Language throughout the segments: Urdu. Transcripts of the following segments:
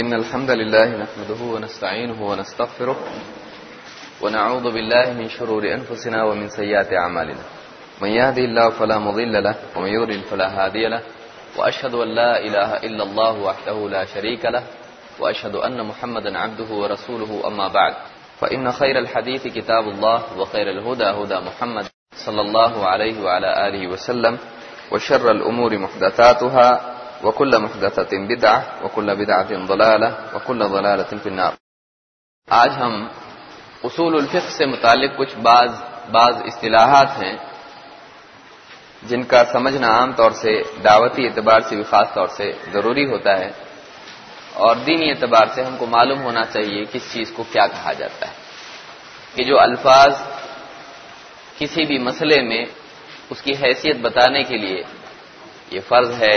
إن الحمد لله نحمده ونستعينه ونستغفره ونعوذ بالله من شرور أنفسنا ومن سيئات أعمالنا. من يهدي الله فلا مضل له، ومن يضلل فلا هادي له، وأشهد أن لا إله إلا الله وحده لا شريك له، وأشهد أن محمدا عبده ورسوله، أما بعد. فإن خير الحديث كتاب الله، وخير الهدى هدى محمد صلى الله عليه وعلى آله وسلم، وشر الأمور محدثاتها وكل محدثة بدعة، وكل بدعة ضلالة، وكل ضلالة في النار. آج ہم اصول الفقہ سے متعلق کچھ بعض بعض اصطلاحات ہیں، جن کا سمجھنا عام طور سے دعوتی اعتبار سے بھی خاص طور سے ضروری ہوتا ہے، اور دینی اعتبار سے ہم کو معلوم ہونا چاہیے کس چیز کو کیا کہا جاتا ہے، کہ جو الفاظ کسی بھی مسئلے میں اس کی حیثیت بتانے کے لیے یہ فرض ہے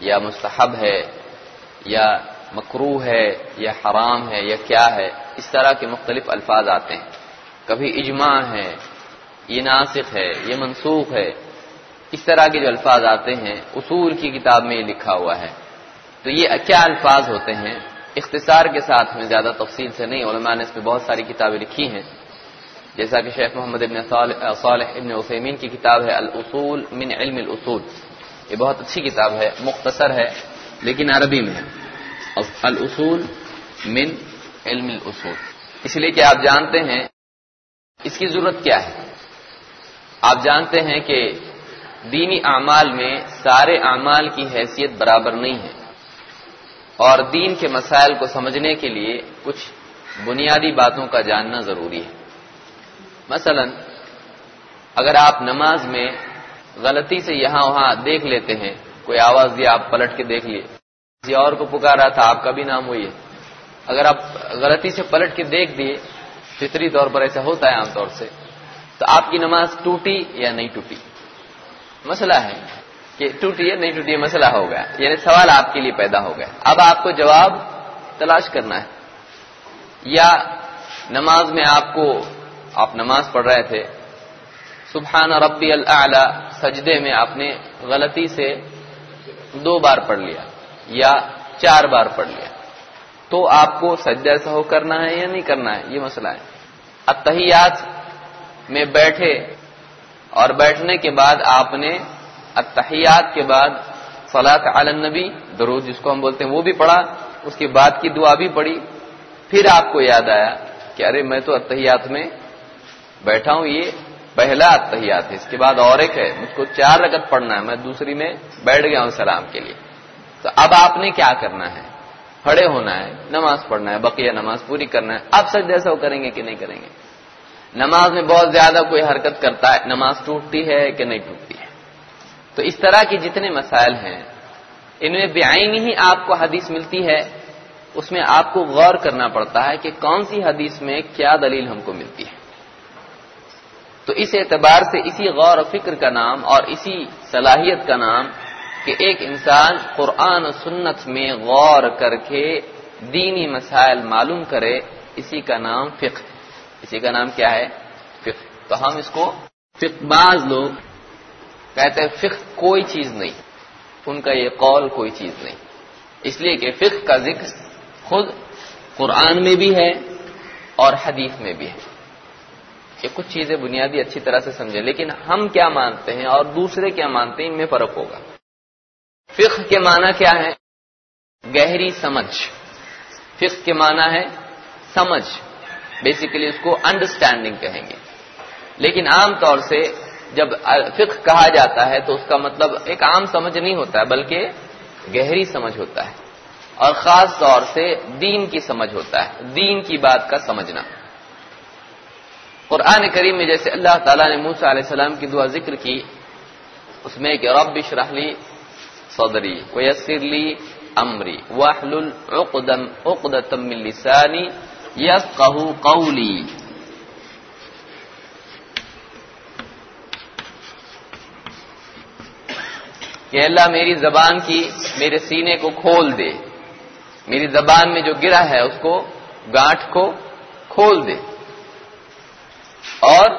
یا مستحب ہے، یا مکرو ہے، یا حرام ہے، یا کیا ہے، اس طرح کے مختلف الفاظ آتے ہیں۔ کبھی اجماع ہے، یہ ناسخ ہے، یہ منسوخ ہے۔ اس طرح کے جو الفاظ آتے ہیں، اصول کی کتاب میں یہ لکھا ہوا ہے۔ تو یہ کیا الفاظ ہوتے ہیں؟ اختصار کے ساتھ میں زیادہ تفصیل سے نہیں، علماء نے اس میں بہت ساری کتابیں لکھی ہیں۔ جیسا کہ شیخ محمد ابن صالح ابن عثیمین کی کتاب ہے، الاصول من علم الاصول۔ یہ بہت اچھی کتاب ہے، مختصر ہے، لیکن عربی میں ہے۔ الاصول من علم الاصول۔ اس لیے کہ آپ جانتے ہیں اس کی ضرورت کیا ہے۔ آپ جانتے ہیں کہ دینی اعمال میں سارے اعمال کی حیثیت برابر نہیں ہے۔ اور دین کے مسائل کو سمجھنے کے لیے کچھ بنیادی باتوں کا جاننا ضروری ہے۔ مثلا، اگر آپ نماز میں غلطی سے یہاں وہاں دیکھ لیتے ہیں۔ کوئی آواز دیا آپ پلٹ کے دیکھ لیے۔ کسی اور کو پکارا تھا، آپ کا بھی نام وہی ہے۔ اگر آپ غلطی سے پلٹ کے دیکھ دیے، فطری طور پر ایسا ہوتا ہے عام طور سے، تو آپ کی نماز ٹوٹی یا نہیں ٹوٹی؟ مسئلہ ہے کہ ٹوٹی ہے نہیں ٹوٹی مسئلہ ہو گیا۔ یعنی سوال آپ کے لیے پیدا ہو گیا۔ اب آپ کو جواب تلاش کرنا ہے۔ یا نماز میں آپ کو، آپ نماز پڑھ رہے تھے سبحان ربی اللہ سجدے میں آپ نے غلطی سے دو بار پڑھ لیا یا چار بار پڑھ لیا۔ تو آپ کو سجدہ سہو کرنا ہے یا نہیں کرنا ہے؟ یہ مسئلہ ہے۔ اتحیات میں بیٹھے اور بیٹھنے کے بعد آپ نے اتحیات کے بعد فلاط النبی، درود جس کو ہم بولتے ہیں، وہ بھی پڑھا، اس کے بعد کی دعا بھی پڑھی۔ پھر آپ کو یاد آیا کہ ارے میں تو اتحیات میں بیٹھا ہوں، یہ پہلا اتحیات ہے، اس کے بعد اور ایک ہے، مجھ کو چار رکت پڑھنا ہے، میں دوسری میں بیٹھ گیا ہوں سلام کے لیے۔ تو اب آپ نے کیا کرنا ہے؟ کھڑے ہونا ہے، نماز پڑھنا ہے، بقیہ نماز پوری کرنا ہے۔ اب سچ جیسا وہ کریں گے کہ نہیں کریں گے؟ نماز میں بہت زیادہ کوئی حرکت کرتا ہے، نماز ٹوٹتی ہے کہ نہیں ٹوٹتی ہے؟ تو اس طرح کی جتنے مسائل ہیں، ان میں بےآئین ہی آپ کو حدیث ملتی ہے، اس میں آپ کو غور کرنا پڑتا ہے کہ کون سی حدیث میں کیا دلیل ہم کو ملتی ہے۔ تو اس اعتبار سے اسی غور و فکر کا نام اور اسی صلاحیت کا نام کہ ایک انسان قرآن و سنت میں غور کر کے دینی مسائل معلوم کرے، اسی کا نام فقہ اسی کا نام کیا ہے؟ فقہ۔ تو ہم اس کو فقہ بعض لوگ کہتے ہیں فقہ کوئی چیز نہیں۔ ان کا یہ قول کوئی چیز نہیں۔ اس لیے کہ فقہ کا ذکر خود قرآن میں بھی ہے اور حدیث میں بھی ہے۔ کہ کچھ چیزیں بنیادی اچھی طرح سے سمجھیں، لیکن ہم کیا مانتے ہیں اور دوسرے کیا مانتے ہیں، ان میں فرق ہوگا۔ فقہ کے معنی کیا ہے؟ گہری سمجھ۔ فقہ کے معنی ہے سمجھ۔ بیسیکلی اس کو انڈرسٹینڈنگ کہیں گے۔ لیکن عام طور سے جب فقہ کہا جاتا ہے تو اس کا مطلب ایک عام سمجھ نہیں ہوتا ہے بلکہ گہری سمجھ ہوتا ہے۔ اور خاص طور سے دین کی سمجھ ہوتا ہے، دین کی بات کا سمجھنا۔ قرآن کریم میں جیسے اللہ تعالیٰ نے موسا علیہ السلام کی دعا ذکر کی، اس میں کہ رب شرح لی صدری ویسر امری واحلل عقدم عقدتم من لسانی یفقہ قولی۔ کہ اللہ میری زبان کی میرے سینے کو کھول دے۔ میری زبان میں جو گرا ہے اس کو گانٹ کو کھول دے۔ اور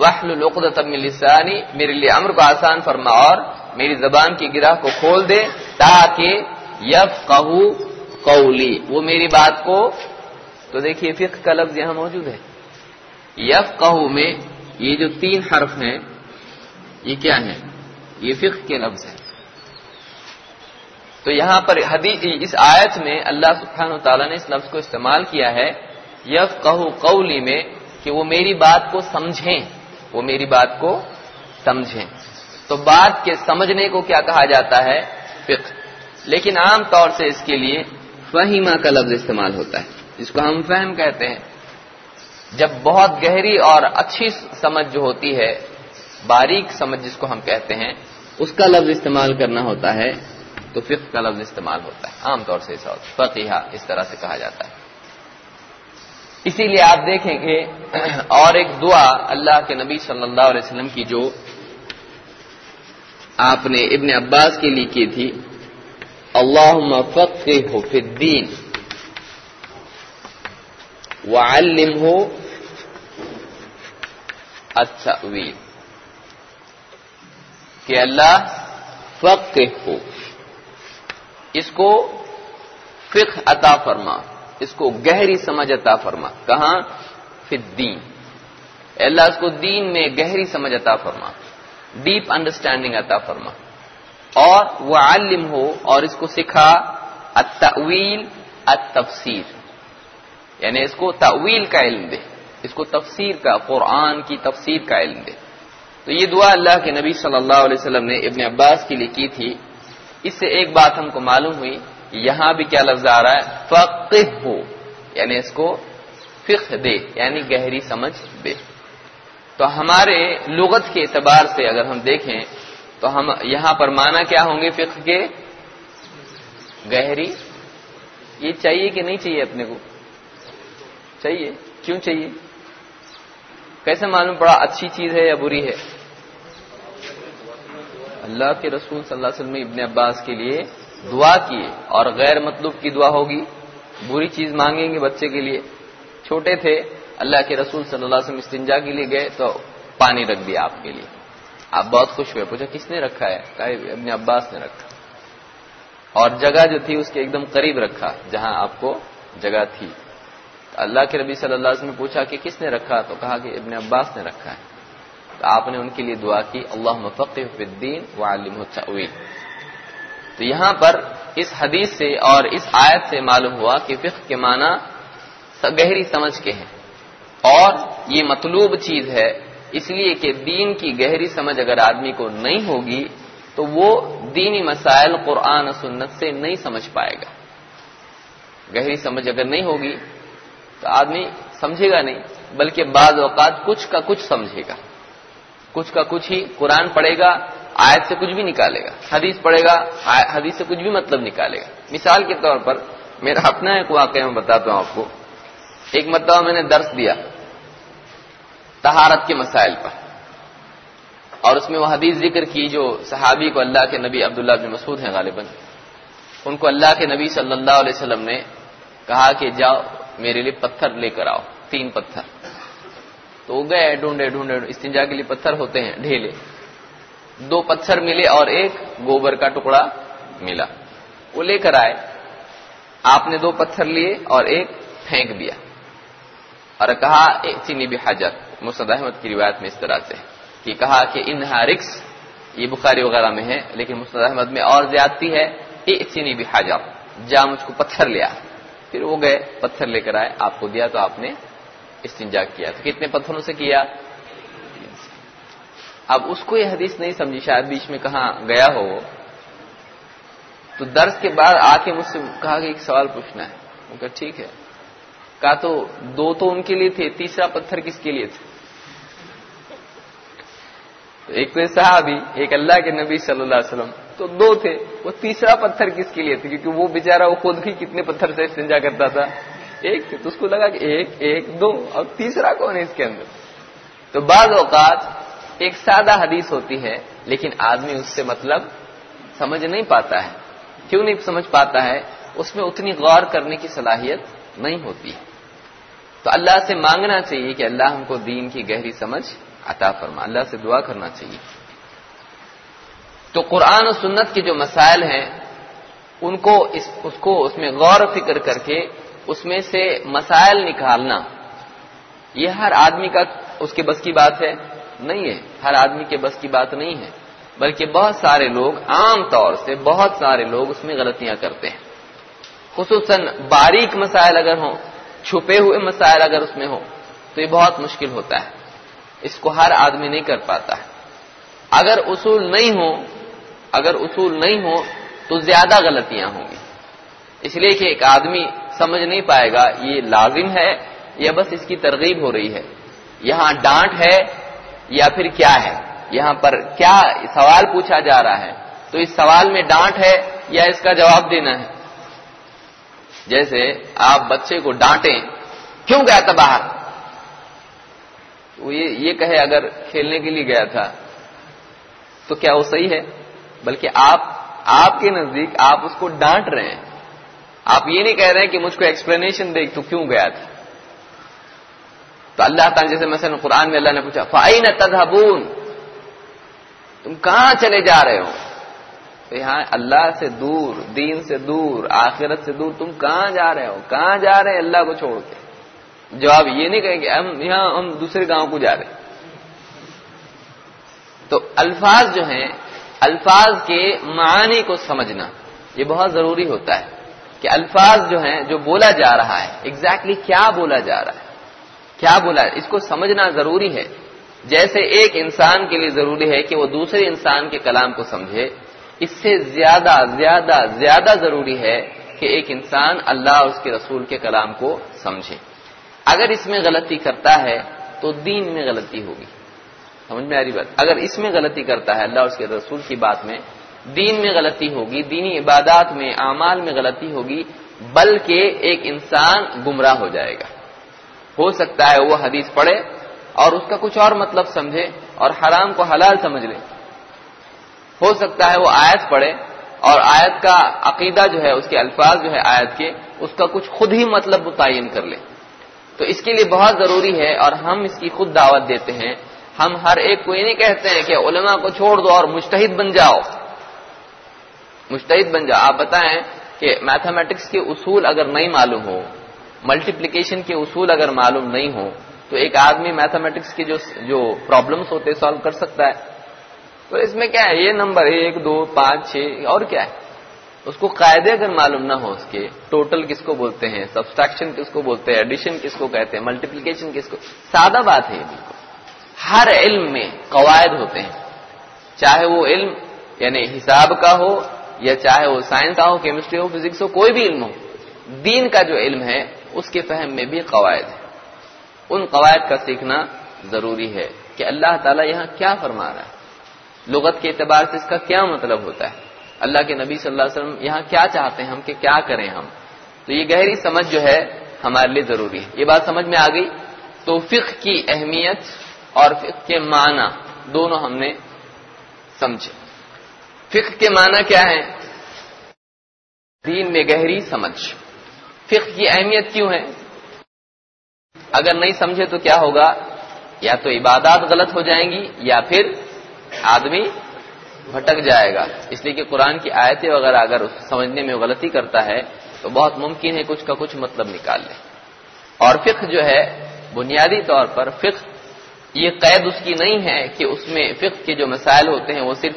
وحل من لسانی میرے لیے امر کو آسان فرما اور میری زبان کی گرہ کو کھول دے تاکہ یف قولی، وہ میری بات کو، تو دیکھیے فقہ کا لفظ یہاں موجود ہے۔ یف میں یہ جو تین حرف ہیں، یہ کیا ہے یہ فقہ کے لفظ ہے تو یہاں پر حدیث، اس آیت میں اللہ سبحانہ و تعالیٰ نے اس لفظ کو استعمال کیا ہے۔ یف قولی میں کہ وہ میری بات کو سمجھیں، وہ میری بات کو سمجھیں۔ تو بات کے سمجھنے کو کیا کہا جاتا ہے؟ فقہ۔ لیکن عام طور سے اس کے لیے فہیمہ کا لفظ استعمال ہوتا ہے، جس کو ہم فہم کہتے ہیں۔ جب بہت گہری اور اچھی سمجھ جو ہوتی ہے، باریک سمجھ جس کو ہم کہتے ہیں، اس کا لفظ استعمال کرنا ہوتا ہے، تو فقہ کا لفظ استعمال ہوتا ہے۔ عام طور سے فقیہ اس طرح سے کہا جاتا ہے۔ اسی لیے آپ دیکھیں گے اور ایک دعا اللہ کے نبی صلی اللہ علیہ وسلم کی جو آپ نے ابن عباس کے لیے کی تھی اللہ فی الدین وعلم ہو التأویل، کہ اللہ فقہ ہو اس کو فقہ عطا فرما۔ اس کو گہری سمجھ عطا فرما۔ کہاں؟ فی الدین۔ اللہ، اس کو دین میں گہری سمجھ عطا فرما۔ ڈیپ انڈرسٹینڈنگ عطا فرما۔ اور وہ عالم ہو اور اس کو سکھا۔ التأویل، التفسیر۔ یعنی اس کو تعویل کا علم دے۔ اس کو تفسیر کا، قرآن کی تفسیر کا علم دے۔ تو یہ دعا اللہ کے نبی صلی اللہ علیہ وسلم نے ابن عباس کے لیے کی تھی۔ اس سے ایک بات ہم کو معلوم ہوئی۔ یہاں بھی کیا لفظ آ رہا ہے؟ فقہ ہو یعنی اس کو فقہ دے یعنی گہری سمجھ دے۔ تو ہمارے لغت کے اعتبار سے اگر ہم دیکھیں، تو ہم یہاں پر مانا کیا ہوں گے فقہ کے؟ گہری۔ یہ چاہیے کہ نہیں چاہیے اپنے کو؟ چاہیے۔ کیوں چاہیے؟ کیسے معلوم پڑا اچھی چیز ہے یا بری ہے؟ اللہ کے رسول صلی اللہ علیہ وسلم ابن عباس کے لیے دعا کیے اور غیر مطلوب کی دعا ہوگی۔ بری چیز مانگیں گے بچے کے لیے۔ چھوٹے تھے، اللہ کے رسول صلی اللہ علیہ وسلم استنجا کے لیے گئے تو پانی رکھ دیا آپ کے لیے۔ آپ بہت خوش ہوئے۔ پوچھا، کس نے رکھا ہے؟ ابن عباس نے رکھا۔ اور جگہ جو تھی اس کے ایک دم قریب رکھا، جہاں آپ کو جگہ تھی۔ اللہ کے ربی صلی اللہ علیہ وسلم نے پوچھا کہ کس نے رکھا؟ تو کہا کہ ابن عباس نے رکھا ہے۔ تو آپ نے ان کے لیے دعا کی اللہ مفق الدین و عالم تو یہاں پر اس حدیث سے اور اس آیت سے معلوم ہوا کہ فقہ کے معنی گہری سمجھ کے ہیں۔ اور یہ مطلوب چیز ہے، اس لیے کہ دین کی گہری سمجھ اگر آدمی کو نہیں ہوگی تو وہ دینی مسائل قرآن و سنت سے نہیں سمجھ پائے گا۔ گہری سمجھ اگر نہیں ہوگی تو آدمی سمجھے گا نہیں، بلکہ بعض اوقات کچھ کا کچھ سمجھے گا۔ کچھ کا کچھ ہی قرآن پڑھے گا آیت سے کچھ بھی نکالے گا۔ حدیث پڑھے گا حدیث سے کچھ بھی مطلب نکالے گا۔ مثال کے طور پر میرا اپنا ایک واقعہ میں بتاتا ہوں آپ کو۔ ایک مرتبہ میں نے درس دیا تہارت کے مسائل پر۔ اور اس میں وہ حدیث ذکر کی جو صحابی کو اللہ کے نبی عبداللہ بن مسعود ہیں غالباً۔ ان کو اللہ کے نبی صلی اللہ علیہ وسلم نے کہا کہ جاؤ، میرے لیے پتھر لے کر آؤ، تین پتھر۔ تو وہ گئے، ڈھونڈے ڈھونڈے، استنجا کے لیے پتھر ہوتے ہیں، ڈھیلے۔ دو پتھر ملے اور ایک گوبر کا ٹکڑا ملا۔ وہ لے کر آئے۔ آپ نے دو پتھر لیے اور ایک پھینک دیا۔ اور کہا چینی بھی حاجت مسد احمد کی روایت میں اس طرح سے کہ کہا کہ انہا رکس، یہ بخاری وغیرہ میں ہے، لیکن مسد احمد میں اور زیادتی ہے۔ چینی بھی حاجت جا مجھ کو پتھر لیا پھر وہ گئے، پتھر لے کر آئے۔ آپ کو دیا تو آپ نے استنجا کیا۔ تو کتنے پتھروں سے کیا؟ اب اس کو یہ حدیث نہیں سمجھی، شاید بیچ میں کہاں گیا ہو تو درس کے بعد آ کے مجھ سے کہا کہ ایک سوال پوچھنا ہے۔ وہ ٹھیک ہے۔ کہا تو دو تو ان کے لیے تھے، تیسرا پتھر کس کے لیے تھے؟ ایک تو صحابی، ایک اللہ کے نبی صلی اللہ علیہ وسلم۔ تو دو تھے، وہ تیسرا پتھر کس کے لیے تھے؟ کیونکہ وہ بےچارا وہ خود بھی کتنے پتھر سے استنجا کرتا تھا۔ ایک تھے، تو اس کو لگا کہ ایک ایک، دو، اور تیسرا کون ہے اس کے اندر؟ تو بعض اوقات ایک سادہ حدیث ہوتی ہے، لیکن آدمی اس سے مطلب سمجھ نہیں پاتا ہے۔ کیوں نہیں سمجھ پاتا ہے؟ اس میں اتنی غور کرنے کی صلاحیت نہیں ہوتی۔ ہے تو اللہ سے مانگنا چاہیے کہ اللہ ہم کو دین کی گہری سمجھ عطا فرما۔ اللہ سے دعا کرنا چاہیے۔ تو قرآن و سنت کے جو مسائل ہیں، ان کو اس اس کو اس میں غور و فکر کر کے اس میں سے مسائل نکالنا، یہ ہر آدمی کا اس کے بس کی بات ہے۔ نہیں ہے۔ ہر آدمی کے بس کی بات نہیں ہے۔ بلکہ بہت سارے لوگ عام طور سے بہت سارے لوگ اس میں غلطیاں کرتے ہیں۔ خصوصاً باریک مسائل اگر ہوں، چھپے ہوئے مسائل اگر اس میں ہوں، تو یہ بہت مشکل ہوتا ہے۔ اس کو ہر آدمی نہیں کر پاتا ہے۔ اگر اصول نہیں ہو اگر اصول نہیں ہو تو زیادہ غلطیاں ہوں گی۔ اس لیے کہ ایک آدمی سمجھ نہیں پائے گا، یہ لازم ہے یا بس اس کی ترغیب ہو رہی ہے۔ یہاں ڈانٹ ہے یا پھر کیا ہے؟ یہاں پر کیا سوال پوچھا جا رہا ہے؟ تو اس سوال میں ڈانٹ ہے یا اس کا جواب دینا ہے؟ جیسے آپ بچے کو ڈانٹیں، کیوں گیا تھا باہر؟ وہ یہ کہے اگر کھیلنے کے لیے گیا تھا، تو کیا وہ صحیح ہے؟ بلکہ آپ آپ کے نزدیک آپ اس کو ڈانٹ رہے ہیں۔ آپ یہ نہیں کہہ رہے ہیں کہ مجھ کو ایکسپلینیشن دے تو کیوں گیا تھا؟ تو اللہ تعالیٰ جیسے مثلا قرآن میں اللہ نے پوچھا فائن تدہبون تم کہاں چلے جا رہے ہو؟ تو یہاں اللہ سے دور، دین سے دور، آخرت سے دور، تم کہاں جا رہے ہو؟ کہاں جا رہے ہیں اللہ کو چھوڑ کے؟ جواب یہ نہیں کہیں گے ہم یہاں ہم دوسرے گاؤں کو جا رہے ہیں۔ تو الفاظ جو ہیں، الفاظ کے معنی کو سمجھنا، یہ بہت ضروری ہوتا ہے کہ الفاظ جو ہیں، جو بولا جا رہا ہے ایگزیکٹلی exactly کیا بولا جا رہا ہے؟ کیا بولا؟ ہے اس کو سمجھنا ضروری ہے۔ جیسے ایک انسان کے لیے ضروری ہے کہ وہ دوسرے انسان کے کلام کو سمجھے، اس سے زیادہ زیادہ زیادہ ضروری ہے کہ ایک انسان اللہ اور اس کے رسول کے کلام کو سمجھے۔ اگر اس میں غلطی کرتا ہے تو دین میں غلطی ہوگی۔ سمجھ میں آ رہی بات؟ اگر اس میں غلطی کرتا ہے اللہ اور اس کے رسول کی بات میں، دین میں غلطی ہوگی، دینی عبادات میں، اعمال میں غلطی ہوگی، بلکہ ایک انسان گمراہ ہو جائے گا۔ ہو سکتا ہے وہ حدیث پڑھے اور اس کا کچھ اور مطلب سمجھے اور حرام کو حلال سمجھ لے۔ ہو سکتا ہے وہ آیت پڑھے اور آیت کا عقیدہ جو ہے، اس کے الفاظ جو ہے آیت کے، اس کا کچھ خود ہی مطلب متعین کر لے۔ تو اس کے لیے بہت ضروری ہے اور ہم اس کی خود دعوت دیتے ہیں۔ ہم ہر ایک کو یہ نہیں کہتے ہیں کہ علماء کو چھوڑ دو اور مشتحد بن جاؤ۔ مشتحد بن جاؤ۔ آپ بتائیں کہ میتھمیٹکس کے اصول اگر نہیں معلوم ہو ملٹیپلیکیشن کے اصول اگر معلوم نہیں ہو تو ایک آدمی میتھمیٹکس کے جو جو پرابلمس ہوتے سالو کر سکتا ہے۔ تو اس میں کیا ہے؟ یہ نمبر ایک، دو، پانچ، چھ، اور کیا ہے؟ اس کو قاعدے اگر معلوم نہ ہو اس کے ٹوٹل کس کو بولتے ہیں سبسٹریکشن کس کو بولتے ہیں ایڈیشن کس کو کہتے ہیں ملٹیپلیکیشن کس کو، سادہ بات ہے یہ بالکل۔ ہر علم میں قواعد ہوتے ہیں۔ چاہے وہ علم یعنی حساب کا ہو، یا چاہے وہ سائنس کا ہو کیمسٹری ہو فزکس ہو، کوئی بھی علم ہو۔ دین کا جو علم ہے اس کے فہم میں بھی قواعد ہے ان قواعد کا سیکھنا ضروری ہے کہ اللہ تعالیٰ یہاں کیا فرما رہا ہے۔ لغت کے اعتبار سے اس کا کیا مطلب ہوتا ہے؟ اللہ کے نبی صلی اللہ علیہ وسلم یہاں کیا چاہتے ہیں؟ ہم کہ کیا کریں ہم؟ تو یہ گہری سمجھ جو ہے ہمارے لیے ضروری ہے۔ یہ بات سمجھ میں آ گئی۔ تو فقہ کی اہمیت اور فقہ کے معنی دونوں ہم نے سمجھے۔ فقہ کے معنی کیا ہے دین میں گہری سمجھ۔ فقہ کی اہمیت کیوں ہے؟ اگر نہیں سمجھے تو کیا ہوگا؟ یا تو عبادات غلط ہو جائیں گی یا پھر آدمی بھٹک جائے گا۔ اس لیے کہ قرآن کی آیتیں وغیرہ اگر سمجھنے میں غلطی کرتا ہے تو بہت ممکن ہے کچھ کا کچھ مطلب نکال لے۔ اور فقہ جو ہے، بنیادی طور پر فقہ یہ قید اس کی نہیں ہے کہ اس میں فقہ کے جو مسائل ہوتے ہیں وہ صرف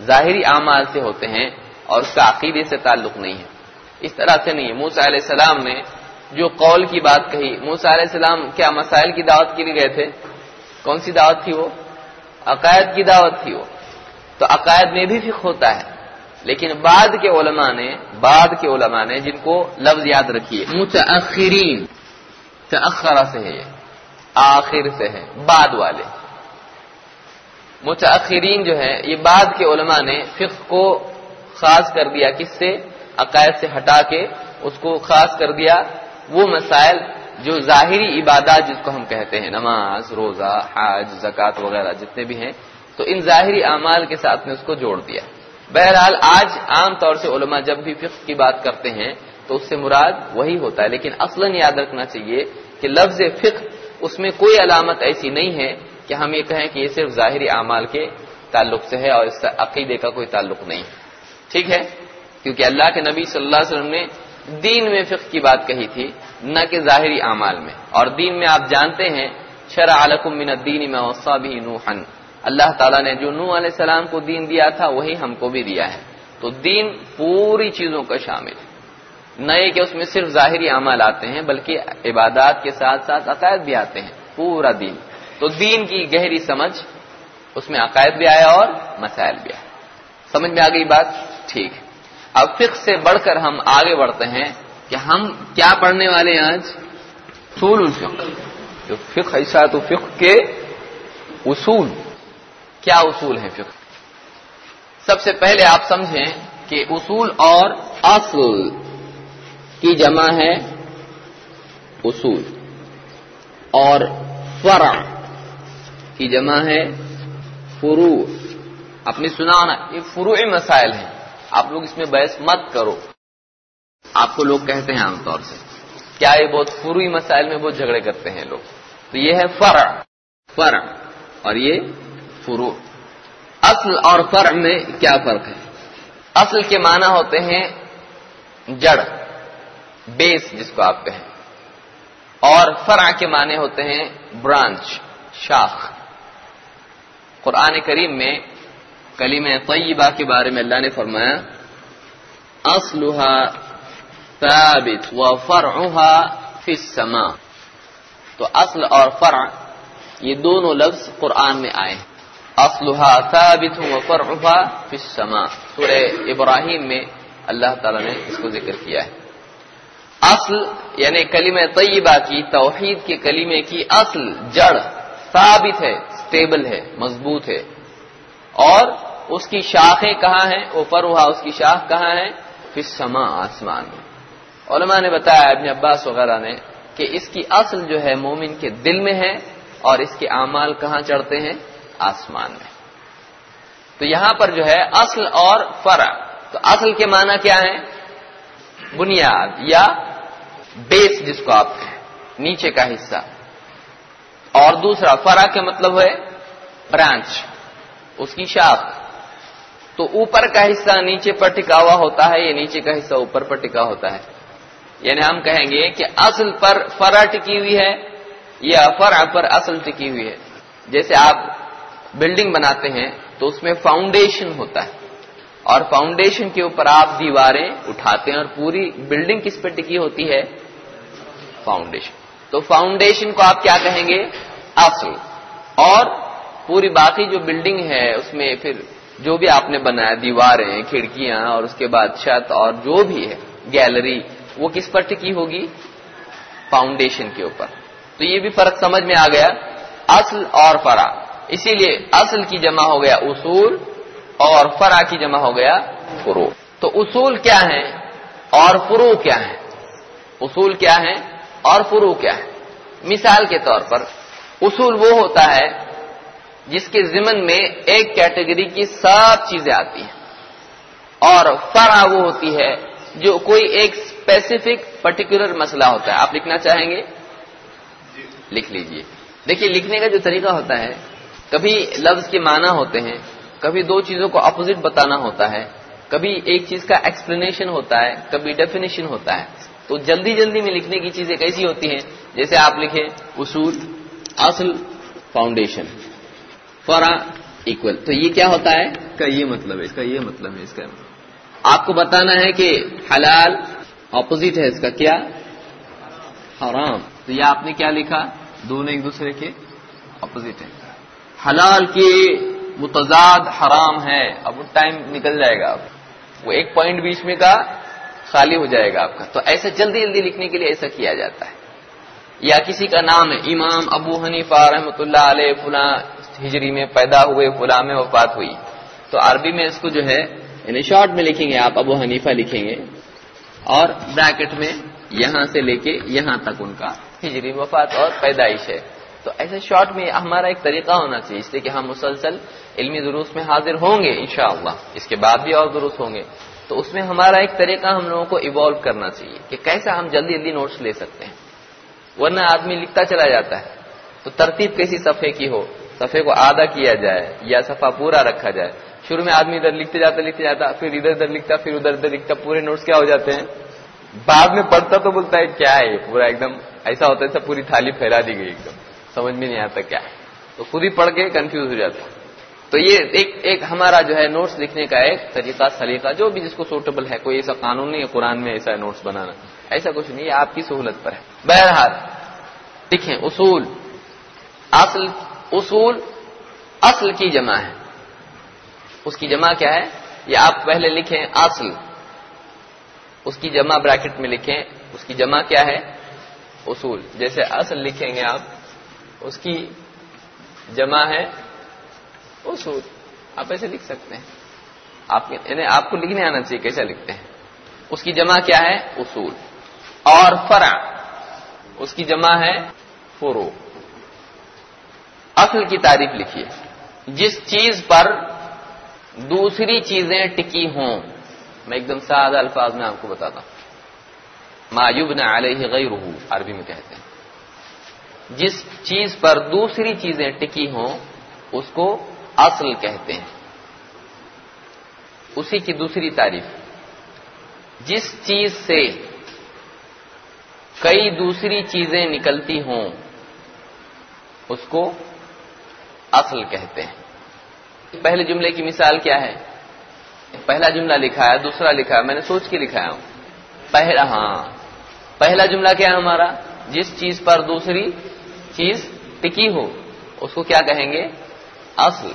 ظاہری اعمال سے ہوتے ہیں اور اس کا عقیدے سے تعلق نہیں ہے۔ اس طرح سے نہیں. موسا علیہ السلام نے جو قول کی بات کہی موسا علیہ السلام کیا مسائل کی دعوت کے لیے گئے تھے؟ کون سی دعوت تھی وہ؟ عقائد کی دعوت تھی وہ. تو عقائد میں بھی فقہ ہوتا ہے. لیکن بعد کے علماء نے، بعد کے علماء نے جن کو لفظ یاد رکھیے متاخرین تاخرا سے ہے، آخر سے ہے، بعد والے. متاخرین جو ہے یہ بعد کے علماء نے فقہ کو خاص کر دیا. کس سے؟ عقائد سے ہٹا کے اس کو خاص کر دیا، وہ مسائل جو ظاہری عبادات جس کو ہم کہتے ہیں، نماز، روزہ حاج زکات وغیرہ جتنے بھی ہیں، تو ان ظاہری اعمال کے ساتھ نے اس کو جوڑ دیا۔ بہرحال آج عام طور سے علماء جب بھی فقہ کی بات کرتے ہیں، تو اس سے مراد وہی ہوتا ہے۔ لیکن اصلا یاد رکھنا چاہیے کہ لفظ فقہ اس میں کوئی علامت ایسی نہیں ہے کہ ہم یہ کہیں کہ یہ صرف ظاہری اعمال کے تعلق سے ہے اور اس کا عقیدے کا کوئی تعلق نہیں۔ ٹھیک ہے؟ کیونکہ اللہ کے نبی صلی اللہ علیہ وسلم نے دین میں فقہ کی بات کہی تھی، نہ کہ ظاہری اعمال میں۔ اور دین میں آپ جانتے ہیں، شرع علکم من الدین ما وصى به نوحا۔ اللہ تعالیٰ نے جو نوح علیہ السلام کو دین دیا تھا، وہی ہم کو بھی دیا ہے۔ تو دین پوری چیزوں کا شامل ہے۔ نہ یہ کہ اس میں صرف ظاہری اعمال آتے ہیں، بلکہ عبادات کے ساتھ ساتھ عقائد بھی آتے ہیں، پورا دین۔ تو دین کی گہری سمجھ، اس میں عقائد بھی آیا اور مسائل بھی آیا سمجھ میں آ گئی بات؟ ٹھیک۔ ہے اب فقہ سے بڑھ کر ہم آگے بڑھتے ہیں کہ ہم کیا پڑھنے والے ہیں آج؟ اصول الفقہ جو فقہ ایسا تو فقہ کے اصول۔ کیا اصول ہیں فقہ؟ سب سے پہلے آپ سمجھیں کہ اصول اور اصل کی جمع ہے اصول اور فرع کی جمع ہے فروع۔ اپنی سنا ہونا، یہ فروعی مسائل ہیں۔ آپ لوگ اس میں بحث مت کرو۔ آپ کو لوگ کہتے ہیں عام طور سے۔ کیا یہ بہت فروئی مسائل میں بہت جھگڑے کرتے ہیں لوگ؟ تو یہ ہے فرع۔ فرع۔ اور یہ فروع۔ اصل اور فرع میں کیا فرق ہے؟ اصل کے معنی ہوتے ہیں جڑ، بیس جس کو آپ کہیں۔ اور فرع کے معنی ہوتے ہیں برانچ، شاخ۔ قرآن کریم میں کلیم طیبہ کے بارے میں اللہ نے فرمایا اصلها ثابت وفرعها في السماء۔ تو اصل اور فرع، یہ دونوں لفظ قرآن میں آئے ہیں۔ اصلها ثابت وفرعها في السماء۔ سورہ ابراہیم میں اللہ تعالی نے اس کو ذکر کیا ہے۔ اصل یعنی کلمہ طیبہ کی، توحید کے کلمے کی اصل جڑ ثابت ہے سٹیبل ہے، مضبوط ہے۔ اور اس کی شاخیں کہاں ہیں؟ اوپر ہوا اس کی شاخ کہاں ہے؟ پھر سما آسمان میں۔ علماء نے بتایا، ابن عباس وغیرہ نے، کہ اس کی اصل جو ہے مومن کے دل میں ہے اور اس کے اعمال کہاں چڑھتے ہیں؟ آسمان میں۔ تو یہاں پر جو ہے اصل اور فرع۔ تو اصل کے معنی کیا ہے بنیاد یا بیس جس کو آپ کہیں نیچے کا حصہ۔ اور دوسرا، فرع کے مطلب ہے برانچ، اس کی شاخ۔ تو اوپر کا حصہ نیچے پر ٹکا ہوا ہوتا ہے یا نیچے کا حصہ اوپر پر ٹکا ہوتا ہے۔ یعنی ہم کہیں گے کہ اصل پر فرع ٹکی ہوئی ہے یا فرع پر اصل ٹکی ہوئی ہے۔ جیسے آپ بلڈنگ بناتے ہیں تو اس میں فاؤنڈیشن ہوتا ہے۔ اور فاؤنڈیشن کے اوپر آپ دیواریں اٹھاتے ہیں اور پوری بلڈنگ کس پہ ٹکی ہوتی ہے؟ فاؤنڈیشن تو فاؤنڈیشن کو آپ کیا کہیں گے؟ اصل۔ اور پوری باقی جو بلڈنگ ہے، اس میں پھر جو بھی آپ نے بنایا، دیواریں، کھڑکیاں اور اس کے بعد چھت اور جو بھی ہے، گیلری، وہ کس پر ٹکی ہوگی؟ فاؤنڈیشن کے اوپر۔ تو یہ بھی فرق سمجھ میں آ گیا۔ اصل اور فرع۔ اسی لیے اصل کی جمع ہو گیا اصول اور فرع کی جمع ہو گیا فرو۔ تو اصول کیا ہے اور فرو کیا ہے اصول کیا ہے اور فرو کیا ہے مثال کے طور پر اصول وہ ہوتا ہے جس کے ضمن میں ایک کیٹیگری کی سب چیزیں آتی ہیں۔ اور فرع وہ ہوتی ہے جو کوئی ایک اسپیسیفک پرٹیکولر مسئلہ ہوتا ہے۔ آپ لکھنا چاہیں گے؟ لکھ لیجیے۔ دیکھیے لکھنے کا جو طریقہ ہوتا ہے کبھی لفظ کے معنی ہوتے ہیں کبھی دو چیزوں کو اپوزٹ بتانا ہوتا ہے کبھی ایک چیز کا ایکسپلینیشن ہوتا ہے کبھی ڈیفینیشن ہوتا ہے۔ تو جلدی جلدی میں لکھنے کی چیزیں کیسی ہوتی ہیں؟ جیسے آپ لکھیں اصول اصل فاؤنڈیشن فرا اکول تو یہ کیا ہوتا ہے؟ اس کا یہ مطلب ہے اس کا یہ مطلب ہے اس کا آپ کو بتانا ہے کہ حلال اپوزٹ ہے اس کا کیا؟ حرام. تو یہ آپ نے کیا لکھا؟ دونوں ایک دوسرے کے اپوزٹ ہے حلال کی متضاد حرام ہے اب وہ ٹائم نکل جائے گا اب وہ ایک پوائنٹ بیچ میں کا خالی ہو جائے گا آپ کا. تو ایسا جلدی جلدی لکھنے کے لیے ایسا کیا جاتا ہے؟ یا کسی کا نام ہے امام ابو حنیفہ رحمۃ اللہ علیہ فلاں ہجری میں پیدا ہوئے فلاں میں وفات ہوئی۔ تو عربی میں اس کو جو ہے یعنی شارٹ میں لکھیں گے آپ، ابو حنیفہ لکھیں گے۔ اور بریکٹ میں یہاں سے لے کے یہاں تک ان کا ہجری وفات اور پیدائش ہے۔ تو ایسے شارٹ میں ہمارا ایک طریقہ ہونا چاہیے، اس لیے کہ ہم مسلسل علمی دروس میں حاضر ہوں گے انشاءاللہ۔ اس کے بعد بھی اور دروس ہوں گے۔ تو اس میں ہمارا ایک طریقہ ہم لوگوں کو ایوالو کرنا چاہیے کہ کیسا ہم جلدی جلدی نوٹس لے سکتے ہیں۔ ورنہ آدمی لکھتا چلا جاتا ہے۔ تو ترتیب کیسی صفحے کی ہو؟ صفحے کو آدھا کیا جائے یا صفحہ پورا رکھا جائے۔ شروع میں آدمی ادھر لکھتے جاتا لکھتے جاتا، پھر ادھر ادھر لکھتا، پھر ادھر ادھر لکھتا، پورے نوٹس کیا ہو جاتے ہیں؟ بعد میں پڑھتا تو بولتا ہے، کیا ہے پورا ایک دم ایسا ہوتا ہے پوری تھالی پھیلا دی گئی ایک دم۔ سمجھ میں نہیں آتا کیا ہے۔ تو خود ہی پڑھ کے کنفیوز ہو جاتا تو یہ ایک ایک ہمارا جو ہے نوٹس لکھنے کا ایک طریقہ، سلیقہ، جو بھی جس کو سوٹیبل ہے، کوئی ایسا قانون نہیں ہے قرآن میں ایسا نوٹس بنانا۔ ایسا کچھ نہیں ہے آپ کی سہولت پر ہے۔ بہرحال لکھیں اصول۔ اصل اصول اصل کی جمع ہے۔ اس کی جمع کیا ہے؟ یہ آپ پہلے لکھیں اصل۔ اس کی جمع بریکٹ میں لکھیں۔ اس کی جمع کیا ہے؟ اصول۔ جیسے اصل لکھیں گے آپ، اس کی جمع ہے اصول۔ آپ ایسے لکھ سکتے ہیں۔ آپ یعنی آپ کو لکھنے آنا چاہیے کیسا لکھتے ہیں۔ اس کی جمع کیا ہے؟ اصول۔ اور فرع۔ اس کی جمع ہے فرو۔ اصل کی تعریف لکھیے۔ جس چیز پر دوسری چیزیں ٹکی ہوں، میں ایک دم سادہ الفاظ میں آپ کو بتاتا ہوں۔ مایوب نے علیہ غیر عربی میں کہتے ہیں۔ جس چیز پر دوسری چیزیں ٹکی ہوں، اس کو اصل کہتے ہیں۔ اسی کی دوسری تعریف۔ جس چیز سے کئی دوسری چیزیں نکلتی ہوں، اس کو اصل کہتے ہیں۔ پہلے جملے کی مثال کیا ہے؟ پہلا جملہ لکھا ہے دوسرا لکھا ہے میں نے سوچ کے لکھایا۔ ہوں پہلا ہاں۔ پہلا جملہ کیا ہے ہمارا؟ جس چیز پر دوسری چیز ٹکی ہو، اس کو کیا کہیں گے؟ اصل۔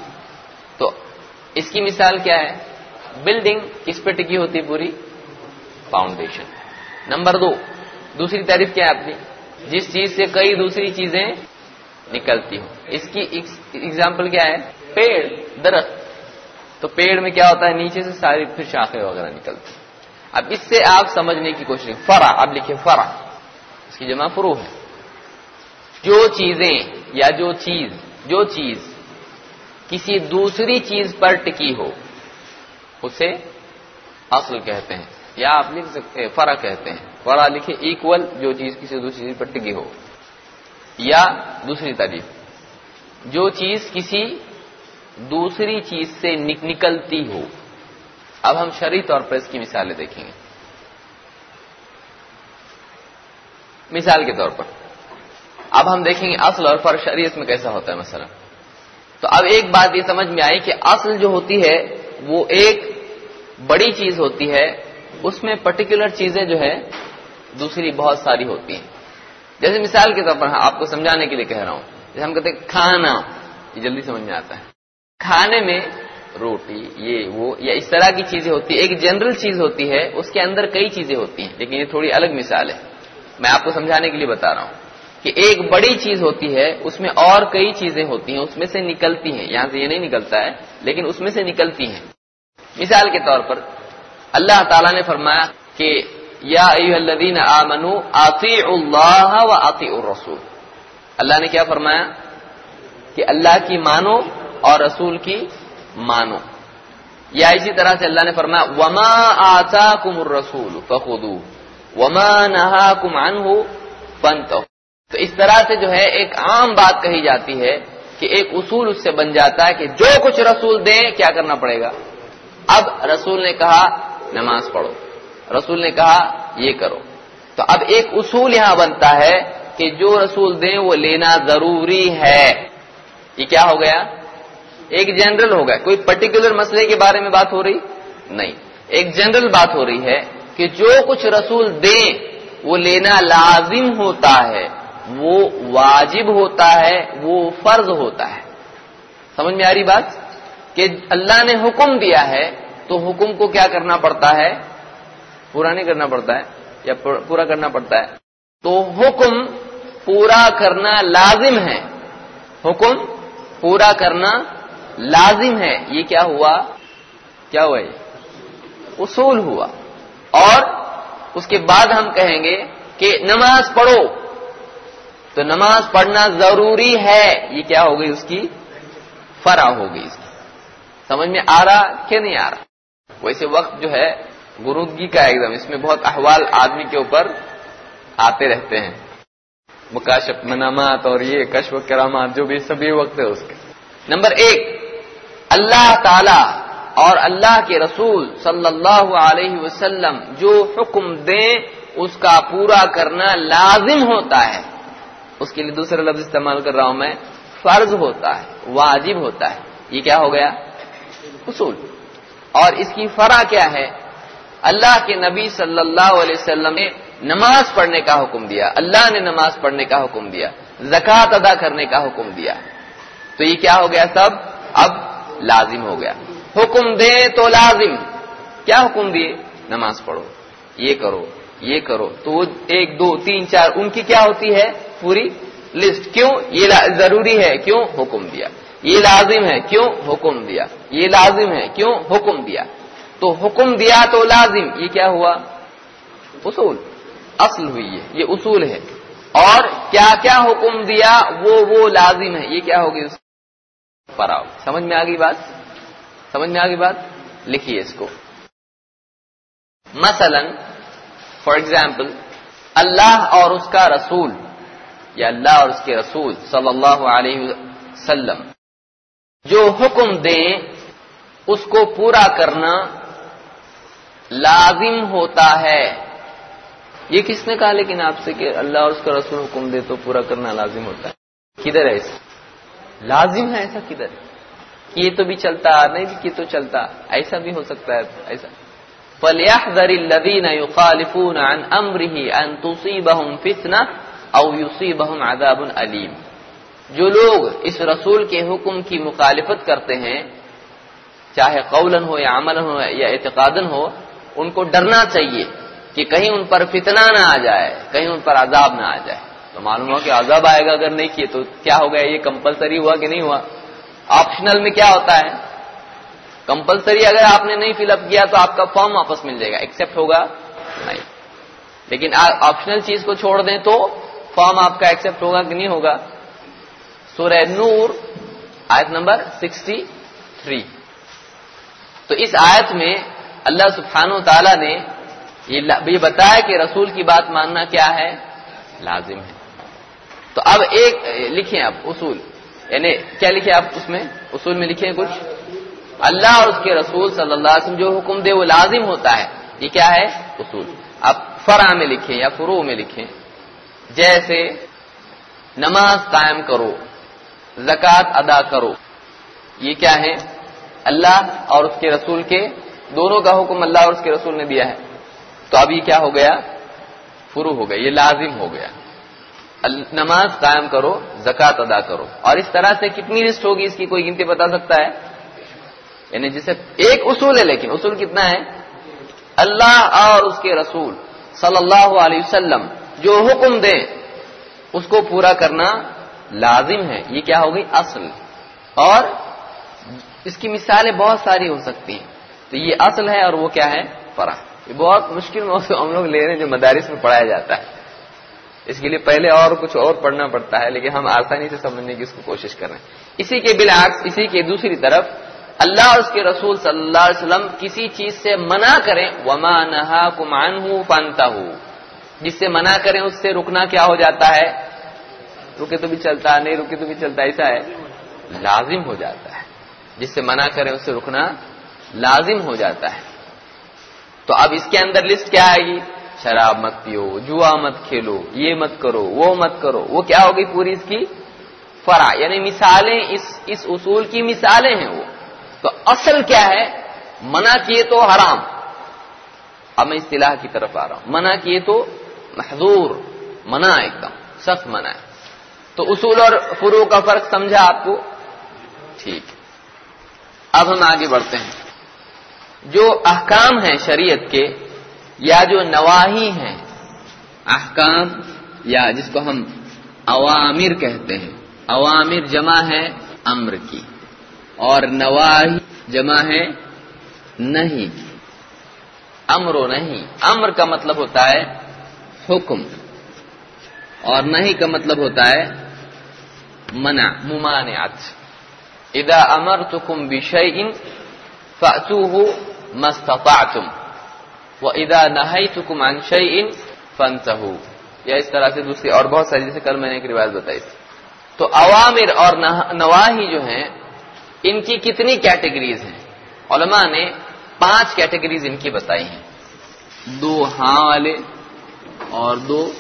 تو اس کی مثال کیا ہے؟ بلڈنگ کس پہ ٹکی ہوتی پوری فاؤنڈیشن۔ نمبر دو، دوسری تعریف کیا ہے اپنی جس چیز سے کئی دوسری چیزیں نکلتی ہوں۔ اس کی اگزامپل کیا ہے؟ پیڑ، درخت۔ تو پیڑ میں کیا ہوتا ہے؟ نیچے سے ساری پھر شاخیں وغیرہ نکلتی اب اس سے آپ سمجھنے کی کوشش فرا اب لکھیں فرا اس کی جمع فرو ہے۔ جو چیزیں یا جو چیز جو چیز کسی دوسری چیز پر ٹکی ہو، اسے اصل کہتے ہیں یا آپ لکھ سکتے ہیں فرا کہتے ہیں۔ فرا لکھے ایکول جو چیز کسی دوسری چیز پر ٹکی ہو۔ یا دوسری تعریف۔ جو چیز کسی دوسری چیز سے نکلتی ہو۔ اب ہم شرعی طور پر اس کی مثالیں دیکھیں۔ گے مثال کے طور پر۔ اب ہم دیکھیں گے اصل اور فر شریعت میں کیسا ہوتا ہے مثلا۔ تو اب ایک بات یہ سمجھ میں آئی کہ اصل جو ہوتی ہے وہ ایک بڑی چیز ہوتی ہے، اس میں پرٹیکولر چیزیں جو ہے دوسری بہت ساری ہوتی ہیں۔ جیسے مثال کے طور پر ہاں، آپ کو سمجھانے کے لیے کہہ رہا ہوں۔ جیسے ہم کہتے ہیں کھانا، یہ جلدی سمجھ میں آتا ہے۔ کھانے میں روٹی، یہ، وہ، یا اس طرح کی چیزیں ہوتی ہیں ایک جنرل چیز ہوتی ہے، اس کے اندر کئی چیزیں ہوتی ہیں، لیکن یہ تھوڑی الگ مثال ہے۔ میں آپ کو سمجھانے کے لیے بتا رہا ہوں کہ ایک بڑی چیز ہوتی ہے، اس میں اور کئی چیزیں ہوتی ہیں، اس میں سے نکلتی ہیں۔ یہاں سے یہ نہیں نکلتا ہے، لیکن اس میں سے نکلتی ہیں۔ مثال کے طور پر اللہ تعالیٰ نے فرمایا کہ یا الذین آمنوا اطیعوا اللہ و اطیعوا الرسول۔ اللہ نے کیا فرمایا؟ کہ اللہ کی مانو اور رسول کی مانو۔ یا اسی طرح سے اللہ نے فرمایا، وما آتاکم الرسول فخذوه، وما نهاکم عنه فانتهوا تو اس طرح سے جو ہے ایک عام بات کہی جاتی ہے کہ ایک اصول اس سے بن جاتا ہے کہ جو کچھ رسول دیں کیا کرنا پڑے گا۔ اب رسول نے کہا، نماز پڑھو۔ رسول نے کہا، یہ کرو۔ تو اب ایک اصول یہاں بنتا ہے کہ جو رسول دیں وہ لینا ضروری ہے۔ یہ کیا ہو گیا؟ ایک جنرل ہو گیا۔ کوئی پرٹیکولر مسئلے کے بارے میں بات ہو رہی؟ نہیں۔ ایک جنرل بات ہو رہی ہے کہ جو کچھ رسول دیں وہ لینا لازم ہوتا ہے۔ وہ واجب ہوتا ہے، وہ فرض ہوتا ہے۔ سمجھ میں آ رہی بات؟ کہ اللہ نے حکم دیا ہے تو حکم کو کیا کرنا پڑتا ہے؟ پورا نہیں کرنا پڑتا ہے، یا پورا کرنا پڑتا ہے۔ تو حکم پورا کرنا لازم ہے۔ حکم پورا کرنا لازم ہے۔ یہ کیا ہوا؟ کیا ہوا یہ؟ اصول ہوا۔ اور اس کے بعد ہم کہیں گے کہ نماز پڑھو۔ تو نماز پڑھنا ضروری ہے۔ یہ کیا ہو گئی اس کی؟ فرا ہو گئی اس کی۔ سمجھ میں آ رہا کہ نہیں آ رہا؟ ویسے وقت جو ہے گرودگی کا ایک دم، اس میں بہت احوال آدمی کے اوپر آتے رہتے ہیں۔ مکاشف منامات اور یہ کشف کرامات جو بھی سبھی وقت ہے اس کے۔ نمبر ایک، اللہ تعالی اور اللہ کے رسول صلی اللہ علیہ وسلم جو حکم دیں، اس کا پورا کرنا لازم ہوتا ہے۔ اس کے لیے دوسرا لفظ استعمال کر رہا ہوں میں، فرض ہوتا ہے، واجب ہوتا ہے۔ یہ کیا ہو گیا؟ اصول۔ اور اس کی فرا کیا ہے؟ اللہ کے نبی صلی اللہ علیہ وسلم نے نماز پڑھنے کا حکم دیا۔ اللہ نے نماز پڑھنے کا حکم دیا۔ زکات ادا کرنے کا حکم دیا۔ تو یہ کیا ہو گیا سب؟ اب لازم ہو گیا۔ حکم دے تو لازم۔ کیا حکم دیے؟ نماز پڑھو۔ یہ کرو یہ کرو۔ تو وہ ایک، دو، تین، چار، ان کی کیا ہوتی ہے؟ پوری لسٹ کیوں؟ یہ ضروری ہے۔ کیوں؟ حکم دیا۔ یہ لازم ہے۔ کیوں؟ حکم دیا۔ یہ لازم ہے۔ کیوں؟ حکم دیا۔ تو حکم دیا تو لازم. یہ کیا ہوا؟ اصول. اصل ہوئی ہے یہ اصول ہے. اور کیا کیا حکم دیا؟ وہ وہ لازم ہے. یہ کیا ہوگی؟ پر آؤ سمجھ میں آگئی بات؟ سمجھ میں آگئی بات؟ لکھیے اس کو. مثلا فار ایگزامپل اللہ اور اس کا رسول، یا اللہ اور اس کے رسول صلی اللہ علیہ وسلم، جو حکم دیں، اس کو پورا کرنا لازم ہوتا ہے۔ یہ کس نے کہا لیکن آپ سے کہ اللہ اور اس کا رسول حکم دے تو پورا کرنا لازم ہوتا ہے۔ کدھر ہے ایسا لازم ہے ایسا کدھر؟ یہ تو بھی چلتا، نہیں بھی تو چلتا۔ ایسا بھی ہو سکتا ہے، ایسا۔ فَلْيَحْذَرِ الَّذِينَ يُخَالِفُونَ عَنْ أَمْرِهِ أَن تُصِيبَهُمْ فِتْنَةٌ أَوْ يُصِيبَهُمْ عَذَابٌ أَلِيمٌ۔ جو لوگ اس رسول کے حکم کی مخالفت کرتے ہیں، چاہے قولاً ہو یا عملاً ہو یا اعتقاداً ہو ان کو ڈرنا چاہیے کہ کہیں ان پر فتنہ نہ آ جائے، کہیں ان پر عذاب نہ آ جائے۔ تو معلوم ہو کہ عذاب آئے گا اگر نہیں کیے تو کیا ہو گیا؟ یہ کمپلسری ہوا کہ نہیں ہوا؟ آپشنل میں کیا ہوتا ہے؟ کمپلسری اگر آپ نے نہیں فل اپ کیا تو آپ کا فارم واپس مل جائے گا۔ ایکسپٹ ہوگا؟ نہیں۔ لیکن آپشنل چیز کو چھوڑ دیں تو فارم آپ کا ایکسپٹ ہوگا کہ نہیں ہوگا؟ سورہ نور، آیت نمبر سکسٹی تھری تو اس آیت میں اللہ سبحانہ و تعالی نے یہ بتایا کہ رسول کی بات ماننا کیا ہے؟ لازم ہے۔ تو اب ایک لکھیں آپ اصول۔ یعنی کیا لکھیں آپ اس میں؟ اصول میں لکھیں کچھ۔ اللہ اور اس کے رسول صلی اللہ علیہ وسلم جو حکم دے وہ لازم ہوتا ہے۔ یہ کیا ہے؟ اصول۔ آپ فرا میں لکھیں یا فرو میں لکھیں۔ جیسے نماز قائم کرو زکات ادا کرو۔ یہ کیا ہے؟ اللہ اور اس کے رسول کے دونوں کا حکم اللہ اور اس کے رسول نے دیا ہے۔ تو اب یہ کیا ہو گیا؟ فرو ہو گیا، یہ لازم ہو گیا۔ نماز قائم کرو زکات ادا کرو۔ اور اس طرح سے کتنی لسٹ ہوگی اس کی کوئی گنتی بتا سکتا ہے؟ یعنی جسے ایک اصول ہے، لیکن اصول کتنا ہے؟ اللہ اور اس کے رسول صلی اللہ علیہ وسلم جو حکم دے اس کو پورا کرنا لازم ہے۔ یہ کیا ہوگی اصل۔ اور اس کی مثالیں بہت ساری ہو سکتی ہیں۔ تو یہ اصل ہے اور وہ کیا ہے؟ فرا یہ بہت مشکل موضوع ہم لوگ لے رہے ہیں جو مدارس میں پڑھایا جاتا ہے۔ اس کے لیے پہلے اور کچھ اور پڑھنا پڑتا ہے، لیکن ہم آسانی سے سمجھنے کی اس کو کوشش کر رہے ہیں۔ اسی کے بالعکس، اسی کے دوسری طرف، اللہ اور اس کے رسول صلی اللہ علیہ وسلم کسی چیز سے منع کریں، وما نہا کمان ہوں پانتا ہوں جس سے منع کریں، اس سے رکنا کیا ہو جاتا ہے؟ رکے تو بھی چلتا، نہیں رکے تو بھی چلتا، ایسا ہے؟ لازم ہو جاتا ہے۔ جس سے منع کریں، اس سے رکنا لازم ہو جاتا ہے۔ تو اب اس کے اندر لسٹ کیا آئے گی؟ شراب مت پیو، جوا مت کھیلو، یہ مت کرو، وہ مت کرو۔ وہ کیا ہوگی پوری اس کی؟ فرا یعنی مثالیں اس اس اصول کی مثالیں ہیں وہ۔ تو اصل کیا ہے؟ منع کیے تو حرام۔ اب میں اصطلاح کی طرف آ رہا ہوں۔ منع کیے تو محضور منع ایک دم، سخت منع ہے۔ تو اصول اور فرو کا فرق سمجھا آپ کو؟ ٹھیک۔ اب ہم آگے بڑھتے ہیں۔ جو احکام ہیں شریعت کے یا جو نواحی ہیں، احکام یا جس کو ہم عوامر کہتے ہیں عوامر جمع ہے امر کی، اور نواحی جمع ہے نہیں، امر و نہیں، امر کا مطلب ہوتا ہے حکم، اور نہیں کا مطلب ہوتا ہے منع، ممانعت۔ اذا امرتكم بشيء فاتوه ما استطعتم. واذا نهيتكم عن شيء فانتهوا. یا اس طرح سے دوسری اور بہت ساری، جیسے کل میں نے ایک روایت بتائی تھی۔ تو عوامر اور نواحی جو ہیں، ان کی کتنی کیٹیگریز ہیں؟ علماء نے پانچ کیٹیگریز ان کی بتائی ہیں۔ دو ہاں والے اور دو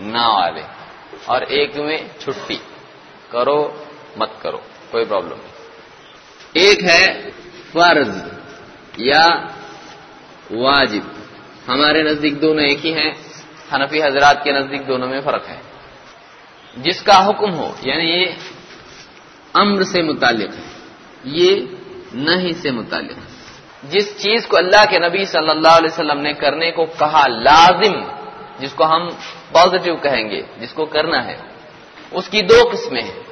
نہ والے۔ اور ایک میں چھٹی۔ کرو، مت کرو، کوئی پرابلم نہیں۔ ایک ہے فرض۔ یا واجب؟ ہمارے نزدیک دونوں ایک ہی ہیں، حنفی حضرات کے نزدیک دونوں میں فرق ہے۔ جس کا حکم ہو یعنی یہ امر سے متعلق ہے، یہ نہیں سے متعلق ہے۔ جس چیز کو اللہ کے نبی صلی اللہ علیہ وسلم نے کرنے کو کہا لازم، جس کو ہم پازیٹو کہیں گے، جس کو کرنا ہے، اس کی دو قسمیں ہیں۔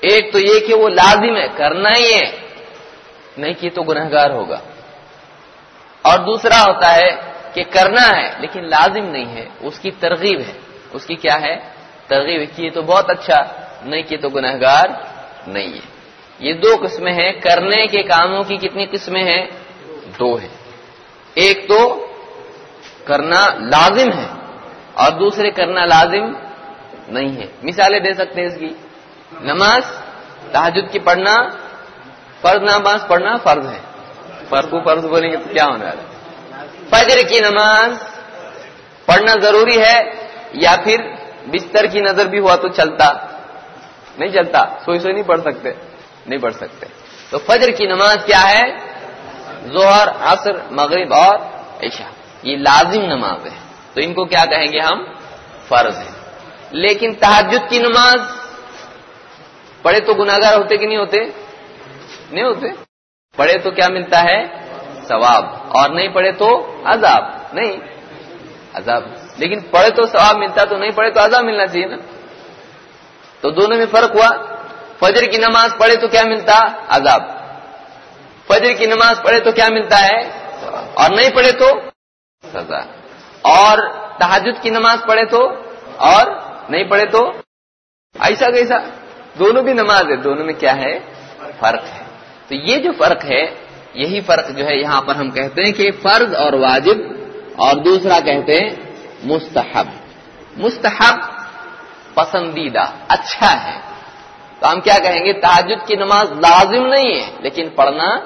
ایک تو یہ کہ وہ لازم ہے، کرنا ہی ہے۔ نہیں کی تو گنہگار ہوگا۔ اور دوسرا ہوتا ہے کہ کرنا ہے لیکن لازم نہیں ہے، اس کی ترغیب ہے۔ اس کی کیا ہے؟ ترغیب کی تو بہت اچھا نہیں کی تو گنہگار نہیں ہے۔ یہ دو قسمیں ہیں، کرنے کے کاموں کی کتنی قسمیں ہیں؟ دو ہیں۔ ایک تو کرنا لازم ہے اور دوسرے کرنا لازم نہیں ہے۔ مثالیں دے سکتے ہیں اس کی۔ نماز تحجد کی پڑھنا، فرض نماز پڑھنا فرض ہے۔ فرض کو فرض بولیں گے تو کیا ہونے والا فجر کی نماز پڑھنا ضروری ہے یا پھر بستر کی نظر بھی ہوا تو چلتا؟ نہیں چلتا، سوئی سوئی نہیں پڑھ سکتے، نہیں پڑھ سکتے۔ تو فجر کی نماز کیا ہے؟ زہر، عصر، مغرب اور عشاء۔ یہ لازم نماز ہے۔ تو ان کو کیا کہیں گے ہم؟ فرض ہے۔ لیکن تحجد کی نماز پڑھے تو گناگار ہوتے کہ نہیں ہوتے؟ نہیں ہوتے۔ پڑھے تو کیا ملتا ہے؟ ثواب. اور نہیں پڑھے تو عذاب. نہیں. عذاب. لیکن پڑھے تو ثواب ملتا تو نہیں پڑھے تو عذاب ملنا چاہیے نا. تو دونوں میں فرق ہوا. فجر کی نماز پڑھے تو کیا ملتا؟ عذاب. فجر کی نماز پڑھے تو کیا ملتا ہے؟ اور نہیں پڑھے تو سزا. اور تحجد کی نماز پڑھے تو اور نہیں پڑھے تو ایسا کیسا؟ دونوں بھی نماز ہے. دونوں میں کیا ہے؟ فرق ہے. تو یہ جو فرق ہے، یہی فرق جو ہے یہاں پر ہم کہتے ہیں کہ فرض اور واجب اور دوسرا کہتے ہیں مستحب۔ مستحب پسندیدہ اچھا ہے۔ تو ہم کیا کہیں گے؟ تاجد کی نماز لازم نہیں ہے، لیکن پڑھنا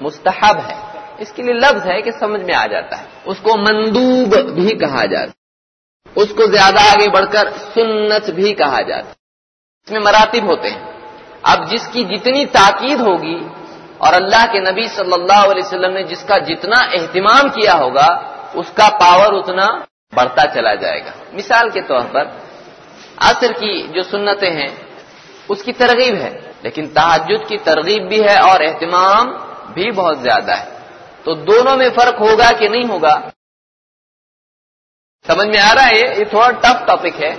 مستحب ہے۔ اس کے لیے لفظ ہے کہ سمجھ میں آ جاتا ہے۔ اس کو مندوب بھی کہا جاتا اس کو زیادہ آگے بڑھ کر سنت بھی کہا جاتا ہے۔ اس میں مراتب ہوتے ہیں۔ اب جس کی جتنی تاکید ہوگی اور اللہ کے نبی صلی اللہ علیہ وسلم نے جس کا جتنا اہتمام کیا ہوگا، اس کا پاور اتنا بڑھتا چلا جائے گا۔ مثال کے طور پر، عصر کی جو سنتیں ہیں، اس کی ترغیب ہے، لیکن تحجد کی ترغیب بھی ہے اور اہتمام بھی بہت زیادہ ہے۔ تو دونوں میں فرق ہوگا کہ نہیں ہوگا؟ سمجھ میں آ رہا ہے، یہ تھوڑا ٹف ٹاپک ہے،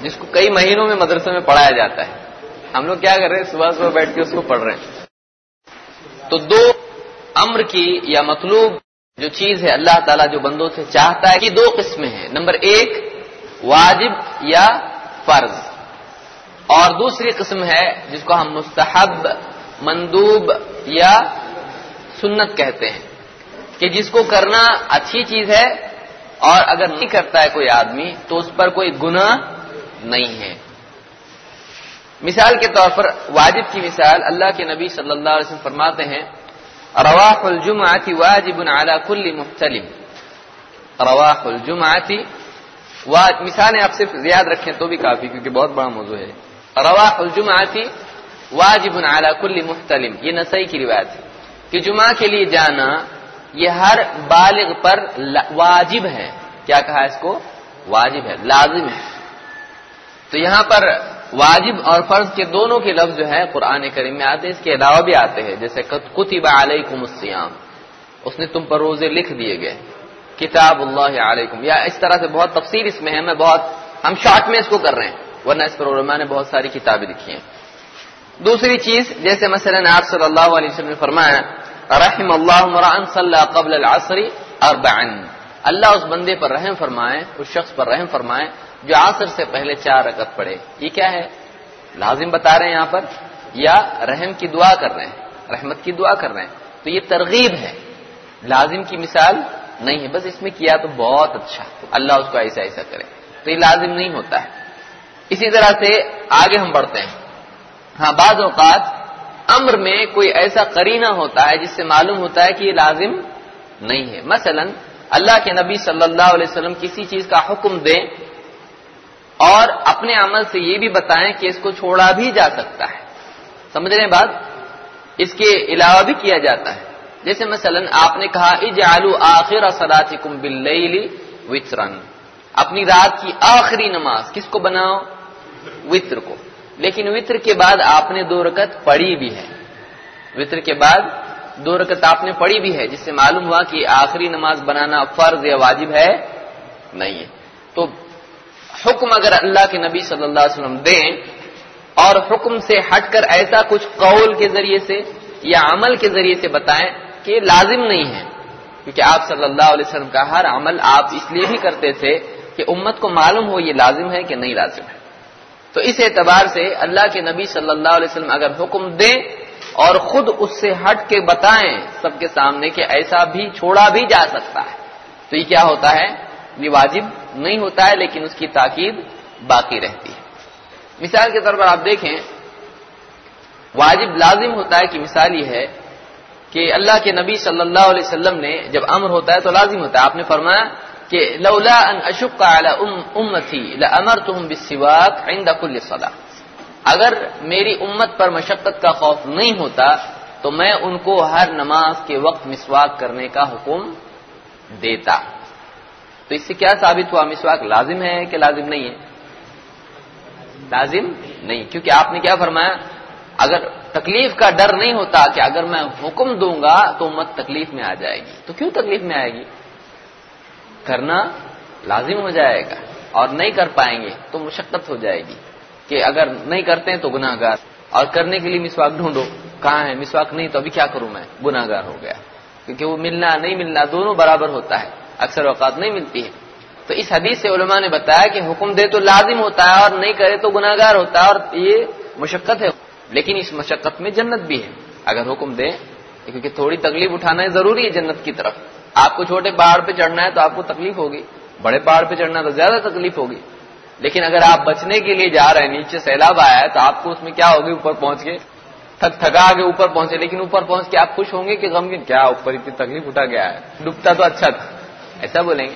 جس کو کئی مہینوں میں مدرسے میں پڑھایا جاتا ہے۔ ہم لوگ کیا کر رہے ہیں؟ صبح صبح بیٹھ کے اس کو پڑھ رہے ہیں۔ تو دو امر کی یا مطلوب جو چیز ہے، اللہ تعالیٰ جو بندوں سے چاہتا ہے کہ دو قسمیں ہیں۔ نمبر ایک، واجب یا فرض۔ اور دوسری قسم ہے جس کو ہم مستحب، مندوب یا سنت کہتے ہیں۔ کہ جس کو کرنا اچھی چیز ہے اور اگر نہیں کرتا ہے کوئی آدمی، تو اس پر کوئی گناہ نہیں ہے۔ مثال کے طور پر واجب کی مثال اللہ کے نبی صلی اللہ علیہ وسلم فرماتے ہیں، رواح الجمعہ واجب على كل محتلم رواح الجمعہ مثالیں آپ صرف یاد رکھیں تو بھی کافی کیونکہ بہت بڑا موضوع ہے۔ رواح الجمعہ واجب على كل محتلم یہ نسائی کی روایت ہے کہ جمعہ کے لیے جانا یہ ہر بالغ پر واجب ہے۔ کیا کہا اس کو؟ واجب ہے، لازم ہے۔ تو یہاں پر واجب اور فرض کے دونوں کے لفظ جو ہے قرآن کریم میں آتے ہیں، اس کے علاوہ بھی آتے ہیں، جیسے کتب علیکم السیام اس نے تم پر روزے لکھ دیے گئے، کتاب اللہ علیکم، یا اس طرح سے بہت تفصیل اس میں ہے، میں بہت، ہم شارٹ میں اس کو کر رہے ہیں، ورنہ اس پر علماء نے بہت ساری کتابیں لکھی ہیں۔ دوسری چیز، جیسے مثلا آپ صلی اللہ علیہ وسلم نے فرمایا، رحم اللہ مران صلی قبل العصر اربعا، اللہ اس بندے پر رحم فرمائے، اس شخص پر رحم فرمائے جو عصر سے پہلے چار رکعت پڑے یہ کیا ہے؟ لازم بتا رہے ہیں یہاں پر، یا رحم کی دعا کر رہے ہیں، رحمت کی دعا کر رہے ہیں۔ تو یہ ترغیب ہے۔ لازم کی مثال نہیں ہے، بس اس میں کیا تو بہت اچھا۔ اللہ اس کو ایسا ایسا کرے۔ تو یہ لازم نہیں ہوتا ہے۔ اسی طرح سے آگے ہم بڑھتے ہیں۔ ہاں بعض اوقات امر میں کوئی ایسا قرینہ ہوتا ہے جس سے معلوم ہوتا ہے کہ یہ لازم نہیں ہے۔ مثلا، اللہ کے نبی صلی اللہ علیہ وسلم کسی چیز کا حکم دیں اور اپنے عمل سے یہ بھی بتائیں کہ اس کو چھوڑا بھی جا سکتا ہے۔ سمجھ رہے ہیں بات؟ اس کے علاوہ بھی کیا جاتا ہے۔ جیسے مثلا آپ نے کہا، اجعلوا آخر صلاتکم باللیل وترن اپنی رات کی آخری نماز، کس کو بناؤ؟ وطر کو۔ لیکن وطر کے بعد آپ نے دو رکت پڑھی بھی ہے۔ وطر کے بعد دو رکت آپ نے پڑھی بھی ہے، جس سے معلوم ہوا کہ آخری نماز بنانا فرض یا واجب ہے، نہیں ہے۔ تو حکم اگر اللہ کے نبی صلی اللہ علیہ وسلم دیں اور حکم سے ہٹ کر ایسا کچھ قول کے ذریعے سے یا عمل کے ذریعے سے بتائیں کہ لازم نہیں ہے۔ کیونکہ آپ صلی اللہ علیہ وسلم کا ہر عمل آپ اس لیے بھی کرتے تھے کہ امت کو معلوم ہو یہ لازم ہے کہ نہیں لازم ہے۔ تو اس اعتبار سے اللہ کے نبی صلی اللہ علیہ وسلم اگر حکم دیں اور خود اس سے ہٹ کے بتائیں سب کے سامنے کہ ایسا بھی چھوڑا بھی جا سکتا ہے۔ تو یہ کیا ہوتا ہے؟ یہ واجب نہیں ہوتا ہے، لیکن اس کی تاکید باقی رہتی ہے۔ مثال کے طور پر آپ دیکھیں، واجب لازم ہوتا ہے کہ مثال یہ ہے کہ اللہ کے نبی صلی اللہ علیہ وسلم نے جب امر ہوتا ہے تو لازم ہوتا ہے۔ آپ نے فرمایا کہ لولا ان اشق على امتی لامرتهم بالسواك عند كل صلاه اگر میری امت پر مشقت کا خوف نہیں ہوتا، تو میں ان کو ہر نماز کے وقت مسواک کرنے کا حکم دیتا۔ تو اس سے کیا ثابت ہوا؟ مسواک لازم ہے کہ لازم نہیں ہے؟ لازم نہیں، کیونکہ آپ نے کیا فرمایا؟ اگر تکلیف کا ڈر نہیں ہوتا کہ اگر میں حکم دوں گا تو امت تکلیف میں آ جائے گی۔ تو کیوں تکلیف میں آئے گی؟ کرنا لازم ہو جائے گا اور نہیں کر پائیں گے تو مشقت ہو جائے گی کہ اگر نہیں کرتے ہیں تو گناہ گار اور کرنے کے لیے مسواک ڈھونڈو۔ کہاں ہے؟ مسواک نہیں تو ابھی کیا کروں میں؟ گناہ گار ہو گیا۔ کیونکہ وہ ملنا نہیں ملنا دونوں برابر ہوتا ہے۔ اکثر اوقات نہیں ملتی ہے۔ تو اس حدیث سے علماء نے بتایا کہ حکم دے تو لازم ہوتا ہے اور نہیں کرے تو گناہ گار ہوتا ہے اور یہ مشقت ہے۔ لیکن اس مشقت میں جنت بھی ہے۔ اگر حکم دے، کیونکہ تھوڑی تکلیف اٹھانا ہے ضروری ہے جنت کی طرف۔ آپ کو چھوٹے پہاڑ پہ چڑھنا ہے تو آپ کو تکلیف ہوگی۔ بڑے پہاڑ پہ چڑھنا تو زیادہ تکلیف ہوگی۔ لیکن اگر آپ بچنے کے لیے جا رہے ہیں، نیچے سیلاب آیا ہے تو آپ کو اس میں کیا ہوگی؟ اوپر پہنچ کے تھک تھکا کے اوپر پہنچے۔ لیکن اوپر پہنچ کے آپ خوش ہوں گے کہ غم کیا اوپر اتنی تکلیف اٹھا گیا ہے؟ ڈوبتا تو اچھا تھا۔ ایسا بولیں گے؟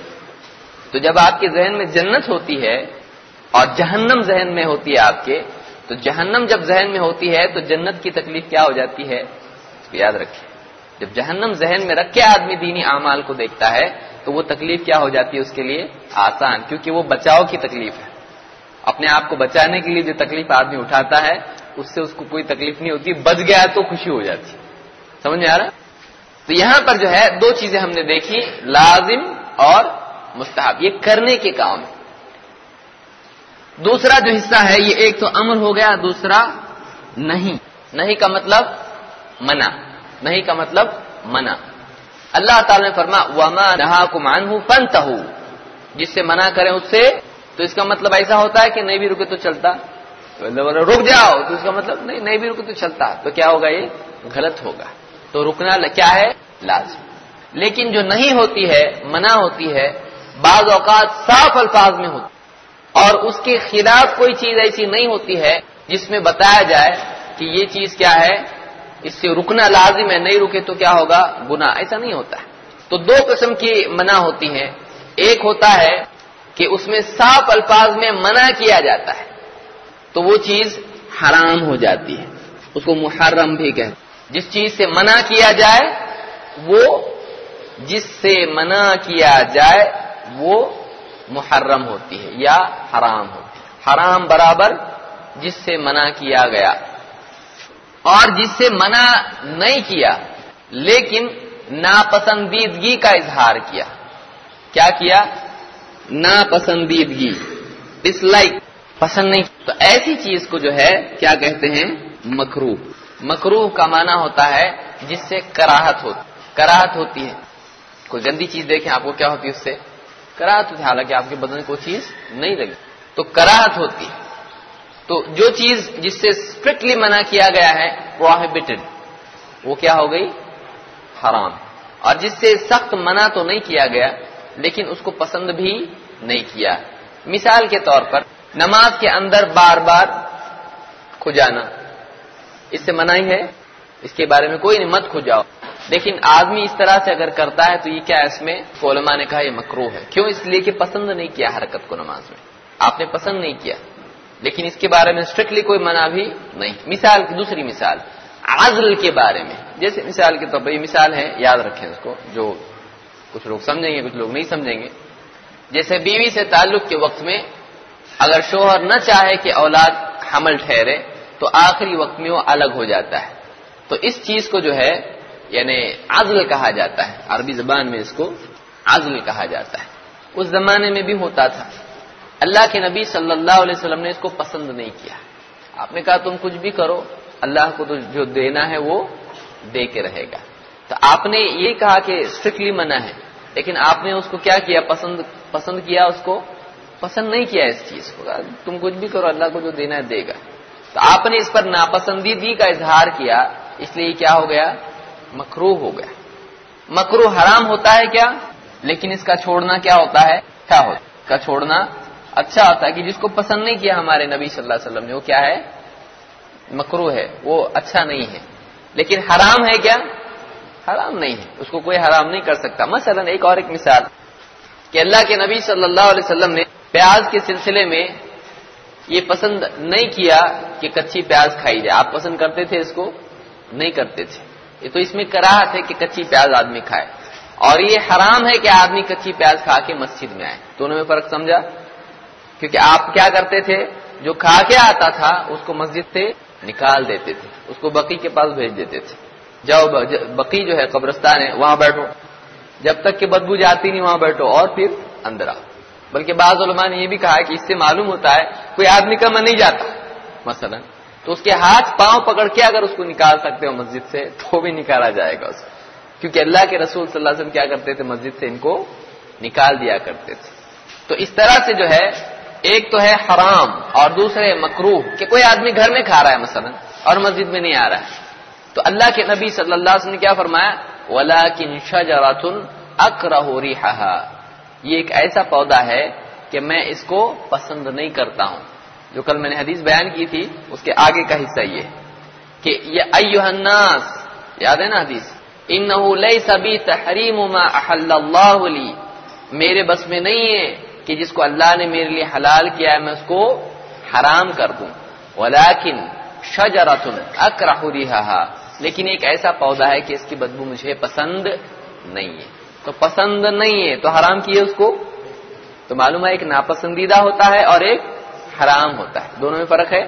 تو جب آپ کے ذہن میں جنت ہوتی ہے اور جہنم ذہن میں ہوتی ہے آپ کے، تو جہنم جب ذہن میں ہوتی ہے تو جنت کی تکلیف کیا ہو جاتی ہے؟ اس کو یاد رکھیں۔ جب جہنم ذہن میں رکھ کے آدمی دینی اعمال کو دیکھتا ہے تو وہ تکلیف کیا ہو جاتی ہے اس کے لیے؟ آسان، کیونکہ وہ بچاؤ کی تکلیف ہے۔ اپنے آپ کو بچانے کے لیے جو تکلیف آدمی اٹھاتا ہے، اس سے اس کو کوئی تکلیف نہیں ہوتی، بچ گیا تو خوشی ہو جاتی۔ سمجھ میں آ رہا؟ تو یہاں پر جو ہے دو چیزیں ہم نے دیکھی، لازم اور مستحب، یہ کرنے کے کام۔ ہے دوسرا جو حصہ ہے، یہ ایک تو امر ہو گیا، دوسرا نہیں۔ نہیں کا مطلب منع۔ نہیں کا مطلب منع۔ اللہ تعالی نے فرما وما نہا کمان ہوں فنت جس سے منع کریں اس سے، تو اس کا مطلب ایسا ہوتا ہے کہ نہیں بھی رکے تو چلتا۔ رک جاؤ۔ تو اس کا مطلب نہیں نہیں بھی رکے تو چلتا۔ تو کیا ہوگا یہ؟ غلط ہوگا۔ تو رکنا کیا ہے؟ لازم۔ لیکن جو نہیں ہوتی ہے، منع ہوتی ہے، بعض اوقات صاف الفاظ میں ہوتی اور اس کے خلاف کوئی چیز ایسی نہیں ہوتی ہے جس میں بتایا جائے کہ یہ چیز کیا ہے، اس سے رکنا لازم ہے، نہیں رکے تو کیا ہوگا؟ گنا ایسا نہیں ہوتا ہے۔ تو دو قسم کی منع ہوتی ہیں۔ ایک ہوتا ہے کہ اس میں صاف الفاظ میں منع کیا جاتا ہے۔ تو وہ چیز حرام ہو جاتی ہے۔ اس کو محرم بھی کہتے جس چیز سے منع کیا جائے، وہ جس سے منع کیا جائے، وہ محرم ہوتی ہے یا حرام ہوتی ہے۔ حرام برابر جس سے منع کیا گیا اور جس سے منع نہیں کیا، لیکن ناپسندیدگی کا اظہار کیا۔ کیا کیا؟ ناپسندیدگی۔ ڈس لائک پسند نہیں۔ تو ایسی چیز کو جو ہے، کیا کہتے ہیں؟ مکرو مکرو کا معنی ہوتا ہے جس سے کراہت ہوتی کراہت ہوتی ہے۔ کوئی گندی چیز دیکھیں آپ کو کیا ہوتی ہے اس سے؟ کراہت ہوتی ہے۔ حالانکہ آپ کے بدن کو چیز نہیں لگی۔ تو کراہت ہوتی ہے۔ تو جو چیز جس سے اسٹرکٹلی منع کیا گیا ہے پروہیبٹڈ وہ کیا ہو گئی؟ حرام۔ اور جس سے سخت منع تو نہیں کیا گیا، لیکن اس کو پسند بھی نہیں کیا۔ مثال کے طور پر، نماز کے اندر بار بار کھجانا۔ اس سے منع ہے، اس کے بارے میں کوئی نہیں، مت کھجاؤ لیکن آدمی اس طرح سے اگر کرتا ہے تو یہ کیا اس میں؟ علماء نے کہا یہ مکرو ہے۔ کیوں؟ اس لیے کہ پسند نہیں کیا حرکت کو نماز میں۔ آپ نے پسند نہیں کیا۔ لیکن اس کے بارے میں اسٹرکٹلی کوئی منع بھی نہیں۔ مثال دوسری مثال، عزل کے بارے میں۔ جیسے مثال کے طور پر یہ مثال ہے، یاد رکھیں اس کو، جو کچھ لوگ سمجھیں گے، کچھ لوگ نہیں سمجھیں گے۔ جیسے بیوی سے تعلق کے وقت میں اگر شوہر نہ چاہے کہ اولاد حمل ٹھہرے تو آخری وقت میں وہ الگ ہو جاتا ہے۔ تو اس چیز کو جو ہے یعنی عزل کہا جاتا ہے۔ عربی زبان میں اس کو عزل کہا جاتا ہے۔ اس زمانے میں بھی ہوتا تھا۔ اللہ کے نبی صلی اللہ علیہ وسلم نے اس کو پسند نہیں کیا۔ آپ نے کہا، تم کچھ بھی کرو، اللہ کو تو جو دینا ہے وہ دے کے رہے گا۔ تو آپ نے یہ کہا کہ اسٹرکٹلی منع ہے۔ لیکن آپ نے اس کو کیا کیا؟ پسند پسند کیا اس کو؟ پسند نہیں کیا اس چیز کو۔ تم کچھ بھی کرو، اللہ کو جو دینا ہے دے گا۔ تو آپ نے اس پر ناپسندیدگی کا اظہار کیا، اس لیے کیا ہو گیا؟ مکرو ہو گیا۔ مکرو حرام ہوتا ہے کیا؟ لیکن اس کا چھوڑنا کیا ہوتا ہے؟ کیا ہوتا ہے؟ کا چھوڑنا اچھا ہوتا ہے کہ جس کو پسند نہیں کیا ہمارے نبی صلی اللہ علیہ وسلم نے، وہ کیا ہے؟ مکرو ہے، وہ اچھا نہیں ہے۔ لیکن حرام ہے کیا؟ حرام نہیں ہے۔ اس کو کوئی حرام نہیں کر سکتا۔ مثلا ایک اور ایک مثال کہ اللہ کے نبی صلی اللہ علیہ وسلم نے پیاز کے سلسلے میں یہ پسند نہیں کیا کہ کچی پیاز کھائی جائے۔ آپ پسند کرتے تھے اس کو؟ نہیں کرتے تھے۔ یہ تو اس میں کراہت ہے کہ کچی پیاز آدمی کھائے۔ اور یہ حرام ہے کہ آدمی کچی پیاز کھا کے مسجد میں آئے۔ دونوں میں فرق سمجھا؟ کیونکہ آپ کیا کرتے تھے؟ جو کھا کے آتا تھا، اس کو مسجد سے نکال دیتے تھے۔ اس کو بقی کے پاس بھیج دیتے تھے۔ جاؤ بقی جو ہے قبرستان ہے، وہاں بیٹھو۔ جب تک کہ بدبو جاتی نہیں، وہاں بیٹھو۔ اور پھر اندر آؤ۔ بلکہ بعض علماء نے یہ بھی کہا کہ اس سے معلوم ہوتا ہے کوئی آدمی کا من نہیں جاتا، مثلا۔ تو اس کے ہاتھ پاؤں پکڑ کے اگر اس کو نکال سکتے ہو مسجد سے، تو بھی نکالا جائے گا اس کو۔ کیونکہ اللہ کے رسول صلی اللہ علیہ وسلم کیا کرتے تھے؟ مسجد سے ان کو نکال دیا کرتے تھے۔ تو اس طرح سے جو ہے، ایک تو ہے حرام اور دوسرے مکروح کہ کوئی آدمی گھر میں کھا رہا ہے مثلا اور مسجد میں نہیں آ رہا ہے۔ تو اللہ کے نبی صلی اللہ علیہ وسلم نے کیا فرمایا؟ ولا کن شجراتن اکرہ یہ ایک ایسا پودا ہے کہ میں اس کو پسند نہیں کرتا ہوں۔ جو کل میں نے حدیث بیان کی تھی، اس کے آگے کا حصہ یہ کہ یہ ایوہ الناس، یاد ہے نا حدیث؟ انہو لیس بی تحریم ما احل اللہ لی۔ میرے بس میں نہیں ہے کہ جس کو اللہ نے میرے لیے حلال کیا ہے، میں اس کو حرام کر دوں۔ ولیکن شجرۃ اکرہ ریحها لیکن ایک ایسا پودا ہے کہ اس کی بدبو مجھے پسند نہیں ہے۔ تو پسند نہیں ہے تو حرام کیے اس کو؟ تو معلوم ہے ایک ناپسندیدہ ہوتا ہے اور ایک حرام ہوتا ہے، دونوں میں فرق ہے؟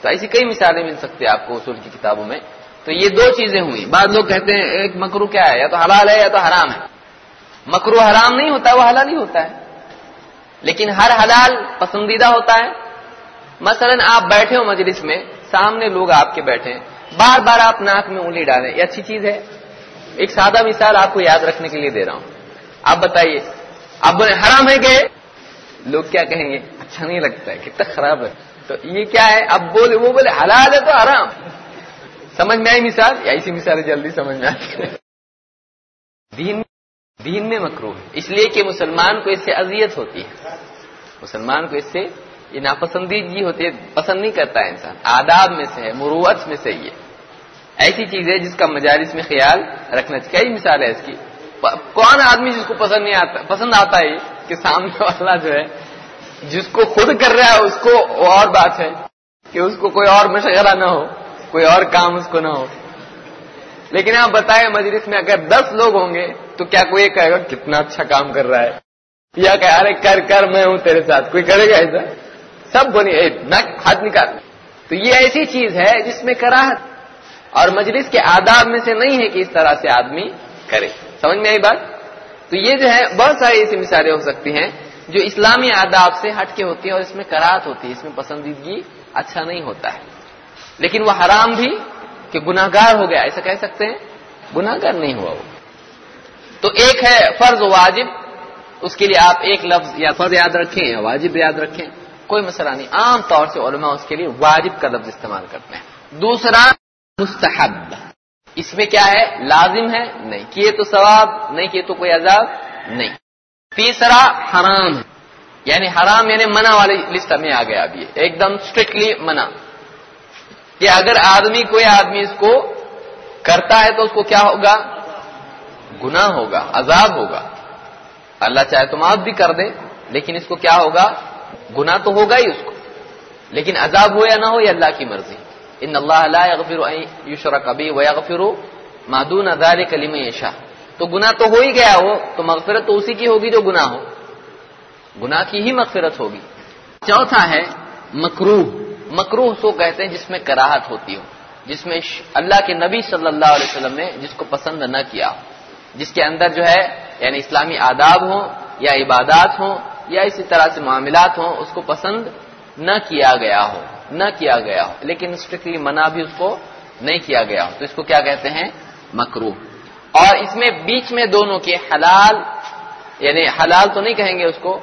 تو ایسی کئی مثالیں مل سکتی ہیں آپ کو اصول کی کتابوں میں۔ تو یہ دو چیزیں ہوئی۔ بعض لوگ کہتے ہیں ایک مکرو کیا ہے، یا تو حلال ہے یا تو حرام ہے۔ مکرو حرام نہیں ہوتا، وہ حلال ہی ہوتا ہے۔ لیکن ہر حلال پسندیدہ ہوتا ہے۔ مثلا آپ بیٹھے ہو مجلس میں، سامنے لوگ آپ کے بیٹھے ہیں۔ بار بار آپ ناک میں انگلی ڈالیں، یہ اچھی چیز ہے۔ ایک سادہ مثال آپ کو یاد رکھنے کے لیے دے رہا ہوں۔ آپ بتائیے آپ بولے حرام ہے کہ لوگ کیا کہیں گے؟ اچھا نہیں لگتا ہے، کتنا خراب ہے۔ تو یہ کیا ہے؟ اب بولے، وہ بولے، حلال ہے تو حرام۔ سمجھ میں آئی مثال؟ یا ایسی مثال جلدی سمجھ میں آتی دین دین میں مکرو ہے۔ اس لیے کہ مسلمان کو اس سے اذیت ہوتی ہے۔ مسلمان کو اس سے یہ ناپسندیدگی ہوتی ہے، پسند نہیں کرتا ہے انسان۔ آداب میں سے ہے، مروت میں سے یہ ایسی چیز ہے جس کا مجالس میں خیال رکھنا چاہیے۔ کئی مثال ہے اس کی۔ کون آدمی جس کو پسند نہیں آتا پسند آتا ہے کہ سامنے والا جو ہے، جس کو خود کر رہا ہے، اس کو اور بات ہے کہ اس کو کوئی اور مشغلہ نہ ہو، کوئی اور کام اس کو نہ ہو۔ لیکن آپ بتائیں مجلس میں اگر دس لوگ ہوں گے، تو کیا کوئی کہے گا، کتنا اچھا کام کر رہا ہے یا کہ ارے کر کر، میں ہوں تیرے ساتھ کوئی کرے گا ایسا؟ سب بولی ہاتھ نکال۔ تو یہ ایسی چیز ہے جس میں کراہت اور مجلس کے آداب میں سے نہیں ہے کہ اس طرح سے آدمی کرے۔ سمجھ میں آئی بات؟ تو یہ جو ہے، بہت ساری ایسی مثالیں ہو سکتی ہیں جو اسلامی آداب سے ہٹ کے ہوتی ہیں اور اس میں کراہت ہوتی ہے۔ اس میں پسندیدگی اچھا نہیں ہوتا ہے۔ لیکن وہ حرام بھی کہ گناگار ہو گیا، ایسا کہہ سکتے ہیں؟ گناگار نہیں ہوا وہ۔ تو ایک ہے فرض و واجب۔ اس کے لیے آپ ایک لفظ یا فرض یاد رکھیں یا واجب یاد رکھیں۔ کوئی مسئلہ نہیں۔ عام طور سے علماء اس کے لیے واجب کا لفظ استعمال کرتے ہیں۔ دوسرا مستحب۔ اس میں کیا ہے؟ لازم ہے؟ نہیں۔ کیے تو ثواب، نہیں کیے تو کوئی عذاب، نہیں۔ تیسرا، حرام ہے۔ یعنی حرام یعنی منع والی لسٹ میں آ گیا اب یہ ایک دم اسٹرکٹلی منع۔ کہ اگر آدمی، کوئی آدمی اس کو کرتا ہے تو اس کو کیا ہوگا؟ گناہ ہوگا، عذاب ہوگا۔ اللہ چاہے تو معاف بھی کر دے، لیکن اس کو کیا ہوگا؟ گناہ تو ہوگا ہی اس کو۔ لیکن عذاب ہو یا نہ ہو، یہ اللہ کی مرضی۔ ان اللہ لا یغفر ان یشرک به ویغفر ما دون ذلك لمن یشاء تو گناہ تو ہو ہی گیا ہو، تو مغفرت تو اسی کی ہوگی جو گناہ ہو۔ گناہ کی ہی مغفرت ہوگی۔ چوتھا ہے، مکروہ۔ مکروہ سو کہتے ہیں جس میں کراہت ہوتی ہو، جس میں اللہ کے نبی صلی اللہ علیہ وسلم نے جس کو پسند نہ کیا ہو۔ جس کے اندر جو ہے یعنی اسلامی آداب ہوں، یا عبادات ہوں، یا اسی طرح سے معاملات ہوں، اس کو پسند نہ کیا گیا ہو۔ نہ کیا گیا ہو۔ لیکن اسٹرکٹلی منع بھی اس کو نہیں کیا گیا ہو۔ تو اس کو کیا کہتے ہیں؟ مکرو اور اس میں بیچ میں دونوں کے حلال یعنی حلال تو نہیں کہیں گے اس کو،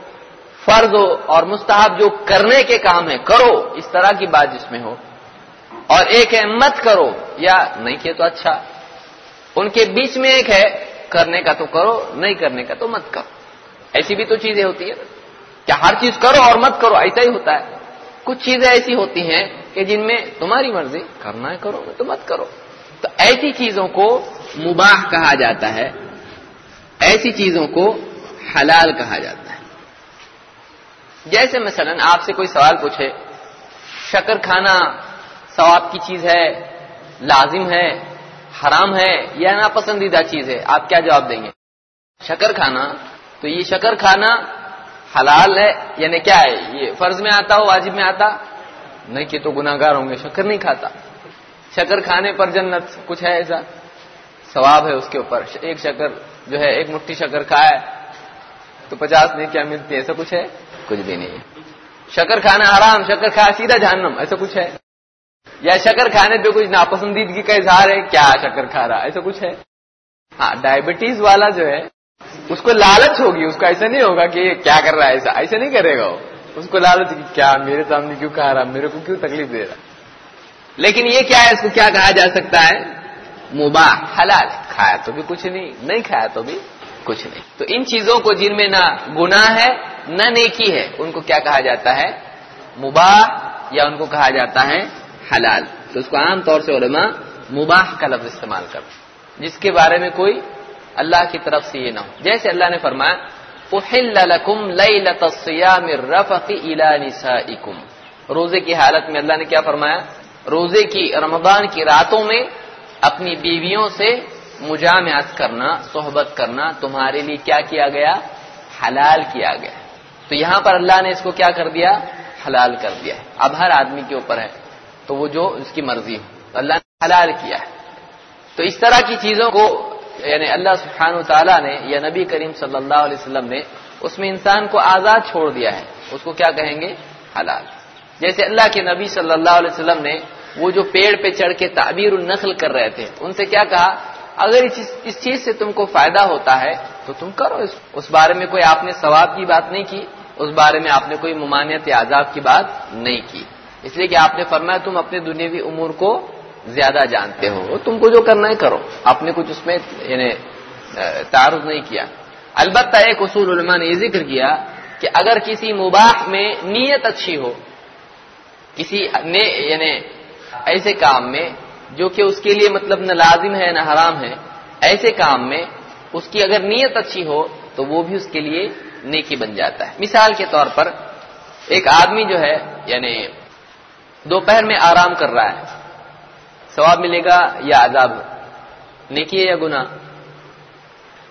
فرض ہو اور مستحب جو کرنے کے کام ہے کرو، اس طرح کی بات جس میں ہو۔ اور ایک ہے مت کرو، یا نہیں کیے تو اچھا۔ ان کے بیچ میں ایک ہے، کرنے کا تو کرو، نہیں کرنے کا تو مت کرو۔ ایسی بھی تو چیزیں ہوتی ہیں۔ کیا ہر چیز کرو اور مت کرو، ایسا ہی ہوتا ہے۔ کچھ چیزیں ایسی ہوتی ہیں کہ جن میں تمہاری مرضی کرنا ہے کرو تو مت کرو۔ تو ایسی چیزوں کو مباح کہا جاتا ہے۔ ایسی چیزوں کو حلال کہا جاتا ہے۔ جیسے مثلا آپ سے کوئی سوال پوچھے، شکر کھانا ثواب کی چیز ہے، لازم ہے، حرام ہے یا ناپسندیدہ چیز ہے، آپ کیا جواب دیں گے؟ شکر کھانا، تو یہ شکر کھانا حلال ہے؟ یعنی کیا ہے؟ یہ فرض میں آتا ہو، واجب میں آتا؟ نہیں کہ تو گناگار ہوں گے، شکر نہیں کھاتا۔ شکر کھانے پر جنت کچھ ہے ایسا؟ ثواب ہے اس کے اوپر۔ ایک شکر جو ہے، ایک مٹھی شکر کھائے تو پچاس نہیں، کیا ملتی؟ ایسا کچھ ہے؟ کچھ بھی نہیں ہے۔ شکر کھانا حرام، شکر کھایا سیدھا جہنم، ایسا کچھ ہے؟ یا شکر کھانے پہ کچھ ناپسندیدگی کا اظہار ہے، کیا شکر کھا رہا؟ ایسا کچھ ہے؟ ہاں ڈائبٹیز والا جو ہے اس کو لالچ ہوگی، اس کو ایسا نہیں ہوگا کہ یہ کیا کر رہا ہے، ایسا ایسا نہیں کرے گا وہ۔ اس کو لالچ کی کیا میرے سامنے کیوں کھا رہا میرے کو کیوں تکلیف دے رہا لیکن یہ کیا ہے؟ اس کو کیا کہا جا سکتا ہے؟ مباح، حلال۔ کھایا تو بھی کچھ نہیں نہیں کھایا تو بھی کچھ نہیں۔ تو ان چیزوں کو جن میں نہ گناہ ہے، نہ نیکی ہے، ان کو کیا کہا جاتا ہے؟ مباح، یا ان کو کہا جاتا ہے حلال۔ تو اس کو عام طور سے علماء مباح کا لفظ استعمال کر جس کے بارے میں کوئی اللہ کی طرف سے یہ نہ ہو۔ جیسے اللہ نے فرمایا، احل لکم لیلۃ الصیام الرفق نسائکم روزے کی حالت میں اللہ نے کیا فرمایا؟ روزے کی رمضان کی راتوں میں اپنی بیویوں سے مجامعت کرنا، صحبت کرنا تمہارے لیے کیا کیا گیا؟ حلال کیا گیا۔ تو یہاں پر اللہ نے اس کو کیا کر دیا؟ حلال کر دیا۔ ہے اب ہر آدمی کے اوپر ہے، تو وہ جو اس کی مرضی ہو۔ اللہ نے حلال کیا۔ ہے تو اس طرح کی چیزوں کو یعنی اللہ سبحانہ تعالیٰ نے یا نبی کریم صلی اللہ علیہ وسلم نے اس میں انسان کو آزاد چھوڑ دیا ہے۔ اس کو کیا کہیں گے؟ حلال۔ جیسے اللہ کے نبی صلی اللہ علیہ وسلم نے وہ جو پیڑ پہ چڑھ کے تعبیر النخل کر رہے تھے، ان سے کیا کہا؟ اگر اس چیز سے تم کو فائدہ ہوتا ہے تو تم کرو اس بارے میں کوئی آپ نے ثواب کی بات نہیں کی، اس بارے میں آپ نے کوئی ممانعت یا عذاب کی بات نہیں کی۔ اس لیے کہ آپ نے فرمایا تم اپنے دنیاوی امور کو زیادہ جانتے ہو تم کو جو کرنا ہے کرو۔ آپ نے کچھ اس میں یعنی تعارف نہیں کیا۔ البتہ ایک اصول علماء نے یہ ذکر کیا کہ اگر کسی مباح میں نیت اچھی ہو، کسی نے یعنی ایسے کام میں جو کہ اس کے لیے مطلب نہ لازم ہے، نہ حرام ہے، ایسے کام میں اس کی اگر نیت اچھی ہو تو وہ بھی اس کے لیے نیکی بن جاتا ہے۔ مثال کے طور پر ایک آدمی جو ہے یعنی دوپہر میں آرام کر رہا ہے۔ ثواب ملے گا یا عذاب؟ نیکی ہے یا گنا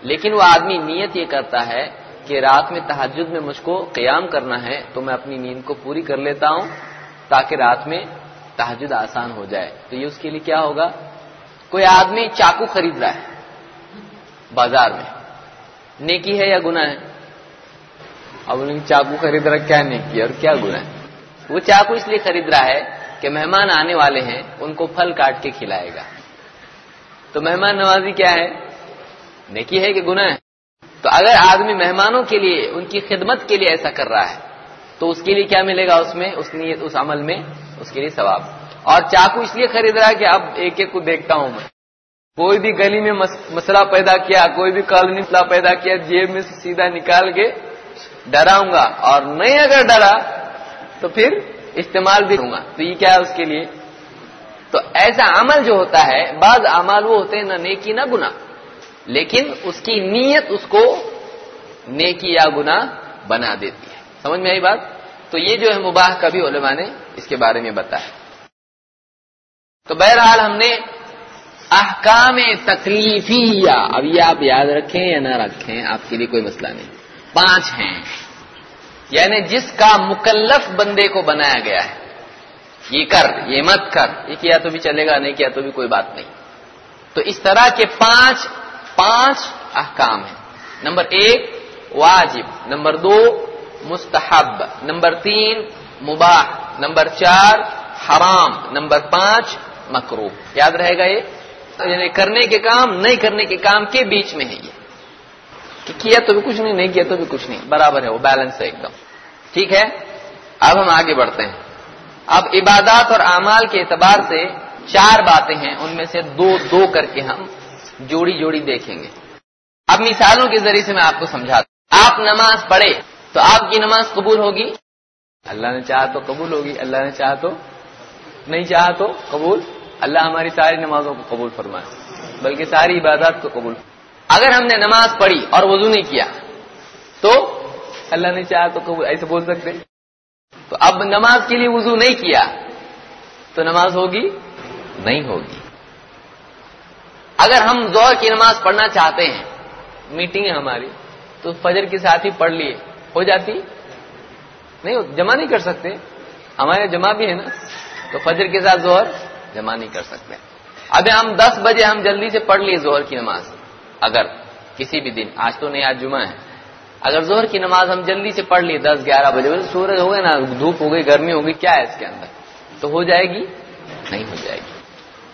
لیکن وہ آدمی نیت یہ کرتا ہے کہ رات میں تحجد میں مجھ کو قیام کرنا ہے تو میں اپنی نیند کو پوری کر لیتا ہوں تاکہ رات میں تحجد آسان ہو جائے۔ تو یہ اس کے لیے کیا ہوگا؟ کوئی آدمی چاقو خرید رہا ہے بازار میں۔ نیکی ہے یا گنا ہے؟ اب چاقو خرید رہا کیا نیکی اور کیا گنا ہے؟ وہ چاقو اس لیے خرید رہا ہے کہ مہمان آنے والے ہیں، ان کو پھل کاٹ کے کھلائے گا۔ تو مہمان نوازی کیا ہے؟ نیکی ہے کہ گناہ ہے؟ تو اگر آدمی مہمانوں کے لیے، ان کی خدمت کے لیے ایسا کر رہا ہے، تو اس کے لیے کیا ملے گا اس میں؟ اس نیت، اس عمل میں اس کے لیے ثواب۔ اور چاقو اس لیے خرید رہا ہے کہ اب ایک ایک کو دیکھتا ہوں میں۔ کوئی بھی گلی میں مسئلہ پیدا کیا، کوئی بھی کالونی مسئلہ پیدا کیا، جیب میں سے سیدھا نکال کے ڈراؤں گا۔ اور نہیں اگر ڈرا، تو پھر استعمال بھی ہوں گا۔ تو یہ کیا ہے اس کے لیے؟ تو ایسا عمل جو ہوتا ہے، بعض اعمال وہ ہوتے ہیں نہ نیکی نہ گنا لیکن اس کی نیت اس کو نیکی یا گنا بنا دیتی ہے۔ سمجھ میں آئی بات؟ تو یہ جو ہے مباح کا بھی علماء نے اس کے بارے میں بتایا۔ تو بہرحال ہم نے احکام تکلیفی یا اب یہ آپ یاد رکھیں یا نہ رکھیں، آپ کے لیے کوئی مسئلہ نہیں۔ پانچ ہیں۔ یعنی جس کا مکلف بندے کو بنایا گیا ہے۔ یہ کر، یہ مت کر، یہ کیا تو بھی چلے گا، نہیں کیا تو بھی کوئی بات نہیں۔ تو اس طرح کے پانچ پانچ احکام ہیں۔ نمبر ایک، واجب۔ نمبر دو، مستحب۔ نمبر تین، مباح۔ نمبر چار، حرام۔ نمبر پانچ مکرو یاد رہے گا یہ؟ یعنی کرنے کے کام، نہیں کرنے کے کام کے بیچ میں ہے یہ۔ کہ کیا تو بھی کچھ نہیں نہیں کیا تو بھی کچھ نہیں۔ برابر ہے، وہ بیلنس ہے ایک دم۔ ٹھیک ہے؟ اب ہم آگے بڑھتے ہیں۔ اب عبادات اور اعمال کے اعتبار سے چار باتیں ہیں، ان میں سے دو دو کر کے ہم جوڑی جوڑی دیکھیں گے۔ اب مثالوں کے ذریعے سے میں آپ کو سمجھاتا ہوں۔ آپ نماز پڑھے تو آپ کی نماز قبول ہوگی؟ اللہ نے چاہا تو قبول ہوگی، اللہ نے چاہا تو نہیں چاہا تو قبول۔ اللہ ہماری ساری نمازوں کو قبول فرمائے، بلکہ ساری عبادات کو قبول۔ اگر ہم نے نماز پڑھی اور وضو نہیں کیا، تو اللہ نے چاہا تو قبول، ایسے بول سکتے۔ تو اب نماز کے لیے وضو نہیں کیا، تو نماز ہوگی؟ نہیں ہوگی۔ اگر ہم زور کی نماز پڑھنا چاہتے ہیں میٹنگ ہے ہماری، تو فجر کے ساتھ ہی پڑھ لیے، ہو جاتی؟ نہیں جمع نہیں کر سکتے۔ ہمارے جمع بھی ہے نا، تو فجر کے ساتھ زہر جمع نہیں کر سکتے۔ اب ہم دس بجے ہم جلدی سے پڑھ لیے زہر کی نماز۔ اگر کسی بھی دن، آج تو نہیں، آج جمعہ ہے۔ اگر زہر کی نماز ہم جلدی سے پڑھ لیے دس، گیارہ بجے سورج ہو گئے نا، دھوپ ہو گئی، گرمی ہو گئی، کیا ہے اس کے اندر؟ تو ہو جائے گی؟ نہیں ہو جائے گی۔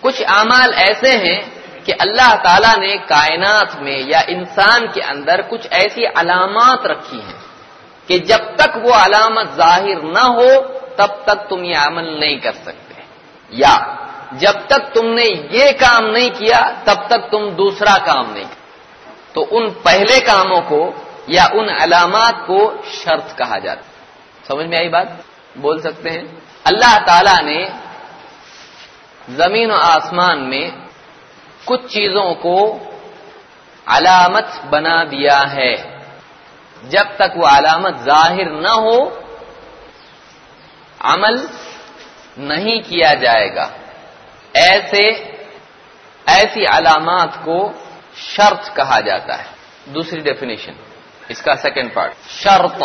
کچھ اعمال ایسے ہیں کہ اللہ تعالی نے کائنات میں یا انسان کے اندر کچھ ایسی علامات رکھی ہیں کہ جب تک وہ علامت ظاہر نہ ہو، تب تک تم یہ عمل نہیں کر سکتے۔ یا جب تک تم نے یہ کام نہیں کیا، تب تک تم دوسرا کام نہیں۔ تو ان پہلے کاموں کو یا ان علامات کو شرط کہا جاتا سمجھ میں آئی بات؟ بول سکتے ہیں؟ اللہ تعالی نے زمین و آسمان میں کچھ چیزوں کو علامت بنا دیا ہے۔ جب تک وہ علامت ظاہر نہ ہو، عمل نہیں کیا جائے گا۔ ایسے ایسی علامات کو شرط کہا جاتا ہے۔ دوسری ڈیفینیشن اس کا سیکنڈ پارٹ شرط۔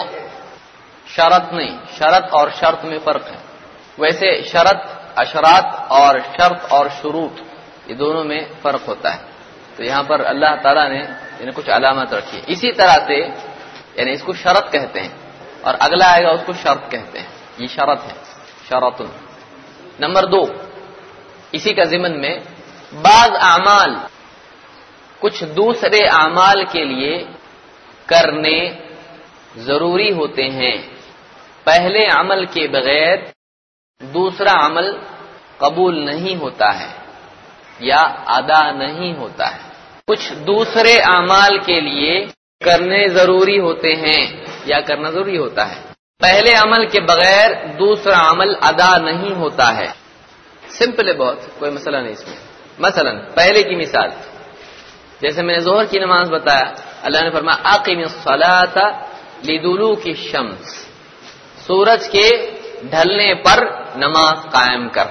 شرط نہیں، شرط اور شرط میں فرق ہے۔ ویسے شرط، اشرات اور شرط اور شروط، یہ دونوں میں فرق ہوتا ہے۔ تو یہاں پر اللہ تعالیٰ نے انہیں کچھ علامت رکھی ہے اسی طرح سے یعنی اس کو شرط کہتے ہیں اور اگلا آئے گا اس کو شرط کہتے ہیں۔ یہ شرط ہے شرط نمبر دو اسی کا ضمن میں بعض اعمال کچھ دوسرے اعمال کے لیے کرنے ضروری ہوتے ہیں۔ پہلے عمل کے بغیر دوسرا عمل قبول نہیں ہوتا ہے یا ادا نہیں ہوتا ہے۔ کچھ دوسرے اعمال کے لیے کرنے ضروری ہوتے ہیں یا کرنا ضروری ہوتا ہے۔ پہلے عمل کے بغیر دوسرا عمل ادا نہیں ہوتا ہے۔ سمپل ہے بہت، کوئی مسئلہ نہیں اس میں۔ مثلا، پہلے کی مثال۔ جیسے میں نے زہر کی نماز بتایا، اللہ نے فرمایا عقیم الصلاۃ لدلوک الشمس سورج کے ڈھلنے پر نماز قائم کر۔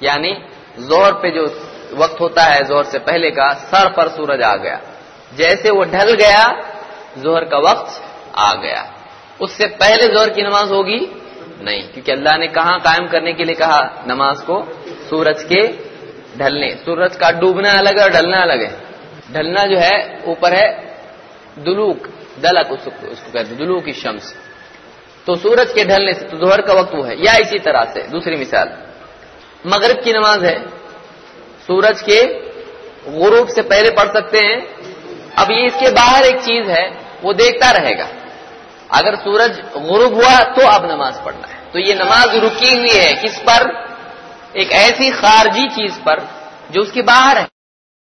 یعنی زہر پہ جو وقت ہوتا ہے زہر سے پہلے کا، سر پر سورج آ گیا۔ جیسے وہ ڈھل گیا زہر کا وقت آ گیا۔ اس سے پہلے زہر کی نماز ہوگی؟ نہیں، کیونکہ اللہ نے کہاں قائم کرنے کے لیے کہا؟ نماز کو سورج کے ڈھلنے۔ سورج کا ڈوبنا الگ ہے اور ڈھلنا الگ ہے۔ ڈھلنا جو ہے، اوپر ہے دلوک، دلک اس کو کہتے دلوک کی شمس۔ تو سورج کے ڈھلنے سے تو دوہر کا وقت وہ ہے۔ یا اسی طرح سے، دوسری مثال۔ مغرب کی نماز ہے۔ سورج کے غروب سے پہلے پڑھ سکتے ہیں۔ اب یہ اس کے باہر ایک چیز ہے، وہ دیکھتا رہے گا۔ اگر سورج غروب ہوا تو اب نماز پڑھنا ہے۔ تو یہ نماز رکی ہوئی ہے۔ کس پر؟ ایک ایسی خارجی چیز پر جو اس کے باہر ہے۔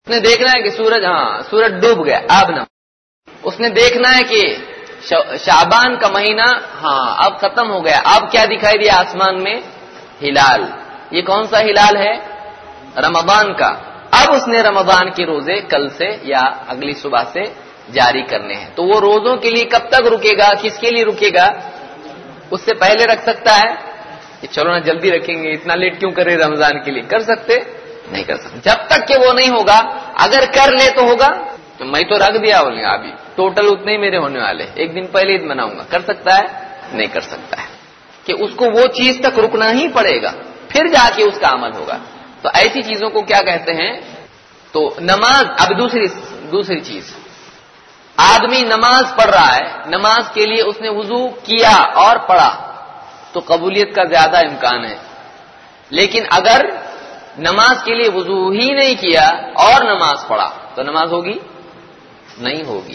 اس نے دیکھنا ہے کہ سورج ہاں سورج ڈوب گیا، اب نہ۔ اس نے دیکھنا ہے کہ شابان کا مہینہ ہاں اب ختم ہو گیا۔ اب کیا دکھائی دیا آسمان میں؟ ہلال۔ یہ کون سا ہلال ہے؟ رمضان کا۔ اب اس نے رمضان کے روزے کل سے یا اگلی صبح سے جاری کرنے ہیں۔ تو وہ روزوں کے لیے کب تک رکے گا؟ کس کے لیے رکے گا؟ اس سے پہلے رکھ سکتا ہے۔ کہ چلو نا جلدی رکھیں گے، اتنا لیٹ کیوں کرے رمضان کے لیے؟ کر سکتے؟ نہیں کر سکتے۔ جب تک کہ وہ نہیں ہوگا، اگر کر لے تو ہوگا۔ تو میں تو رکھ دیا بولے ابھی۔ ٹوٹل اتنے ہی میرے ہونے والے ایک دن پہلے عید مناؤں گا۔ کر سکتا ہے؟ نہیں کر سکتا ہے۔ کہ اس کو وہ چیز تک رکنا ہی پڑے گا۔ پھر جا کے اس کا عمل ہوگا۔ تو ایسی چیزوں کو کیا کہتے ہیں؟ تو نماز، اب دوسری دوسری چیز۔ آدمی نماز پڑھ رہا ہے۔ نماز کے لیے اس نے وضو کیا اور پڑھا۔ تو قبولیت کا زیادہ امکان ہے۔ لیکن اگر نماز کے لیے وضو ہی نہیں کیا اور نماز پڑھا، تو نماز ہوگی؟ نہیں ہوگی۔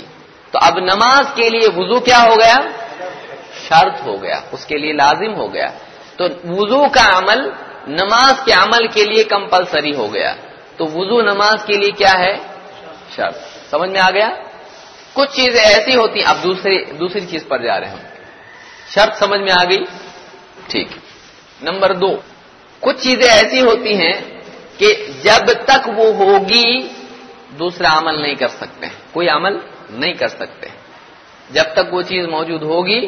تو اب نماز کے لیے وضو کیا ہو گیا؟ شرط ہو گیا، اس کے لیے لازم ہو گیا۔ تو وضو کا عمل نماز کے عمل کے لیے کمپلسری ہو گیا۔ تو وضو نماز کے لیے کیا ہے؟ شرط۔ سمجھ میں آ گیا؟ کچھ چیزیں ایسی ہوتی ہیں، اب دوسری دوسری چیز پر جا رہے ہیں شرط سمجھ میں آ گئی؟ ٹھیک۔ نمبر دو، کچھ چیزیں ایسی ہوتی ہیں کہ جب تک وہ ہوگی، دوسرا عمل نہیں کر سکتے، کوئی عمل نہیں کر سکتے۔ جب تک وہ چیز موجود ہوگی،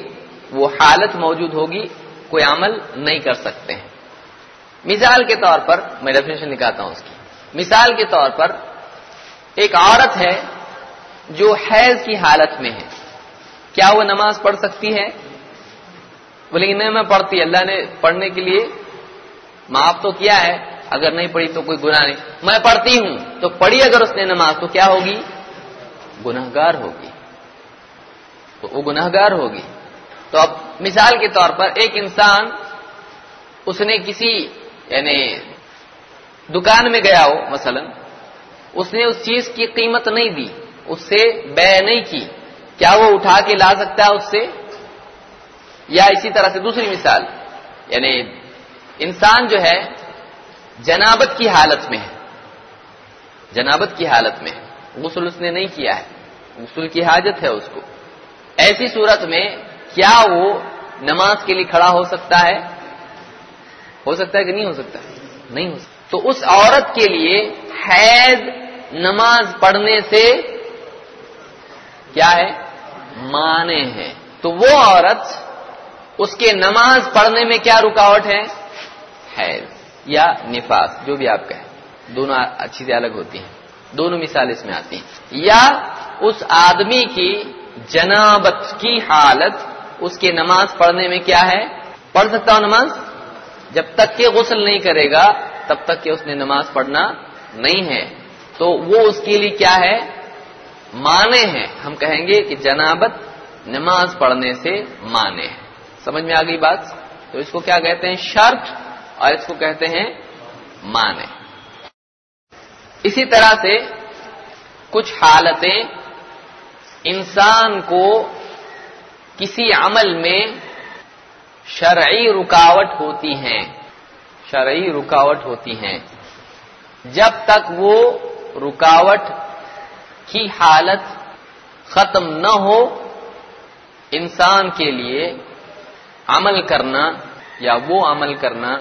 وہ حالت موجود ہوگی، کوئی عمل نہیں کر سکتے۔ ہیں مثال کے طور پر، میں ڈیفینیشن نکالتا ہوں اس کی۔ مثال کے طور پر، ایک عورت ہے جو حیض کی حالت میں ہے۔ کیا وہ نماز پڑھ سکتی ہے؟ بولے نہیں میں پڑھتی، اللہ نے پڑھنے کے لیے معاف تو کیا ہے؟ اگر نہیں پڑھی تو کوئی گناہ نہیں۔ میں پڑھتی ہوں، تو پڑھی اگر اس نے نماز تو کیا ہوگی؟ گناہ گار ہوگی۔ تو وہ گناہ گار ہوگی۔ تو اب مثال کے طور پر ایک انسان اس نے کسی یعنی دکان میں گیا ہو، مثلا، اس نے اس چیز کی قیمت نہیں دی، اس سے بے نہیں کی۔ کیا وہ اٹھا کے لا سکتا ہے اس سے؟ یا اسی طرح سے دوسری مثال یعنی انسان جو ہے، جنابت کی حالت میں ہے۔ جنابت کی حالت میں غسل اس نے نہیں کیا ہے۔ غسل کی حاجت ہے اس کو۔ ایسی صورت میں کیا وہ نماز کے لیے کھڑا ہو سکتا ہے؟ ہو سکتا ہے کہ نہیں ہو سکتا؟ نہیں ہو سکتا۔ تو اس عورت کے لیے حید نماز پڑھنے سے کیا ہے؟ مانے ہیں۔ تو وہ عورت اس کے نماز پڑھنے میں کیا رکاوٹ ہے حیض یا نفاس جو بھی آپ کہیں۔ دونوں چیزیں الگ ہوتی ہیں۔ دونوں مثال اس میں آتی ہیں۔ یا اس آدمی کی جنابت کی حالت، اس کے نماز پڑھنے میں کیا ہے؟ پڑھ سکتا ہوں نماز؟ جب تک کہ غسل نہیں کرے گا، تب تک کہ اس نے نماز پڑھنا نہیں ہے۔ تو وہ اس کے لیے کیا ہے؟ مانے ہیں۔ ہم کہیں گے کہ جنابت نماز پڑھنے سے مانے ہیں۔ سمجھ میں آ گئی بات؟ تو اس کو کیا کہتے ہیں؟ شرط اور اس کو کہتے ہیں مانے اسی طرح سے کچھ حالتیں انسان کو کسی عمل میں شرعی رکاوٹ ہوتی ہیں۔ شرعی رکاوٹ ہوتی ہیں۔ جب تک وہ رکاوٹ کی حالت ختم نہ ہو، انسان کے لیے عمل کرنا یا وہ عمل کرنا،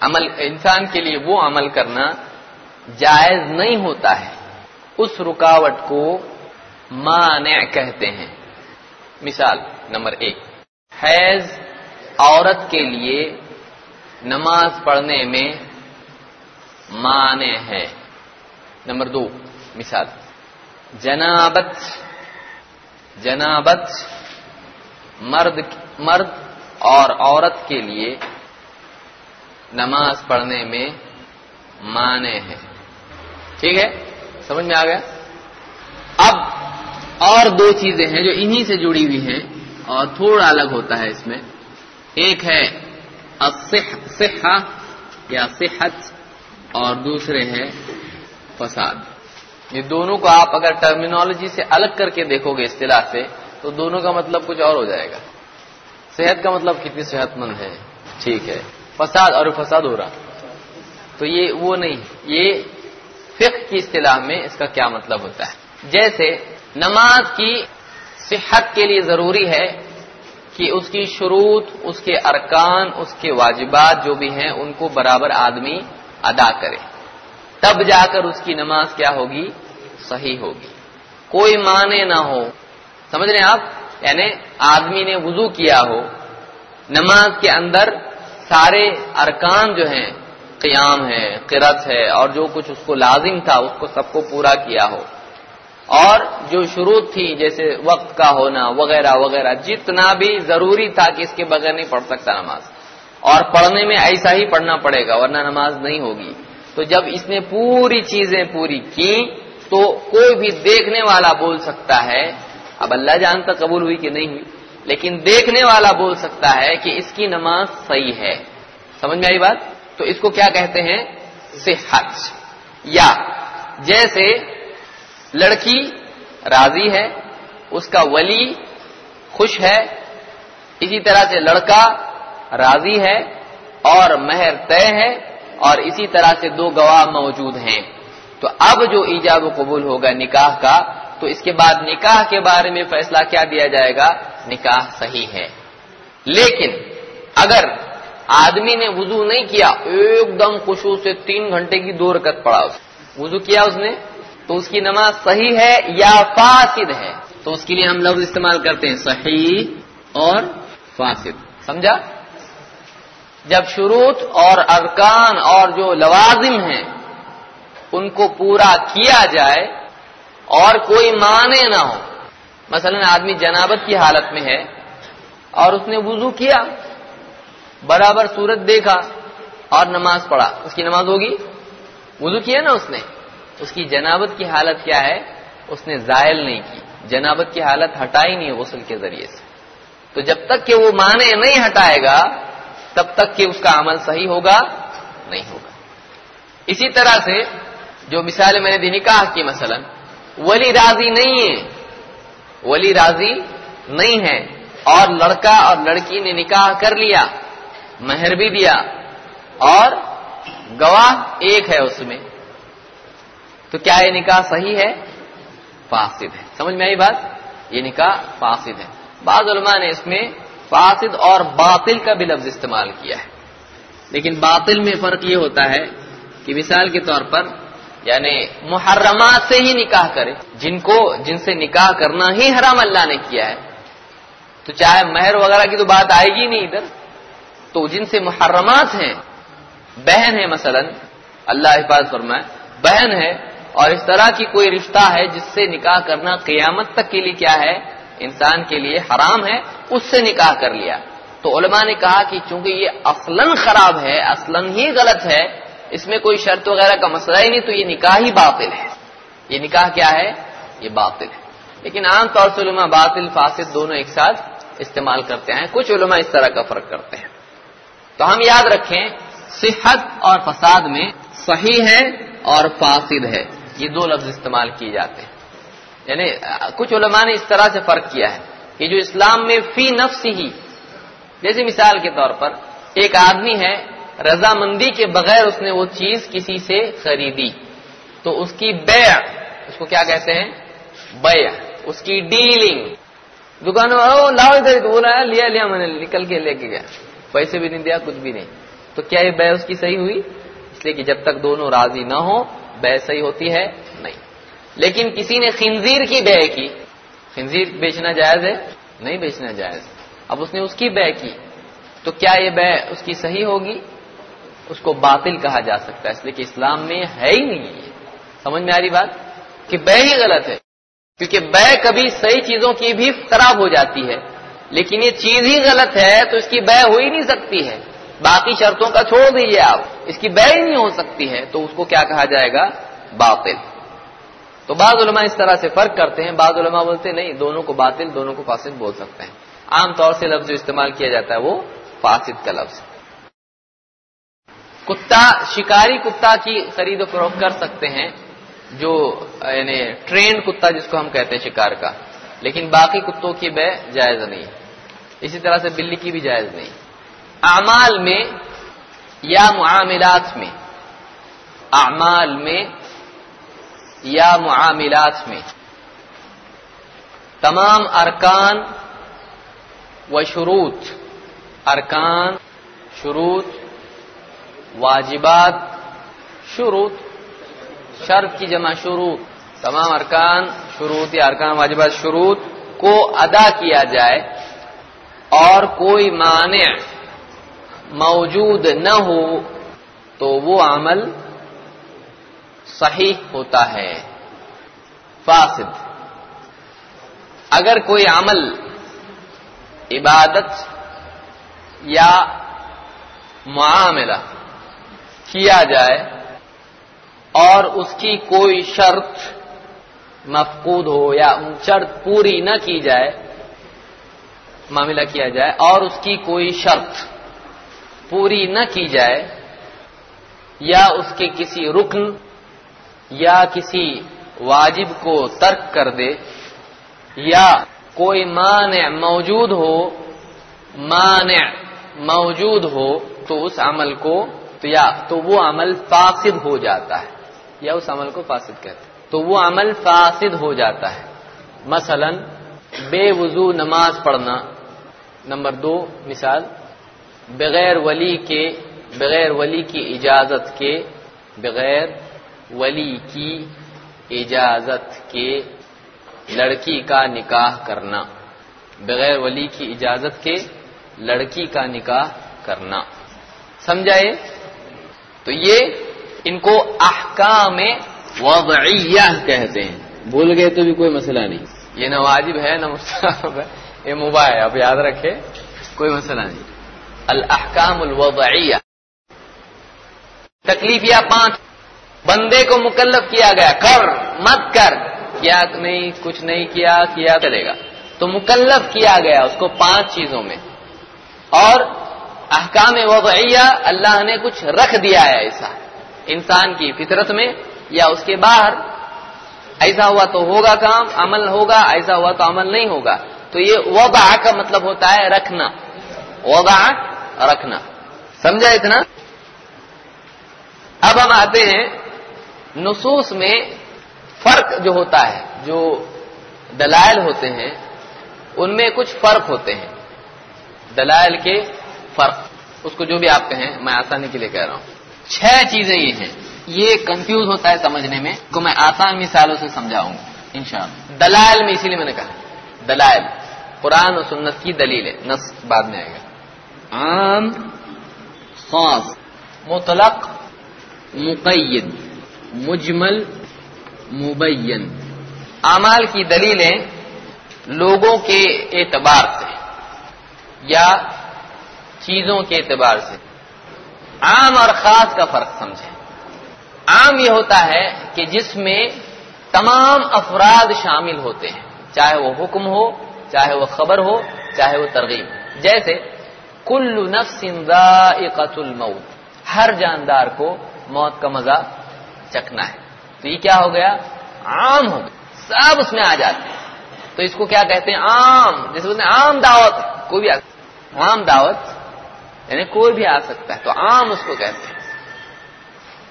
عمل انسان کے لیے وہ عمل کرنا جائز نہیں ہوتا ہے۔ اس رکاوٹ کو مانع کہتے ہیں۔ مثال نمبر ایک، حیض عورت کے لیے نماز پڑھنے میں مانع ہے۔ نمبر دو، مثال، جنابت جنابت مرد مرد اور عورت کے لیے نماز پڑھنے میں مانے ہے ٹھیک ہے؟ سمجھ میں آ گیا؟ اب اور دو چیزیں ہیں جو انہی سے جڑی ہوئی ہیں اور تھوڑا الگ ہوتا ہے اس میں۔ ایک ہے صحہ یا صحت اور دوسرے ہیں فساد۔ یہ دونوں کو آپ اگر ٹرمینالوجی سے الگ کر کے دیکھو گے اصطلاح سے تو دونوں کا مطلب کچھ اور ہو جائے گا۔ صحت کا مطلب کتنی صحت مند ہے۔ ٹھیک ہے۔ فساد اور فساد ہو رہا۔ تو یہ وہ نہیں، یہ فقہ کی اصطلاح میں اس کا کیا مطلب ہوتا ہے۔ جیسے نماز کی صحت کے لیے ضروری ہے کہ اس کی شروط، اس کے ارکان، اس کے واجبات جو بھی ہیں، ان کو برابر آدمی ادا کرے۔ تب جا کر اس کی نماز کیا ہوگی؟ صحیح ہوگی۔ کوئی معنی نہ ہو۔ سمجھ رہے ہیں آپ؟ یعنی آدمی نے وضو کیا ہو، نماز کے اندر سارے ارکان جو ہیں، قیام ہے قرت ہے، اور جو کچھ اس کو لازم تھا، اس کو سب کو پورا کیا ہو۔ اور جو شروع تھی، جیسے وقت کا ہونا وغیرہ وغیرہ، جتنا بھی ضروری تھا کہ اس کے بغیر نہیں پڑھ سکتا نماز۔ اور پڑھنے میں ایسا ہی پڑھنا پڑے گا، ورنہ نماز نہیں ہوگی۔ تو جب اس نے پوری چیزیں پوری کی تو کوئی بھی دیکھنے والا بول سکتا ہے اب اللہ جانتا قبول ہوئی کہ نہیں ہوئی۔ لیکن دیکھنے والا بول سکتا ہے کہ اس کی نماز صحیح ہے۔ سمجھ میں آئی بات؟ تو اس کو کیا کہتے ہیں؟ صحت۔ یا جیسے لڑکی راضی ہے، اس کا ولی خوش ہے، اسی طرح سے لڑکا راضی ہے اور مہر طے ہے اور اسی طرح سے دو گواہ موجود ہیں۔ تو اب جو ایجاب و قبول ہوگا نکاح کا تو اس کے بعد نکاح کے بارے میں فیصلہ کیا دیا جائے گا؟ نکاح صحیح ہے۔ لیکن اگر آدمی نے وضو نہیں کیا، ایک دم خوشو سے تین گھنٹے کی دو رکت پڑا اس وضو کیا اس نے؟ تو اس کی نماز صحیح ہے یا فاسد ہے؟ تو اس کے لیے ہم لفظ استعمال کرتے ہیں صحیح اور فاسد۔ سمجھا؟ جب شروط اور ارکان اور جو لوازم ہیں، ان کو پورا کیا جائے اور کوئی معنی نہ ہو۔ مثلا آدمی جنابت کی حالت میں ہے اور اس نے وضو کیا، برابر صورت دیکھا اور نماز پڑھا۔ اس کی نماز ہوگی؟ وضو کیا نا اس نے؟ اس کی جنابت کی حالت کیا ہے؟ اس نے زائل نہیں کی۔ جنابت کی حالت ہٹائی نہیں غسل کے ذریعے سے۔ تو جب تک کہ وہ معنی نہیں ہٹائے گا، تب تک کہ اس کا عمل صحیح ہوگا، نہیں ہوگا۔ اسی طرح سے جو مثال میں نے دی نکاح کی مثلا ولی راضی نہیں ہے۔ ولی راضی نہیں ہے۔ اور لڑکا اور لڑکی نے نکاح کر لیا، مہر بھی دیا، اور گواہ ایک ہے اس میں۔ تو کیا یہ نکاح صحیح ہے؟ فاسد ہے۔ سمجھ میں آئی بات؟ یہ نکاح فاسد ہے۔ بعض علماء نے اس میں فاسد اور باطل کا بھی لفظ استعمال کیا ہے۔ لیکن باطل میں فرق یہ ہوتا ہے کہ مثال کے طور پر یعنی محرمات سے ہی نکاح کرے۔ جن کو، جن سے نکاح کرنا ہی حرام اللہ نے کیا ہے۔ تو چاہے مہر وغیرہ کی تو بات آئے گی نہیں ادھر۔ تو جن سے محرمات ہیں، بہن ہے مثلا، اللہ حفاظ فرمائے، بہن ہے اور اس طرح کی کوئی رشتہ ہے جس سے نکاح کرنا قیامت تک کے لیے کیا ہے؟ انسان کے لیے حرام ہے، اس سے نکاح کر لیا۔ تو علماء نے کہا کہ چونکہ یہ اصلاً خراب ہے، اصلاً ہی غلط ہے اس میں کوئی شرط وغیرہ کا مسئلہ ہی نہیں، تو یہ نکاح ہی باطل ہے۔ یہ نکاح کیا ہے؟ یہ باطل ہے۔ لیکن عام طور سے علماء باطل، فاسد دونوں ایک ساتھ استعمال کرتے ہیں۔ کچھ علماء اس طرح کا فرق کرتے ہیں۔ تو ہم یاد رکھیں، صحت اور فساد میں صحیح ہے اور فاسد ہے۔ یہ دو لفظ استعمال کیے جاتے ہیں۔ یعنی کچھ علماء نے اس طرح سے فرق کیا ہے کہ جو اسلام میں فی نفس ہی، جیسے مثال کے طور پر، ایک آدمی ہے رضامندی کے بغیر اس نے وہ چیز کسی سے خریدی۔ تو اس کی بیع، اس کو کیا کہتے ہیں؟ بیع، اس کی ڈیلنگ۔ دکان لاؤ ادھر بولا لیا لیا، میں نے نکل کے لے کے گیا۔ پیسے بھی نہیں دیا، کچھ بھی نہیں۔ تو کیا یہ بے اس کی صحیح ہوئی؟ اس لیے کہ جب تک دونوں راضی نہ ہو بے صحیح ہوتی ہے نہیں۔ لیکن کسی نے خنزیر کی بے کی۔ خنزیر بیچنا جائز ہے؟ نہیں بیچنا جائز۔ اب اس نے اس کی بے کی۔ تو کیا یہ بے اس کی صحیح ہوگی؟ اس کو باطل کہا جا سکتا ہے، اس لیے کہ اسلام میں ہے ہی نہیں ہے سمجھ میں آ رہی بات؟ کہ بے ہی غلط ہے۔ کیونکہ بے کبھی صحیح چیزوں کی بھی خراب ہو جاتی ہے۔ لیکن یہ چیز ہی غلط ہے تو اس کی بے ہو ہی نہیں سکتی ہے۔ باقی شرطوں کا چھوڑ دیجیے آپ۔ اس کی بے ہی نہیں ہو سکتی ہے۔ تو اس کو کیا کہا جائے گا؟ باطل۔ تو بعض علماء اس طرح سے فرق کرتے ہیں۔ بعض علماء بولتے نہیں، دونوں کو باطل، دونوں کو فاسد بول سکتے ہیں۔ عام طور سے لفظ جو استعمال کیا جاتا ہے وہ فاسد کا لفظ کتا، شکاری کتا کی خرید و فروخت کر سکتے ہیں، جو یعنی ٹرینڈ کتا جس کو ہم کہتے ہیں شکار کا۔ لیکن باقی کتوں کی بے جائز نہیں۔ اسی طرح سے بلی کی بھی جائز نہیں۔ اعمال میں یا معاملات میں۔ اعمال میں یا معاملات میں۔ تمام ارکان و شروط۔ ارکان، شروط واجبات، شروط، شرط کی جمع شروط، تمام ارکان، شروط یا ارکان واجبات، شروط کو ادا کیا جائے اور کوئی مانع موجود نہ ہو تو وہ عمل صحیح ہوتا ہے۔ فاسد۔ اگر کوئی عمل عبادت یا معاملہ کیا جائے اور اس کی کوئی شرط مفقود ہو یا شرط پوری نہ کی جائے، معاملہ کیا جائے، اور اس کی کوئی شرط پوری نہ کی جائے، یا اس کے کسی رکن یا کسی واجب کو ترک کر دے، یا کوئی مانع موجود ہو، مانع موجود ہو تو اس عمل کو تو یا تو وہ عمل فاسد ہو جاتا ہے۔ یا اس عمل کو فاسد کہتے ہیں۔ تو وہ عمل فاسد ہو جاتا ہے۔ مثلا، بے وضو نماز پڑھنا۔ نمبر دو، مثال، بغیر ولی کے، بغیر ولی کی اجازت کے، بغیر ولی کی اجازت کے لڑکی کا نکاح کرنا۔ بغیر ولی کی اجازت کے لڑکی کا نکاح کرنا۔ سمجھائے؟ تو یہ ان کو احکام وضعیہ کہتے ہیں۔ بھول گئے تو بھی کوئی مسئلہ نہیں۔ یہ نہ واجب ہے نہ مستحب ہے۔ یہ مباح ہے اب یاد رکھے کوئی مسئلہ نہیں۔ الاحکام الوضعیہ۔ تکلیفیہ پانچ بندے کو مکلف کیا گیا۔ کر مت کر۔ کیا نہیں کچھ نہیں کیا کیا چلے گا۔ تو مکلف کیا گیا اس کو پانچ چیزوں میں۔ اور احکام وضعیہ اللہ نے کچھ رکھ دیا ہے ایسا۔ انسان کی فطرت میں یا اس کے باہر۔ ایسا ہوا تو ہوگا کام، عمل ہوگا، ایسا ہوا تو عمل نہیں ہوگا۔ تو یہ وضع کا مطلب ہوتا ہے رکھنا۔ وضع رکھنا۔ سمجھا اتنا؟ اب ہم آتے ہیں نصوص میں فرق جو ہوتا ہے، جو دلائل ہوتے ہیں، ان میں کچھ فرق ہوتے ہیں۔ دلائل کے فرق۔ اس کو جو بھی آپ کہیں میں آسانی کے لیے کہہ رہا ہوں۔ چھ چیزیں یہ ہیں۔ یہ کنفیوز ہوتا ہے سمجھنے میں کو میں آسان مثالوں سے سمجھاؤں گا انشاءاللہ۔ دلائل میں اسی لیے میں نے کہا۔ دلائل۔ قرآن و سنت کی دلیل ہے۔ نس بعد میں آئے گا۔ عام خاص مطلق مقید مجمل مبین۔ اعمال کی دلیلیں لوگوں کے اعتبار سے یا چیزوں کے اعتبار سے۔ عام اور خاص کا فرق سمجھیں۔ عام یہ ہوتا ہے کہ جس میں تمام افراد شامل ہوتے ہیں، چاہے وہ حکم ہو، چاہے وہ خبر ہو، چاہے وہ ترغیب۔ جیسے کل نفس ذائقۃ الموت۔ ہر جاندار کو موت کا مزہ چکنا ہے۔ تو یہ کیا ہو گیا؟ عام ہو گیا۔ سب اس میں آ جاتے ہیں۔ تو اس کو کیا کہتے ہیں؟ عام۔ جیسے بولتے عام دعوت کوئی بھی عام دعوت یعنی کوئی بھی آ سکتا ہے تو عام اس کو کہتے ہیں۔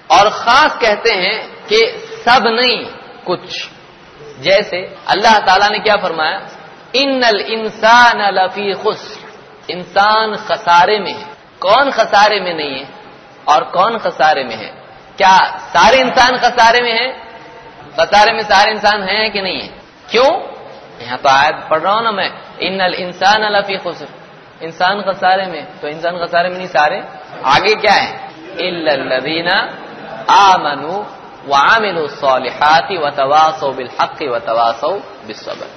اور خاص کہتے ہیں کہ سب نہیں، کچھ۔ جیسے اللہ تعالی نے کیا فرمایا؟ ان الانسان لفی خسر انسان خسارے میں ہے۔ کون خسارے میں نہیں ہے؟ اور کون خسارے میں ہے؟ کیا سارے انسان خسارے میں ہیں؟ خسارے میں سارے انسان ہیں کہ نہیں ہے کیوں؟ یہاں تو آیت پڑھ رہا ہوں نا میں۔ ان الانسان لفی خسر انسان خسارے میں، تو انسان خسارے میں نہیں، سارے آگے کیا ہے الذین آمنوا وعملوا الصالحات وتواصوا بالحق وتواصوا بالصبر۔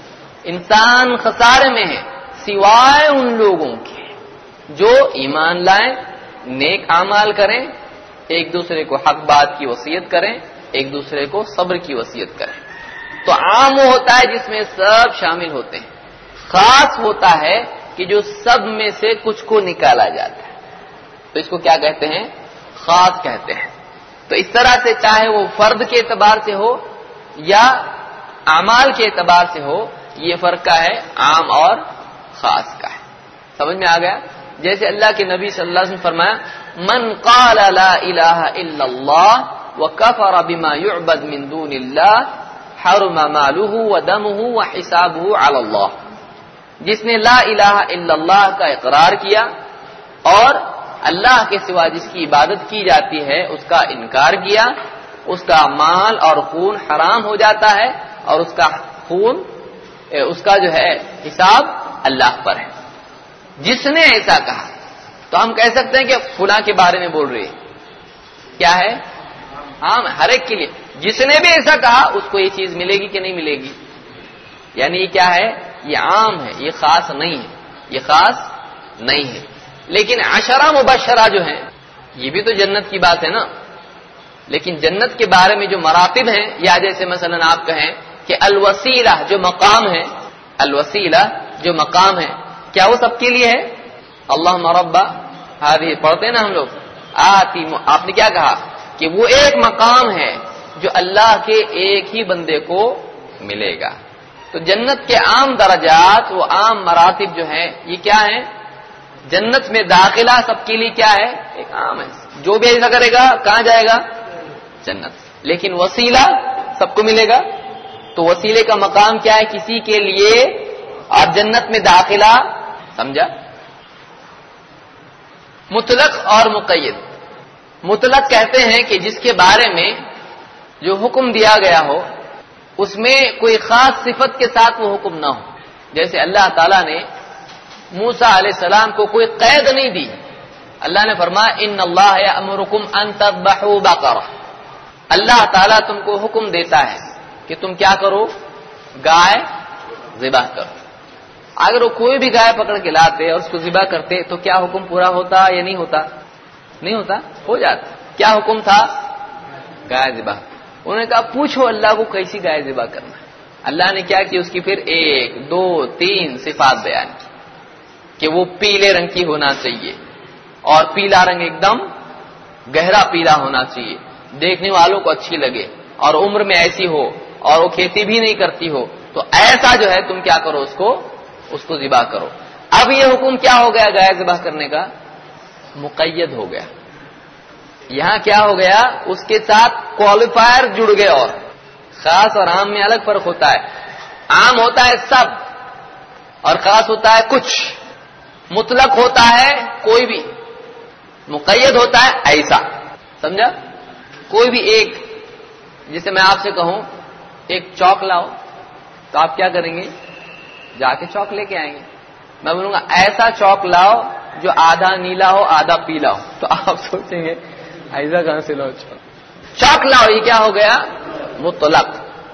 انسان خسارے میں ہے، سوائے ان لوگوں کے جو ایمان لائیں، نیک اعمال کریں، ایک دوسرے کو حق بات کی وصیت کریں، ایک دوسرے کو صبر کی وصیت کریں۔ تو عام وہ ہوتا ہے جس میں سب شامل ہوتے ہیں۔ خاص ہوتا ہے کہ جو سب میں سے کچھ کو نکالا جاتا ہے۔ تو اس کو کیا کہتے ہیں؟ خاص کہتے ہیں۔ تو اس طرح سے چاہے وہ فرد کے اعتبار سے ہو یا اعمال کے اعتبار سے ہو، یہ فرق کا ہے، عام اور خاص کا ہے۔ سمجھ میں آ گیا؟ جیسے اللہ کے نبی صلی اللہ علیہ وسلم فرمایا، من قال لا الہ الا اللہ وکفر بما يعبد من دون اللہ، حرم مالہ ودمہ وحسابہ علی اللہ. جس نے لا الہ الا اللہ کا اقرار کیا اور اللہ کے سوا جس کی عبادت کی جاتی ہے، اس کا انکار کیا، اس کا مال اور خون حرام ہو جاتا ہے اور اس کا خون اس کا جو ہے حساب اللہ پر ہے۔ جس نے ایسا کہا، تو ہم کہہ سکتے ہیں کہ فلاں کے بارے میں بول رہی ہے کیا ہے؟ عام ہر ایک کے لیے۔ جس نے بھی ایسا کہا، اس کو یہ چیز ملے گی کہ نہیں ملے گی؟ یعنی یہ کیا ہے؟ یہ عام ہے، یہ خاص نہیں ہے، یہ خاص نہیں ہے۔ لیکن عشرہ مبشرہ جو ہیں، یہ بھی تو جنت کی بات ہے نا؟ لیکن جنت کے بارے میں جو مراتب ہیں، یا جیسے مثلا آپ کہیں کہ الوسیلہ جو مقام ہے، الوسیلہ جو مقام ہے، کیا وہ سب کے لیے ہے؟ اللہ مربع ہاری پڑھتے ہیں نا ہم لوگ۔ آتی آپ نے کیا کہا؟ کہ وہ ایک مقام ہے جو اللہ کے ایک ہی بندے کو ملے گا۔ تو جنت کے عام درجات، وہ عام مراتب جو ہیں، یہ کیا ہیں؟ جنت میں داخلہ سب کے لیے کیا ہے؟ ایک عام ہے۔ جو بھی ایسا کرے گا، کہاں جائے گا؟ جنت۔ لیکن وسیلہ سب کو ملے گا۔ تو وسیلے کا مقام کیا ہے؟ کسی کے لیے۔ اور جنت میں داخلہ، سمجھا؟ مطلق اور مقید۔ مطلق کہتے ہیں کہ جس کے بارے میں جو حکم دیا گیا ہو اس میں کوئی خاص صفت کے ساتھ وہ حکم نہ ہو۔ جیسے اللہ تعالیٰ نے موسا علیہ السلام کو کوئی قید نہیں دی۔ اللہ نے فرمایا، ان اللہ امرکم ان تذبحوا بقرہ اللہ تعالیٰ تم کو حکم دیتا ہے کہ تم کیا کرو؟ گائے ذبح کرو۔ اگر وہ کوئی بھی گائے پکڑ کے لاتے اور اس کو ذبح کرتے تو کیا حکم پورا ہوتا یا نہیں ہوتا؟ نہیں ہوتا؟ ہو جاتا۔ کیا حکم تھا؟ گائے ذبح۔ انہوں نے کہا، پوچھو اللہ کو کیسی گائے ذبح کرنا اللہ نے کیا کہ اس کی پھر ایک، دو، تین صفات بیان کی کہ وہ پیلے رنگ کی ہونا چاہیے اور پیلا رنگ ایک دم گہرا پیلا ہونا چاہیے۔ دیکھنے والوں کو اچھی لگے اور عمر میں ایسی ہو اور وہ کھیتی بھی نہیں کرتی ہو تو ایسا جو ہے تم کیا کرو اس کو اس کو ذبح کرو۔ اب یہ حکم کیا ہو گیا گائے ذبح کرنے کا؟ مقید ہو گیا۔ یہاں کیا ہو گیا؟ اس کے ساتھ کوالیفائر جڑ گئے اور۔ خاص اور عام میں الگ فرق ہوتا ہے۔ عام ہوتا ہے سب اور خاص ہوتا ہے کچھ۔ مطلق ہوتا ہے کوئی بھی۔ مقید ہوتا ہے ایسا۔ سمجھا؟ کوئی بھی ایک۔ جسے میں آپ سے کہوں، ایک چوک لاؤ۔ تو آپ کیا کریں گے؟ جا کے چوک لے کے آئیں گے۔ میں بولوں گا، ایسا چوک لاؤ جو آدھا نیلا ہو، آدھا پیلا ہو۔ تو آپ سوچیں گے ایسا کہاں سے لاؤ چوک چوک لاؤ، یہ کیا ہو گیا؟ مطلق۔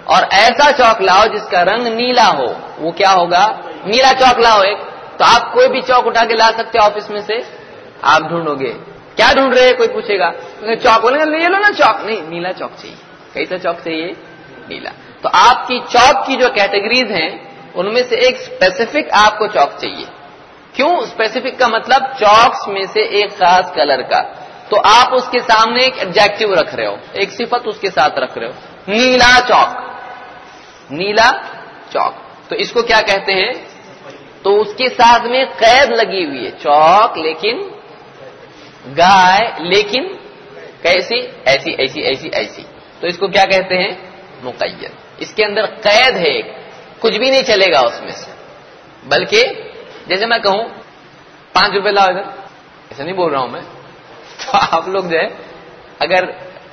اور ایسا چوک لاؤ جس کا رنگ نیلا ہو۔ وہ کیا ہوگا؟ نیلا چوک لاؤ ایک۔ تو آپ کوئی بھی چوک اٹھا کے لا سکتے آفس میں سے؟ آپ ڈھونڈو گے۔ کیا ڈھونڈ رہے کوئی پوچھے گا۔ چوک بولے گا لے لو نا چوک۔ نہیں، نیلا چوک چاہیے۔ کیسا چوک چاہیے، نیلا۔ تو آپ کی چوک کی جو کیٹیگریز ہیں، ان میں سے ایک اسپیسیفک آپ کو چوک چاہیے۔ کیوں؟ اسپیسیفک کا مطلب چوکس میں سے ایک خاص کلر کا۔ تو آپ اس کے سامنے ایک ایڈجیکٹو رکھ رہے ہو، ایک صفت اس کے ساتھ رکھ رہے ہو۔ نیلا چوک۔ نیلا چوک۔ تو اس کو کیا کہتے ہیں؟ تو اس کے ساتھ میں قید لگی ہوئی ہے۔ چوک، لیکن گائے، لیکن کیسی؟ ایسی ایسی ایسی ایسی۔ تو اس کو کیا کہتے ہیں؟ مقید۔ اس کے اندر قید ہے ایک۔ کچھ بھی نہیں چلے گا اس میں سے۔ بلکہ جیسے میں کہوں، پانچ روپے لاؤ ادھر۔ ایسا نہیں بول رہا ہوں میں۔ تو آپ لوگ جو ہے، اگر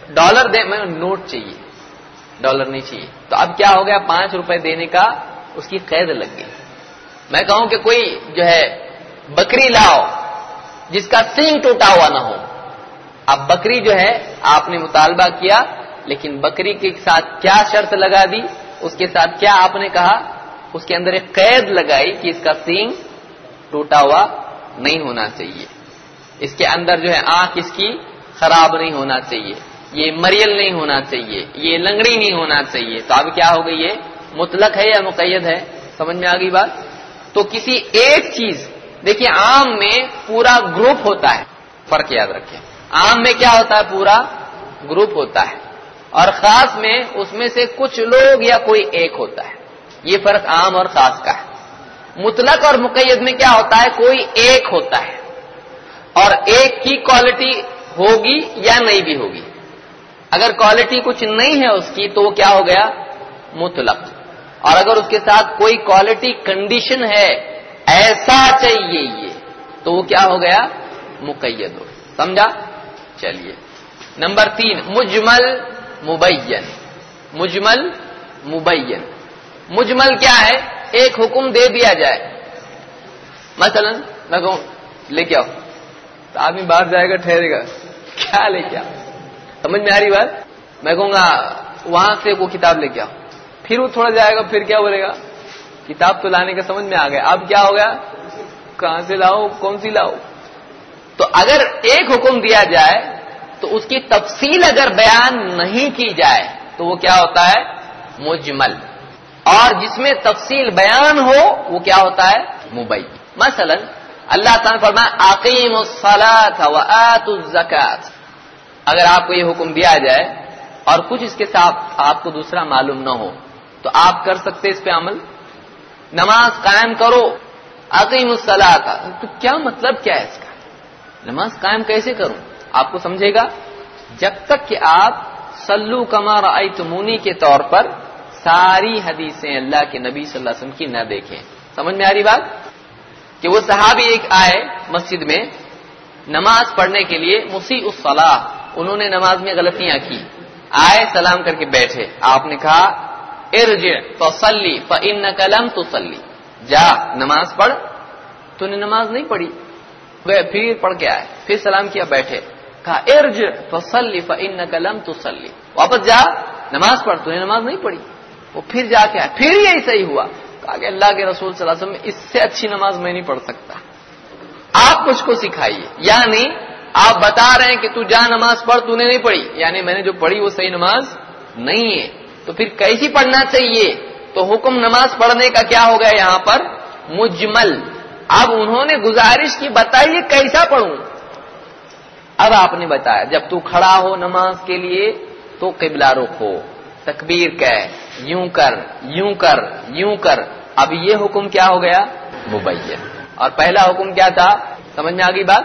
ڈالر دیں، میں نوٹ چاہیے۔ ڈالر نہیں چاہیے۔ تو اب کیا ہو گیا؟ پانچ روپے دینے کا اس کی قید لگ گئی۔ میں کہوں کہ کوئی جو ہے، بکری لاؤ، جس کا سینگ ٹوٹا ہوا نہ ہو۔ اب بکری جو ہے، آپ نے مطالبہ کیا، لیکن بکری کے ساتھ کیا شرط لگا دی؟ اس کے ساتھ کیا آپ نے کہا؟ اس کے اندر ایک قید لگائی کہ اس کا سینگ ٹوٹا ہوا نہیں ہونا چاہیے۔ اس کے اندر جو ہے آنکھ اس کی خراب نہیں ہونا چاہیے، یہ مریل نہیں ہونا چاہیے، یہ لنگڑی نہیں ہونا چاہیے۔ تو اب کیا ہو گئی یہ؟ مطلق ہے یا مقید ہے؟ سمجھ میں آ گئی بات؟ تو کسی ایک چیز، دیکھیے عام میں پورا گروپ ہوتا ہے، فرق یاد رکھیں۔ عام میں کیا ہوتا ہے؟ پورا گروپ ہوتا ہے۔ اور خاص میں اس میں سے کچھ لوگ یا کوئی ایک ہوتا ہے۔ یہ فرق عام اور خاص کا ہے۔ مطلق اور مقید میں کیا ہوتا ہے؟ کوئی ایک ہوتا ہے۔ اور ایک کی کوالٹی ہوگی یا نہیں بھی ہوگی۔ اگر کوالٹی کچھ نہیں ہے اس کی تو وہ کیا ہو گیا؟ مطلق۔ اور اگر اس کے ساتھ کوئی کوالٹی کنڈیشن ہے، ایسا چاہیے یہ، تو وہ کیا ہو گیا؟ مقید ہو۔ سمجھا؟ چلیے۔ نمبر تین، مجمل مبین۔ مجمل مبین۔ مجمل کیا ہے؟ ایک حکم دے دیا جائے۔ مثلا، میں کہوں، لے کے آؤ۔ تو آدمی باہر جائے گا، ٹھہرے گا۔ کیا لے کے سمجھ میں آ رہی بات؟ میں کہوں گا، وہاں سے وہ کتاب لے کے آؤ۔ پھر وہ تھوڑا جائے گا، پھر کیا بولے گا؟ کتاب تو لانے کا سمجھ میں آ گیا اب کیا ہو گیا؟ کہاں سے لاؤ؟ کون سی لاؤ؟ تو اگر ایک حکم دیا جائے، تو اس کی تفصیل اگر بیان نہیں کی جائے، تو وہ کیا ہوتا ہے؟ مجمل۔ اور جس میں تفصیل بیان ہو، وہ کیا ہوتا ہے؟ مبئی مثلا اللہ تعالیٰ نے فرمایا عقیم وآت الزکات اگر آپ کو یہ حکم دیا جائے اور کچھ اس کے ساتھ آپ کو دوسرا معلوم نہ ہو، تو آپ کر سکتے اس پہ عمل؟ نماز قائم کرو عقیم الصلاح تو کیا مطلب کیا ہے اس کا؟ نماز قائم کیسے کروں؟ آپ کو سمجھے گا؟ جب تک کہ آپ سلو کمار آئی کے طور پر ساری حدیثیں اللہ کے نبی صلی اللہ علیہ وسلم کی نہ دیکھیں۔ سمجھ میں آ رہی بات؟ کہ وہ صحابی ایک آئے مسجد میں نماز پڑھنے کے لیے مسیح الصلاح، انہوں نے نماز میں غلطیاں کی۔ آئے سلام کر کے بیٹھے۔ آپ نے کہا، ارجع فصلی فانک لم تصلی۔ جا، نماز پڑھ۔ تو نے نماز نہیں پڑھی۔ گئے پھر پڑھ کے آئے۔ پھر سلام کیا، بیٹھے۔ کہا ارج فصلی فانک لم تصلی۔ واپس جا، نماز پڑھ۔ تو نے نماز نہیں پڑھی۔ وہ پھر جا کے آئے۔ پھر یہی صحیح ہوا۔ کہ اللہ کے رسول صلی اللہ علیہ وسلم اس سے اچھی نماز میں نہیں پڑھ سکتا۔ آپ کچھ کو سکھائیے۔ یعنی آپ بتا رہے ہیں کہ تو جا نماز پڑھ، تو نے نہیں پڑھی۔ یعنی میں نے جو پڑھی وہ صحیح نماز نہیں ہے۔ تو پھر کیسی پڑھنا چاہیے؟ تو حکم نماز پڑھنے کا کیا ہو گیا یہاں پر؟ مجمل۔ اب انہوں نے گزارش کی، بتائیے کیسا پڑھوں؟ اب آپ نے بتایا، جب تو کھڑا ہو نماز کے لیے تو قبلہ رخ ہو تکبیر کہ یوں کر یوں کر یوں کر۔ اب یہ حکم کیا ہو گیا؟ مبین۔ اور پہلا حکم کیا تھا؟ سمجھ میں آ گئی بات؟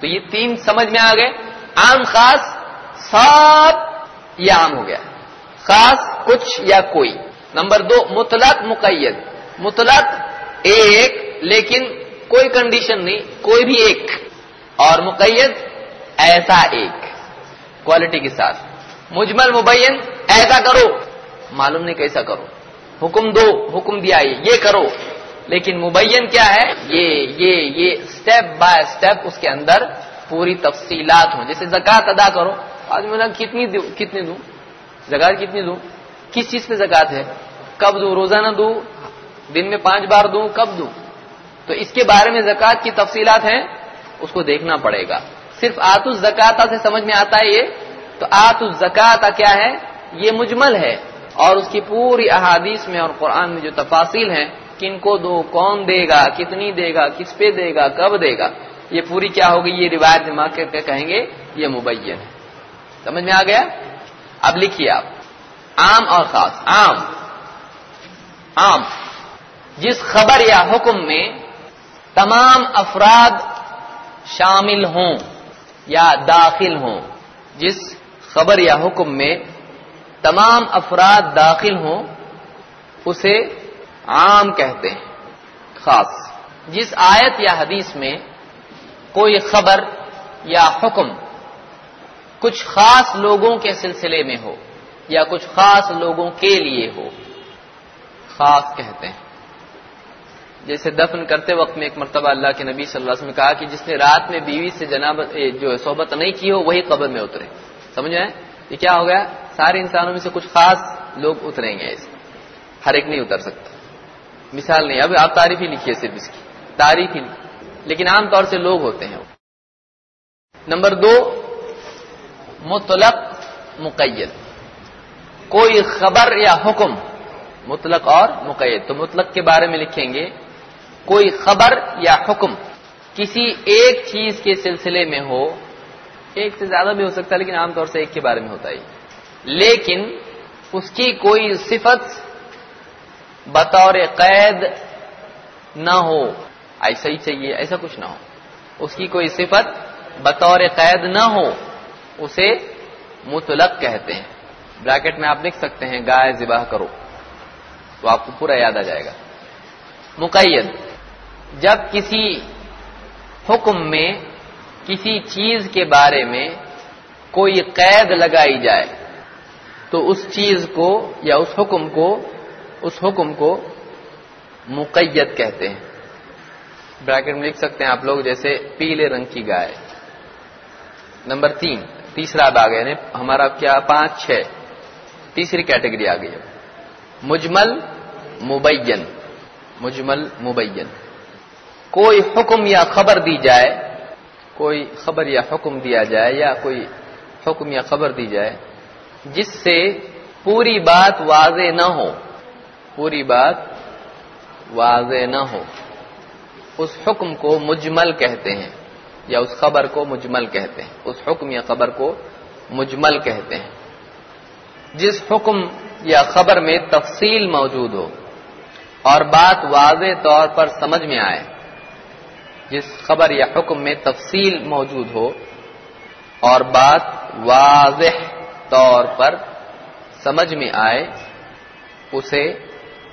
تو یہ تین سمجھ میں آ گئے۔ عام خاص سب یہ عام ہو گیا۔ خاص کچھ یا کوئی۔ نمبر دو، مطلق مقید۔ مطلق ایک، لیکن کوئی کنڈیشن نہیں، کوئی بھی ایک۔ اور مقید ایسا ایک۔ کوالٹی کے ساتھ۔ مجمل مبین، ایسا کرو۔ معلوم نہیں کیسا کرو۔ حکم دو، حکم دیا یہ کرو۔ لیکن مبین کیا ہے؟ یہ یہ یہ سٹیپ بائی سٹیپ اس کے اندر پوری تفصیلات ہوں۔ جیسے زکات ادا کرو۔ آج میں کتنی کتنی دوں؟ زکات کتنی دوں؟ کس چیز پہ زکات ہے؟ کب دوں؟ روزانہ دوں؟ دن میں پانچ بار دوں؟ کب دوں؟ تو اس کے بارے میں زکات کی تفصیلات ہیں، اس کو دیکھنا پڑے گا۔ صرف آت الزکاتا سے سمجھ میں آتا ہے یہ؟ تو آت الزکاتا کیا ہے؟ یہ مجمل ہے۔ اور اس کی پوری احادیث میں اور قرآن میں جو تفاصیل ہیں، کن کو دو، کون دے گا، کتنی دے گا، کس پہ دے گا، کب دے گا، یہ پوری کیا ہوگی؟ یہ روایت دماغ کے کہیں گے، یہ مبین ہے۔ سمجھ میں آ گیا؟ اب لکھیے آپ۔ عام اور خاص۔ عام۔ عام۔ جس خبر یا حکم میں تمام افراد شامل ہوں یا داخل ہوں، جس خبر یا حکم میں تمام افراد داخل ہوں، اسے عام کہتے ہیں، خاص۔ جس آیت یا حدیث میں کوئی خبر یا حکم کچھ خاص لوگوں کے سلسلے میں ہو یا کچھ خاص لوگوں کے لیے ہو، خاص کہتے ہیں۔ جیسے دفن کرتے وقت میں ایک مرتبہ اللہ کے نبی صلی اللہ علیہ وسلم نے کہا کہ جس نے رات میں بیوی سے جناب جو صحبت نہیں کی ہو، وہی قبر میں اترے۔ سمجھ آئے یہ کیا ہو گیا؟ سارے انسانوں میں سے کچھ خاص لوگ اتریں گے اس ہر ایک نہیں اتر سکتا۔ مثال نہیں، اب آپ تعریف ہی لکھیے صرف اس کی۔ تعریف ہی لیکن عام طور سے لوگ ہوتے ہیں۔ نمبر دو، مطلق مقید۔ کوئی خبر یا حکم مطلق اور مقید۔ تو مطلق کے بارے میں لکھیں گے۔ کوئی خبر یا حکم کسی ایک چیز کے سلسلے میں ہو ایک سے زیادہ بھی ہو سکتا ہے، لیکن عام طور سے ایک کے بارے میں ہوتا ہے لیکن اس کی کوئی صفت بطور قید نہ ہو۔ ایسا ہی چاہیے، ایسا کچھ نہ ہو۔ اس کی کوئی صفت بطور قید نہ ہو، اسے مطلق کہتے ہیں۔ بریکٹ میں آپ لکھ سکتے ہیں، گائے ذبح کرو۔ تو آپ کو پورا یاد آ جائے گا۔ مقید، جب کسی حکم میں کسی چیز کے بارے میں کوئی قید لگائی جائے تو اس چیز کو یا اس حکم کو اس حکم کو مقید کہتے ہیں۔ بریکٹ میں لکھ سکتے ہیں آپ لوگ جیسے پیلے رنگ کی گائے۔ نمبر تین، تیسرا اب آ گیا یعنی ہمارا کیا پانچ، چھ۔ تیسری کیٹیگری آ گئی مجمل مبین۔ مجمل مبین۔ کوئی حکم یا خبر دی جائے کوئی خبر یا حکم دیا جائے یا کوئی حکم یا خبر دی جائے، جس سے پوری بات واضح نہ ہو، پوری بات واضح نہ ہو۔ اس حکم کو مجمل کہتے ہیں یا اس خبر کو مجمل کہتے ہیں۔ اس حکم یا خبر کو مجمل کہتے ہیں۔ جس حکم یا خبر میں تفصیل موجود ہو اور بات واضح طور پر سمجھ میں آئے جس خبر یا حکم میں تفصیل موجود ہو اور بات واضح طور پر سمجھ میں آئے، اسے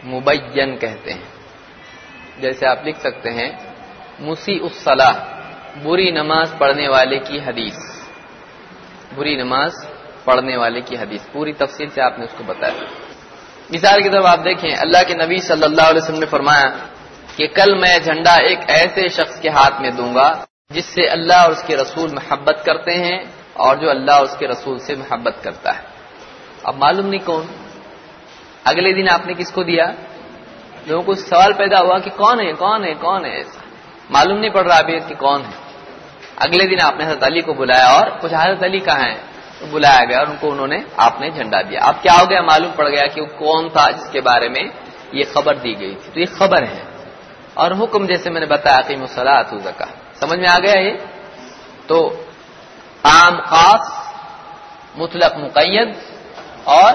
مبین کہتے ہیں۔ جیسے آپ لکھ سکتے ہیں مسی الصلاح، بری نماز پڑھنے والے کی حدیث۔ بری نماز پڑھنے والے کی حدیث۔ پوری تفصیل سے آپ نے اس کو بتایا۔ مثال کی طرف آپ دیکھیں، اللہ کے نبی صلی اللہ علیہ وسلم نے فرمایا کہ کل میں جھنڈا ایک ایسے شخص کے ہاتھ میں دوں گا جس سے اللہ اور اس کے رسول محبت کرتے ہیں اور جو اللہ اور اس کے رسول سے محبت کرتا ہے۔ اب معلوم نہیں کون۔ اگلے دن آپ نے کس کو دیا؟ لوگوں کو سوال پیدا ہوا کہ کون ہے کون ہے کون ہے؟ ایسا معلوم نہیں پڑ رہا ابھی کہ کون ہے۔ اگلے دن آپ نے حضرت علی کو بلایا اور کچھ حضرت علی کہاں ہے تو بلایا گیا اور ان کو انہوں نے آپ نے جھنڈا دیا۔ اب کیا ہو گیا؟ معلوم پڑ گیا کہ وہ کون تھا جس کے بارے میں یہ خبر دی گئی تھی۔ تو یہ خبر ہے۔ اور حکم جیسے میں نے بتایا کہ مسلاط زکا سمجھ میں آ گیا یہ؟ تو عام خاص، مطلق مقید اور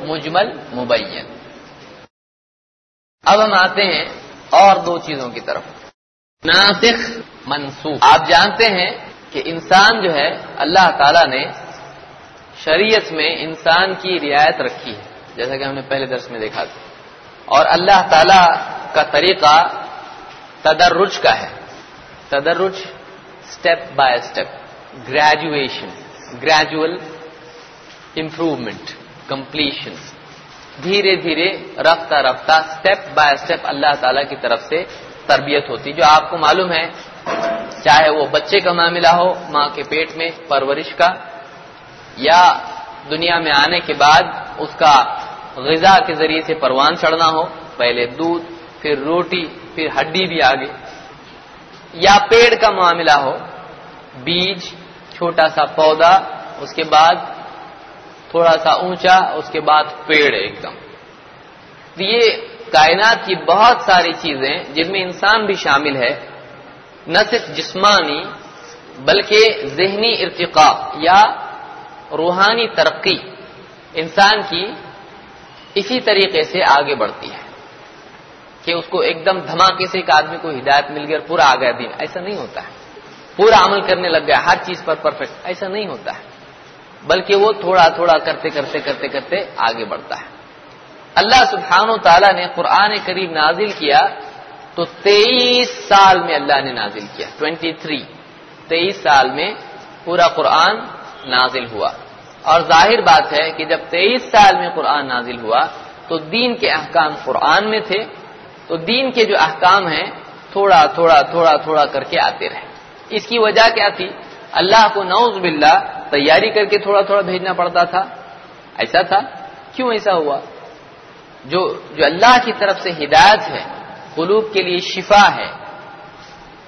مجمل مبین۔ اب ہم آتے ہیں اور دو چیزوں کی طرف۔ ناسخ، منسوخ۔ آپ جانتے ہیں کہ انسان جو ہے، اللہ تعالی نے شریعت میں انسان کی رعایت رکھی ہے، جیسا کہ ہم نے پہلے درس میں دیکھا تھا۔ اور اللہ تعالی کا طریقہ تدرج کا ہے۔ تدرج step by step graduation gradual improvement completion دھیرے دھیرے، رفتہ رفتہ اسٹیپ بائی اسٹیپ اللہ تعالی کی طرف سے تربیت ہوتی، جو آپ کو معلوم ہے۔ چاہے وہ بچے کا معاملہ ہو، ماں کے پیٹ میں پرورش کا، یا دنیا میں آنے کے بعد اس کا غذا کے ذریعے سے پروان چڑھنا ہو، پہلے دودھ، پھر روٹی پھر ہڈی بھی آگے۔ یا پیڑ کا معاملہ ہو، بیج، چھوٹا سا پودا، اس کے بعد تھوڑا سا اونچا، اس کے بعد پیڑ ایک دم۔ یہ کائنات کی بہت ساری چیزیں جن میں انسان بھی شامل ہے، نہ صرف جسمانی بلکہ ذہنی ارتقاء یا روحانی ترقی انسان کی اسی طریقے سے آگے بڑھتی ہے۔ کہ اس کو ایک دم دھماکے سے ایک آدمی کو ہدایت مل گیا پورا آ گیا دن ایسا نہیں ہوتا ہے۔ پورا عمل کرنے لگ گیا، ہر چیز پر پرفیکٹ ایسا نہیں ہوتا ہے۔ بلکہ وہ تھوڑا تھوڑا کرتے کرتے کرتے کرتے آگے بڑھتا ہے۔ اللہ سبحانہ و تعالیٰ نے قرآن قریب نازل کیا تو تیئیس سال میں اللہ نے نازل کیا۔ Twenty three. تیئیس سال میں پورا قرآن نازل ہوا۔ اور ظاہر بات ہے کہ جب تیئیس سال میں قرآن نازل ہوا تو دین کے احکام قرآن میں تھے۔ تو دین کے جو احکام ہیں، تھوڑا تھوڑا تھوڑا تھوڑا کر کے آتے رہے۔ اس کی وجہ کیا تھی؟ اللہ کو نوز باللہ تیاری کر کے تھوڑا تھوڑا بھیجنا پڑتا تھا۔ ایسا تھا؟ کیوں ایسا ہوا؟ جو جو اللہ کی طرف سے ہدایت ہے، قلوب کے لیے شفا ہے،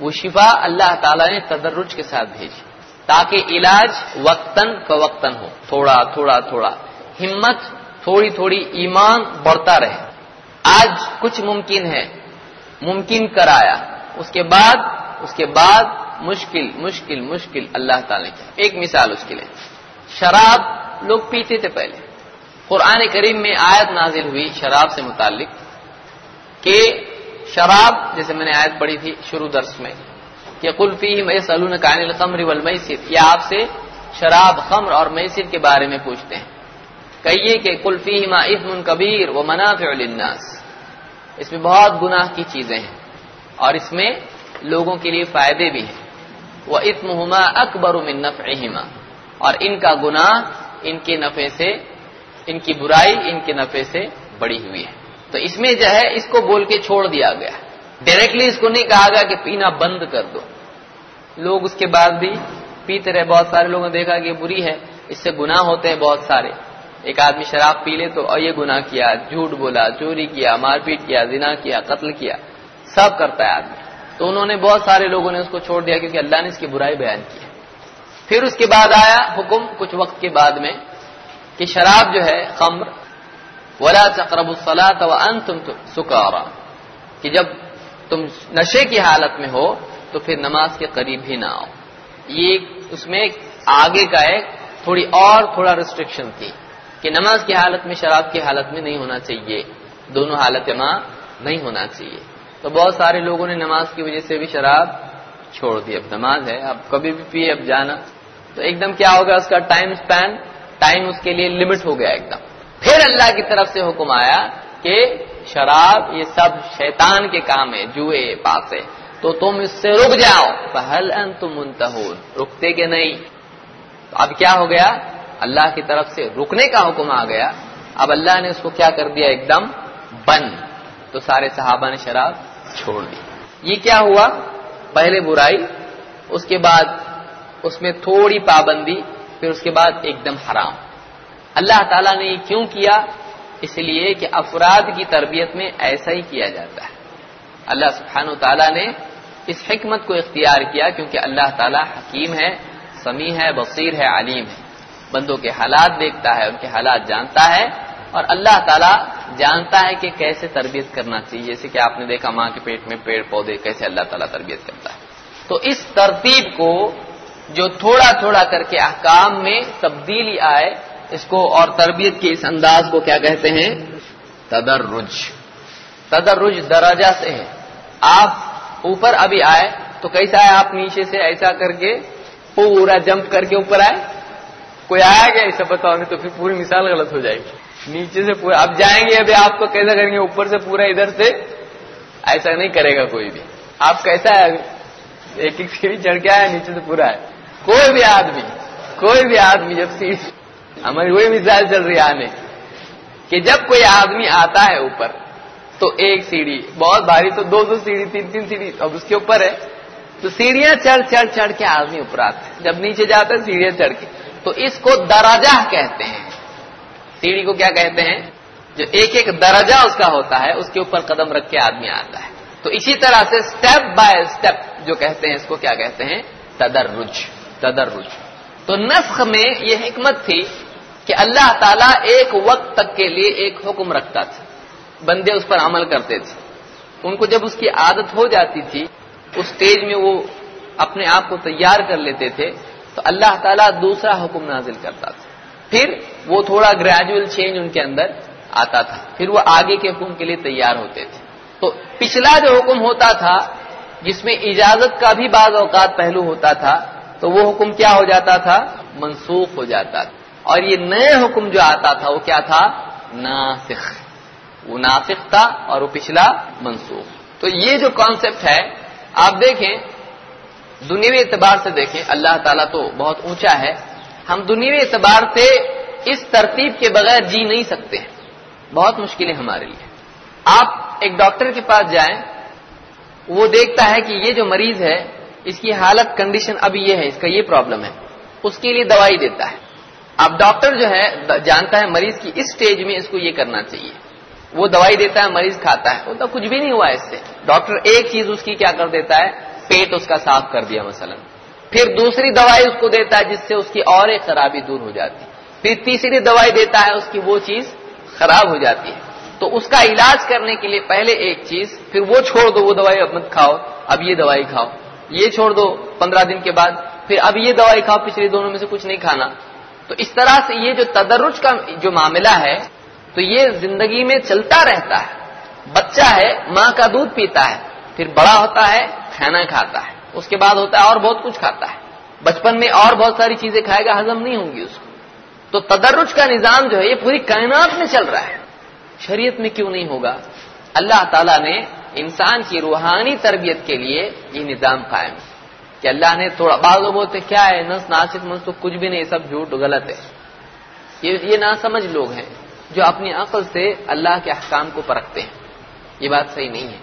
وہ شفا اللہ تعالی نے تدرج کے ساتھ بھیجی۔ تاکہ علاج وقتاً فوقتاً ہو۔ تھوڑا تھوڑا تھوڑا۔ ہمت، تھوڑی تھوڑی ایمان بڑھتا رہے۔ آج کچھ ممکن ہے۔ ممکن کرایا۔ اس کے بعد، اس کے بعد مشکل مشکل مشکل اللہ تعالی کی ایک مثال اس کے لیے۔ شراب لوگ پیتے تھے پہلے۔ قرآن کریم میں آیت نازل ہوئی شراب سے متعلق کہ شراب، جیسے میں نے آیت پڑھی تھی شروع درس میں، کہ قلفی میں سلون کان القمر والمیسر۔ یہ آپ سے شراب، خمر اور میسر کے بارے میں پوچھتے ہیں۔ کہیے کہ کلفی ما اثم کبیر و منافع للناس۔ اس میں بہت گناہ کی چیزیں ہیں اور اس میں لوگوں کے لیے فائدے بھی ہیں۔ وہ اتمہما اکبر من نفعہما۔ اور ان کا گناہ ان کے نفع سے، ان کی برائی ان کے نفے سے بڑی ہوئی ہے۔ تو اس میں جو ہے، اس کو بول کے چھوڑ دیا گیا۔ ڈائریکٹلی اس کو نہیں کہا گیا کہ پینا بند کر دو۔ لوگ اس کے بعد بھی پیتے رہے۔ بہت سارے لوگوں نے دیکھا کہ بری ہے، اس سے گناہ ہوتے ہیں بہت سارے۔ ایک آدمی شراب پی لے تو یہ گناہ کیا، جھوٹ بولا، چوری کیا، مار پیٹ کیا، زنا کیا، قتل کیا، سب کرتا ہے آدمی۔ تو انہوں نے بہت سارے لوگوں نے اس کو چھوڑ دیا کیونکہ اللہ نے اس کی برائی بیان کی۔ پھر اس کے بعد آیا حکم کچھ وقت کے بعد میں کہ شراب جو ہے خمر، ولا تقرب الصلاة وانتم سکارا کہ جب تم نشے کی حالت میں ہو تو پھر نماز کے قریب ہی نہ آؤ۔ یہ اس میں آگے کا ایک تھوڑی اور تھوڑا ریسٹرکشن تھی کہ نماز کی حالت میں، شراب کی حالت میں نہیں ہونا چاہیے۔ دونوں حالت ماں نہیں ہونا چاہیے۔ تو بہت سارے لوگوں نے نماز کی وجہ سے بھی شراب چھوڑ دی۔ اب نماز ہے، اب کبھی بھی پیے، اب جانا۔ تو ایک دم کیا ہوگا اس کا ٹائم اسپین ٹائم اس کے لیے لمٹ ہو گیا ایک دم۔ پھر اللہ کی طرف سے حکم آیا کہ شراب یہ سب شیطان کے کام ہے، جوئے، پاسے۔ تو تم اس سے رک جاؤ۔ پہل ان تم رکتے کہ نہیں؟ تو اب کیا ہو گیا؟ اللہ کی طرف سے رکنے کا حکم آ گیا۔ اب اللہ نے اس کو کیا کر دیا؟ ایک دم بند۔ تو سارے صحابہ نے شراب چھوڑ دی۔ یہ کیا ہوا؟ پہلے برائی، اس کے بعد اس میں تھوڑی پابندی، پھر اس کے بعد ایک دم حرام۔ اللہ تعالیٰ نے یہ کیوں کیا؟ اس لیے کہ افراد کی تربیت میں ایسا ہی کیا جاتا ہے۔ اللہ سبحانہ و تعالیٰ نے اس حکمت کو اختیار کیا کیونکہ اللہ تعالیٰ حکیم ہے، سمیع ہے، بصیر ہے، علیم ہے۔ بندوں کے حالات دیکھتا ہے، ان کے حالات جانتا ہے اور اللہ تعالیٰ جانتا ہے کہ کیسے تربیت کرنا چاہیے۔ جیسے کہ آپ نے دیکھا ماں کے پیٹ میں پیڑ پودے، کیسے اللہ تعالیٰ تربیت کرتا ہے۔ تو اس ترتیب کو جو تھوڑا تھوڑا کر کے احکام میں تبدیلی آئے، اس کو اور تربیت کے اس انداز کو کیا کہتے ہیں؟ تدرج۔ تدرج درجہ سے ہے۔ آپ اوپر ابھی آئے تو کیسا ہے؟ آپ نیچے سے ایسا کر کے پورا جمپ کر کے اوپر آئے۔ کوئی آیا گیا ایسا بتاؤ، نہیں تو پھر پوری مثال غلط ہو جائے گی۔ نیچے سے پورا اب جائیں گے ابھی آپ کو کیسا کریں گے؟ اوپر سے پورا ادھر سے ایسا نہیں کرے گا کوئی بھی۔ آپ کیسا ہے؟ ابھی ایک ایک سیڑھی چڑھ کے آیا، نیچے سے پورا ہے۔ کوئی بھی آدمی کوئی بھی آدمی جب سیڑھی ہماری وہی مثال چل رہی ہے آنے۔ کہ جب کوئی آدمی آتا ہے اوپر، تو ایک سیڑھی بہت بھاری تو دو دو سیڑھی، تین تین سیڑھی، اب اس کے اوپر ہے۔ تو سیڑھیاں چڑھ چڑھ چڑھ کے آدمی اوپر آتا ہے جب نیچے جاتا ہے، سیڑھیاں چڑھ کے۔ تو اس کو دراجہ کہتے ہیں۔ سیڑھی کو کیا کہتے ہیں؟ جو ایک ایک درجہ اس کا ہوتا ہے، اس کے اوپر قدم رکھ کے آدمی آتا ہے۔ تو اسی طرح سے سٹیپ بائی سٹیپ جو کہتے ہیں، اس کو کیا کہتے ہیں؟ تدرج تدرج۔ تو نسخ میں یہ حکمت تھی کہ اللہ تعالیٰ ایک وقت تک کے لیے ایک حکم رکھتا تھا۔ بندے اس پر عمل کرتے تھے۔ ان کو جب اس کی عادت ہو جاتی تھی، اس اسٹیج میں وہ اپنے آپ کو تیار کر لیتے تھے۔ تو اللہ تعالیٰ دوسرا حکم نازل کرتا تھا۔ پھر وہ تھوڑا گریجویل چینج ان کے اندر آتا تھا۔ پھر وہ آگے کے حکم کے لیے تیار ہوتے تھے۔ تو پچھلا جو حکم ہوتا تھا، جس میں اجازت کا بھی بعض اوقات پہلو ہوتا تھا، تو وہ حکم کیا ہو جاتا تھا؟ منسوخ ہو جاتا تھا۔ اور یہ نئے حکم جو آتا تھا، وہ کیا تھا؟ ناسخ۔ وہ ناسخ تھا اور وہ پچھلا منسوخ۔ تو یہ جو کانسیپٹ ہے، آپ دیکھیں دنیوی اعتبار سے دیکھیں، اللہ تعالیٰ تو بہت اونچا ہے۔ ہم دنیوی اعتبار سے اس ترتیب کے بغیر جی نہیں سکتے ہیں۔ بہت مشکل ہے ہمارے لیے۔ آپ ایک ڈاکٹر کے پاس جائیں، وہ دیکھتا ہے کہ یہ جو مریض ہے، اس کی حالت کنڈیشن ابھی یہ ہے، اس کا یہ پرابلم ہے۔ اس کے لیے دوائی دیتا ہے۔ اب ڈاکٹر جو ہے، جانتا ہے مریض کی اس سٹیج میں اس کو یہ کرنا چاہیے۔ وہ دوائی دیتا ہے، مریض کھاتا ہے۔ وہ تو کچھ بھی نہیں ہوا اس سے۔ ڈاکٹر ایک چیز اس کی کیا کر دیتا ہے؟ پیٹ اس کا صاف کر دیا مثلا۔ پھر دوسری دوائی اس کو دیتا ہے جس سے اس کی اور ایک خرابی دور ہو جاتی۔ پھر تیسری دوائی دیتا ہے اس کی وہ چیز خراب ہو جاتی۔ ہے تو اس کا علاج کرنے کے لیے پہلے ایک چیز، پھر وہ چھوڑ دو، وہ دوائی مت کھاؤ، اب یہ دوائی کھاؤ۔ یہ چھوڑ دو پندرہ دن کے بعد، پھر اب یہ دوائی کھاؤ، پچھلے دونوں میں سے کچھ نہیں کھانا۔ تو اس طرح سے یہ جو تدرج کا جو معاملہ ہے، تو یہ زندگی میں چلتا رہتا ہے۔ بچہ ہے، ماں کا دودھ پیتا ہے، پھر بڑا ہوتا ہے کھانا کھاتا ہے۔ اس کے بعد ہوتا ہے اور بہت کچھ کھاتا ہے۔ بچپن میں اور بہت ساری چیزیں کھائے گا ہزم نہیں ہوں گی اس کو۔ تو تدرج کا نظام جو ہے، یہ پوری کائنات میں چل رہا ہے۔ شریعت میں کیوں نہیں ہوگا؟ اللہ تعالیٰ نے انسان کی روحانی تربیت کے لیے یہ نظام قائم۔ کہ اللہ نے تھوڑا، بعض لوگ بولتے کیا ہے؟ نس، ناسک، منس تو کچھ بھی نہیں سب جھوٹ، غلط ہے۔ یہ یہ نہ سمجھ لوگ ہیں جو اپنی عقل سے اللہ کے احکام کو پرکھتے ہیں۔ یہ بات صحیح نہیں ہے۔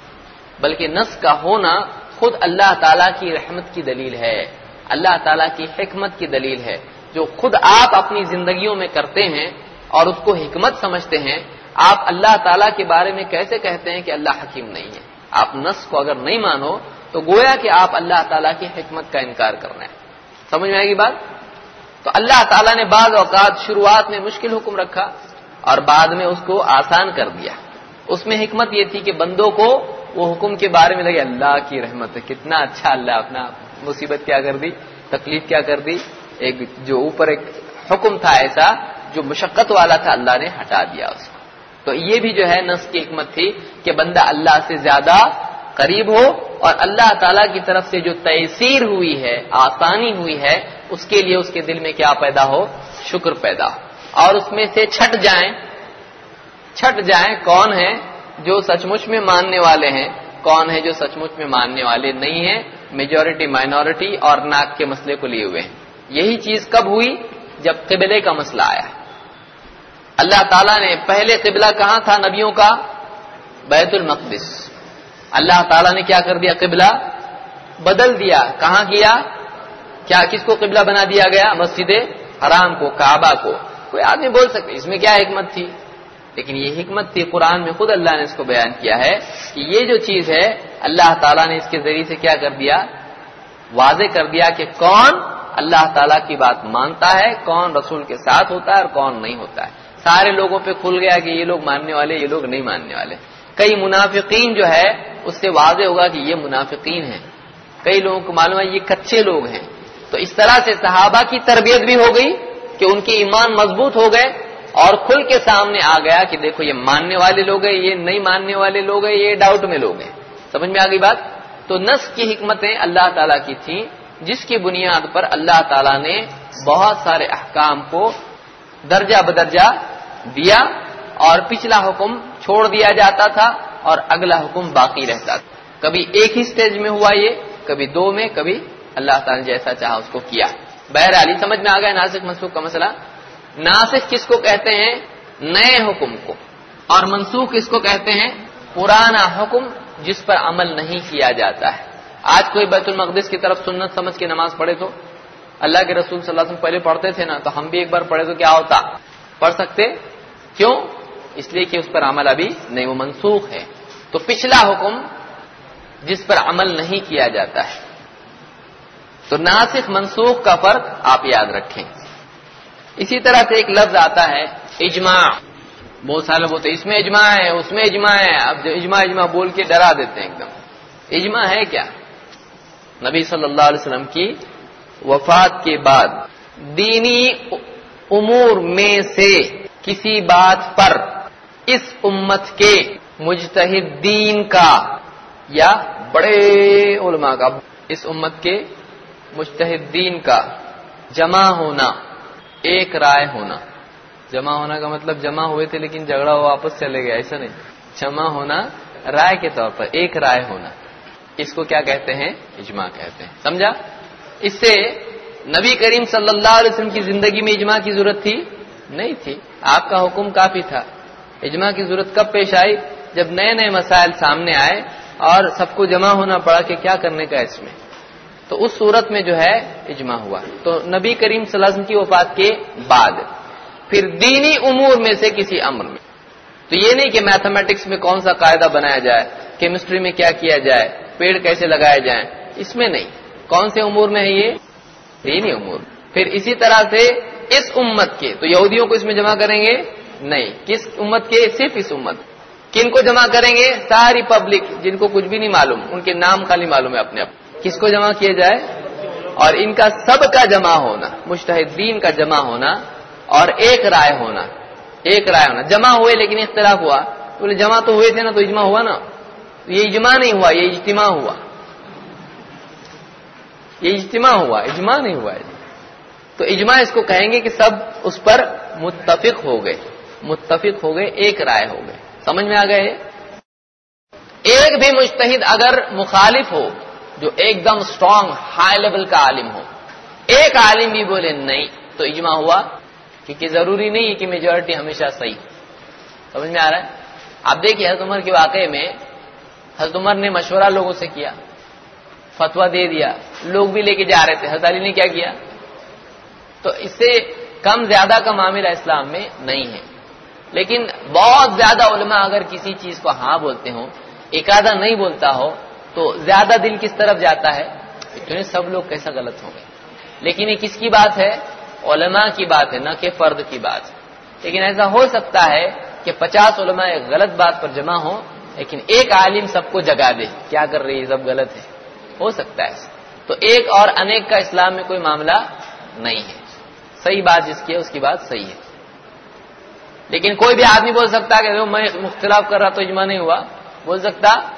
بلکہ نس کا ہونا خود اللہ تعالی کی رحمت کی دلیل ہے۔ اللہ تعالیٰ کی حکمت کی دلیل ہے۔ جو خود آپ اپنی زندگیوں میں کرتے ہیں اور اس کو حکمت سمجھتے ہیں، آپ اللہ تعالیٰ کے بارے میں کیسے کہتے ہیں کہ اللہ حکیم نہیں ہے؟ آپ نس کو اگر نہیں مانو، تو گویا کہ آپ اللہ تعالیٰ کی حکمت کا انکار کرنا ہے۔ سمجھ میں آئے گی بات؟ تو اللہ تعالیٰ نے بعض اوقات شروعات میں مشکل حکم رکھا اور بعد میں اس کو آسان کر دیا۔ اس میں حکمت یہ تھی کہ بندوں کو وہ حکم کے بارے میں لگے، اللہ کی رحمت ہے، کتنا اچھا اللہ اپنا مصیبت کیا کر دی، تکلیف کیا کر دی۔ ایک جو اوپر ایک حکم تھا ایسا، جو مشقت والا تھا، اللہ نے ہٹا دیا اس کو۔ تو یہ بھی جو ہے نس کی حکمت تھی کہ بندہ اللہ سے زیادہ قریب ہو اور اللہ تعالی کی طرف سے جو تیسیر ہوئی ہے، آسانی ہوئی ہے، اس کے لیے اس کے دل میں کیا پیدا ہو؟ شکر پیدا ہو۔ اور اس میں سے چھٹ جائیں۔ چھٹ جائیں کون ہے جو سچ مچ میں ماننے والے ہیں، کون ہے جو سچ مچ میں ماننے والے نہیں ہیں؟ میجورٹی مائنورٹی اور ناک کے مسئلے کو لیے ہوئے ہیں۔ یہی چیز کب ہوئی؟ جب قبلے کا مسئلہ آیا۔ اللہ تعالیٰ نے پہلے قبلہ کہاں تھا نبیوں کا؟ بیت المقدس۔ اللہ تعالیٰ نے کیا کر دیا قبلہ؟ بدل دیا۔ کہاں کیا؟ کیا کس کو قبلہ بنا دیا گیا؟ مسجد حرام کو، کعبہ کو۔ کوئی آدمی بول سکتے اس میں کیا حکمت تھی؟ لیکن یہ حکمت تھی قرآن میں خود اللہ نے اس کو بیان کیا ہے کہ یہ جو چیز ہے، اللہ تعالیٰ نے اس کے ذریعے سے کیا کر دیا؟ واضح کر دیا کہ کون اللہ تعالیٰ کی بات مانتا ہے، کون رسول کے ساتھ ہوتا ہے اور کون نہیں ہوتا ہے۔ سارے لوگوں پہ کھل گیا کہ یہ لوگ ماننے والے، یہ لوگ نہیں ماننے والے۔ کئی منافقین جو ہے، اس سے واضح ہوگا کہ یہ منافقین ہیں۔ کئی لوگوں کو معلوم ہے یہ کچے لوگ ہیں۔ تو اس طرح سے صحابہ کی تربیت بھی ہو گئی کہ ان کے ایمان مضبوط ہو گئے۔ اور کھل کے سامنے آ گیا کہ دیکھو یہ ماننے والے لوگ ہیں، یہ نہیں ماننے والے لوگ ہیں، یہ ڈاؤٹ میں لوگ ہیں۔ سمجھ میں آ گئی بات؟ تو نس کی حکمتیں اللہ تعالیٰ کی تھیں، جس کی بنیاد پر اللہ تعالیٰ نے بہت سارے احکام کو درجہ بدرجہ دیا اور پچھلا حکم چھوڑ دیا جاتا تھا اور اگلا حکم باقی رہتا تھا۔ کبھی ایک ہی سٹیج میں ہوا یہ، کبھی دو میں، کبھی اللہ تعالیٰ نے جیسا چاہا اس کو کیا۔ بہرحال سمجھ میں آ گیا ناسک منسوخ کا مسئلہ۔ ناسک کس کو کہتے ہیں؟ نئے حکم کو۔ اور منسوخ کس کو کہتے ہیں؟ پرانا حکم جس پر عمل نہیں کیا جاتا ہے۔ آج کوئی بیت المقدس کی طرف سنت سمجھ کے نماز پڑھے تو؟ اللہ کے رسول صلی اللہ علیہ وسلم پہلے پڑھتے تھے نا، تو ہم بھی ایک بار پڑھے تو کیا ہوتا؟ پڑھ سکتے؟ کیوں؟ اس لیے کہ اس پر عمل ابھی نہیں، وہ منسوخ ہے۔ تو پچھلا حکم جس پر عمل نہیں کیا جاتا ہے۔ تو ناسخ منسوخ کا فرق آپ یاد رکھیں۔ اسی طرح سے ایک لفظ آتا ہے، اجماع۔ بہت سارے لوگ ہوتے اس میں اجماع ہے، اس میں اجماع ہے۔ اب اجماع اجماع بول کے ڈرا دیتے ہیں ایک دم۔ اجماع ہے کیا؟ نبی صلی اللہ علیہ وسلم کی وفات کے بعد دینی امور میں سے کسی بات پر اس امت کے مجتہدین کا یا بڑے علماء کا، اس امت کے مجتہدین کا جمع ہونا۔ ایک رائے ہونا۔ جمع ہونا کا مطلب جمع ہوئے تھے لیکن جھگڑا ہوا واپس چلے گئے، ایسا نہیں۔ جمع ہونا رائے کے طور پر ایک رائے ہونا۔ اس کو کیا کہتے ہیں؟ اجماع کہتے ہیں۔ سمجھا؟ اس سے نبی کریم صلی اللہ علیہ وسلم کی زندگی میں اجماع کی ضرورت تھی؟ نہیں تھی۔ آپ کا حکم کافی تھا۔ اجماع کی ضرورت کب پیش آئی؟ جب نئے نئے مسائل سامنے آئے اور سب کو جمع ہونا پڑا کہ کیا کرنے کا اس میں۔ تو اس صورت میں جو ہے اجماع ہوا۔ تو نبی کریم صلی اللہ علیہ وسلم کی وفات کے بعد، پھر دینی امور میں سے کسی امر میں۔ تو یہ نہیں کہ میتھمیٹکس میں کون سا قاعدہ بنایا جائے کیمسٹری میں کیا کیا جائے، پیڑ کیسے لگائے جائیں، اس میں نہیں۔ کون سے امور میں ہے یہ؟ دینی امور۔ پھر اسی طرح سے اس امت کے، تو یہودیوں کو اس میں جمع کریں گے؟ نہیں۔ کس امت کے؟ صرف اس امت۔ کن کو جمع کریں گے؟ ساری پبلک جن کو کچھ بھی نہیں معلوم، ان کے نام خالی معلوم ہے اپنے اپنے کس کو جمع کیا جائے؟ اور ان کا سب کا جمع ہونا مشتحدین کا جمع ہونا اور ایک رائے ہونا، ایک رائے ہونا۔ جمع ہوئے لیکن اختلاف ہوا۔ بولے جمع تو ہوئے تھے نا تو اجماع ہوا نا؟ یہ اجماع نہیں ہوا، یہ اجتماع ہوا۔ یہ اجتماع ہوا، اجماع نہیں ہوا۔ تو اجماع اس کو کہیں گے کہ سب اس پر متفق ہو گئے، متفق ہو گئے، ایک رائے ہو گئے۔ سمجھ میں آ گئے؟ ایک بھی مشتحد اگر مخالف ہو جو ایک دم اسٹرانگ ہائی لیول کا عالم ہو۔ ایک عالم بھی بولے نہیں، تو اجماع ہوا کیونکہ ضروری نہیں ہے کہ میجورٹی ہمیشہ صحیح سمجھ میں آ رہا ہے؟ آپ دیکھیے حضرت عمر کے واقعے میں، حضرت عمر نے مشورہ لوگوں سے کیا فتوا دے دیا، لوگ بھی لے کے جا رہے تھے۔ حضرت علی نے کیا کیا؟ تو اس سے کم، زیادہ کا معاملہ اسلام میں نہیں ہے۔ لیکن بہت زیادہ علماء اگر کسی چیز کو ہاں بولتے ہوں، ایک آدھا نہیں بولتا ہو تو زیادہ دل کس طرف جاتا ہے؟ سب لوگ کیسا غلط ہوں گے؟ لیکن یہ کس کی بات ہے؟ علماء کی بات ہے، نہ کہ فرد کی بات ہے۔ لیکن ایسا ہو سکتا ہے کہ پچاس علماء ایک غلط بات پر جمع ہو لیکن ایک عالم سب کو جگا دے۔ کیا کر رہی ہے؟ سب غلط ہے۔ ہو سکتا ہے تو ایک اور انیک کا اسلام میں کوئی معاملہ نہیں ہے۔ صحیح بات جس کی ہے، اس کی بات صحیح ہے۔ لیکن کوئی بھی آدمی بول سکتا کہ میں مختلف کر رہا تو اجماع نہیں ہوا۔ بول سکتا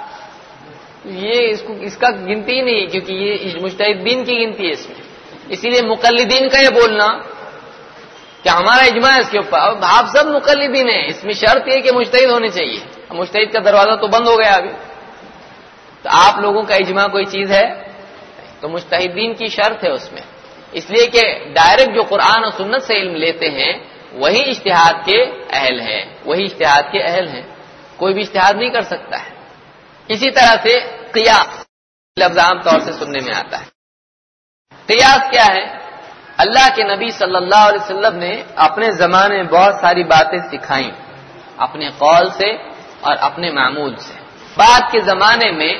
یہ اس کو اس کا گنتی ہی نہیں، کیونکہ یہ مشتحدین کی گنتی ہے اس میں۔ اسی لیے مقلدین کا یہ بولنا کہ ہمارا اجماع ہے اس کے اوپر۔ آپ سب مقلدین ہیں۔ اس میں شرط یہ کہ مشتحد ہونے چاہیے۔ مشتحد کا دروازہ تو بند ہو گیا ابھی۔ تو آپ لوگوں کا اجماع کوئی چیز ہے؟ تو مشتحدین کی شرط ہے اس میں۔ اس لیے کہ ڈائریکٹ جو قرآن اور سنت سے علم لیتے ہیں، وہی اشتہاد کے اہل ہیں۔ وہی اشتہاد کے اہل ہیں۔ کوئی بھی اشتہاد نہیں کر سکتا ہے۔ اسی طرح سے قیاس لفظ عام طور سے سننے میں آتا ہے۔ قیاس کیا ہے؟ اللہ کے نبی صلی اللہ علیہ وسلم نے اپنے زمانے میں بہت ساری باتیں سکھائیں، اپنے قول سے اور اپنے معمول سے۔ بعد کے زمانے میں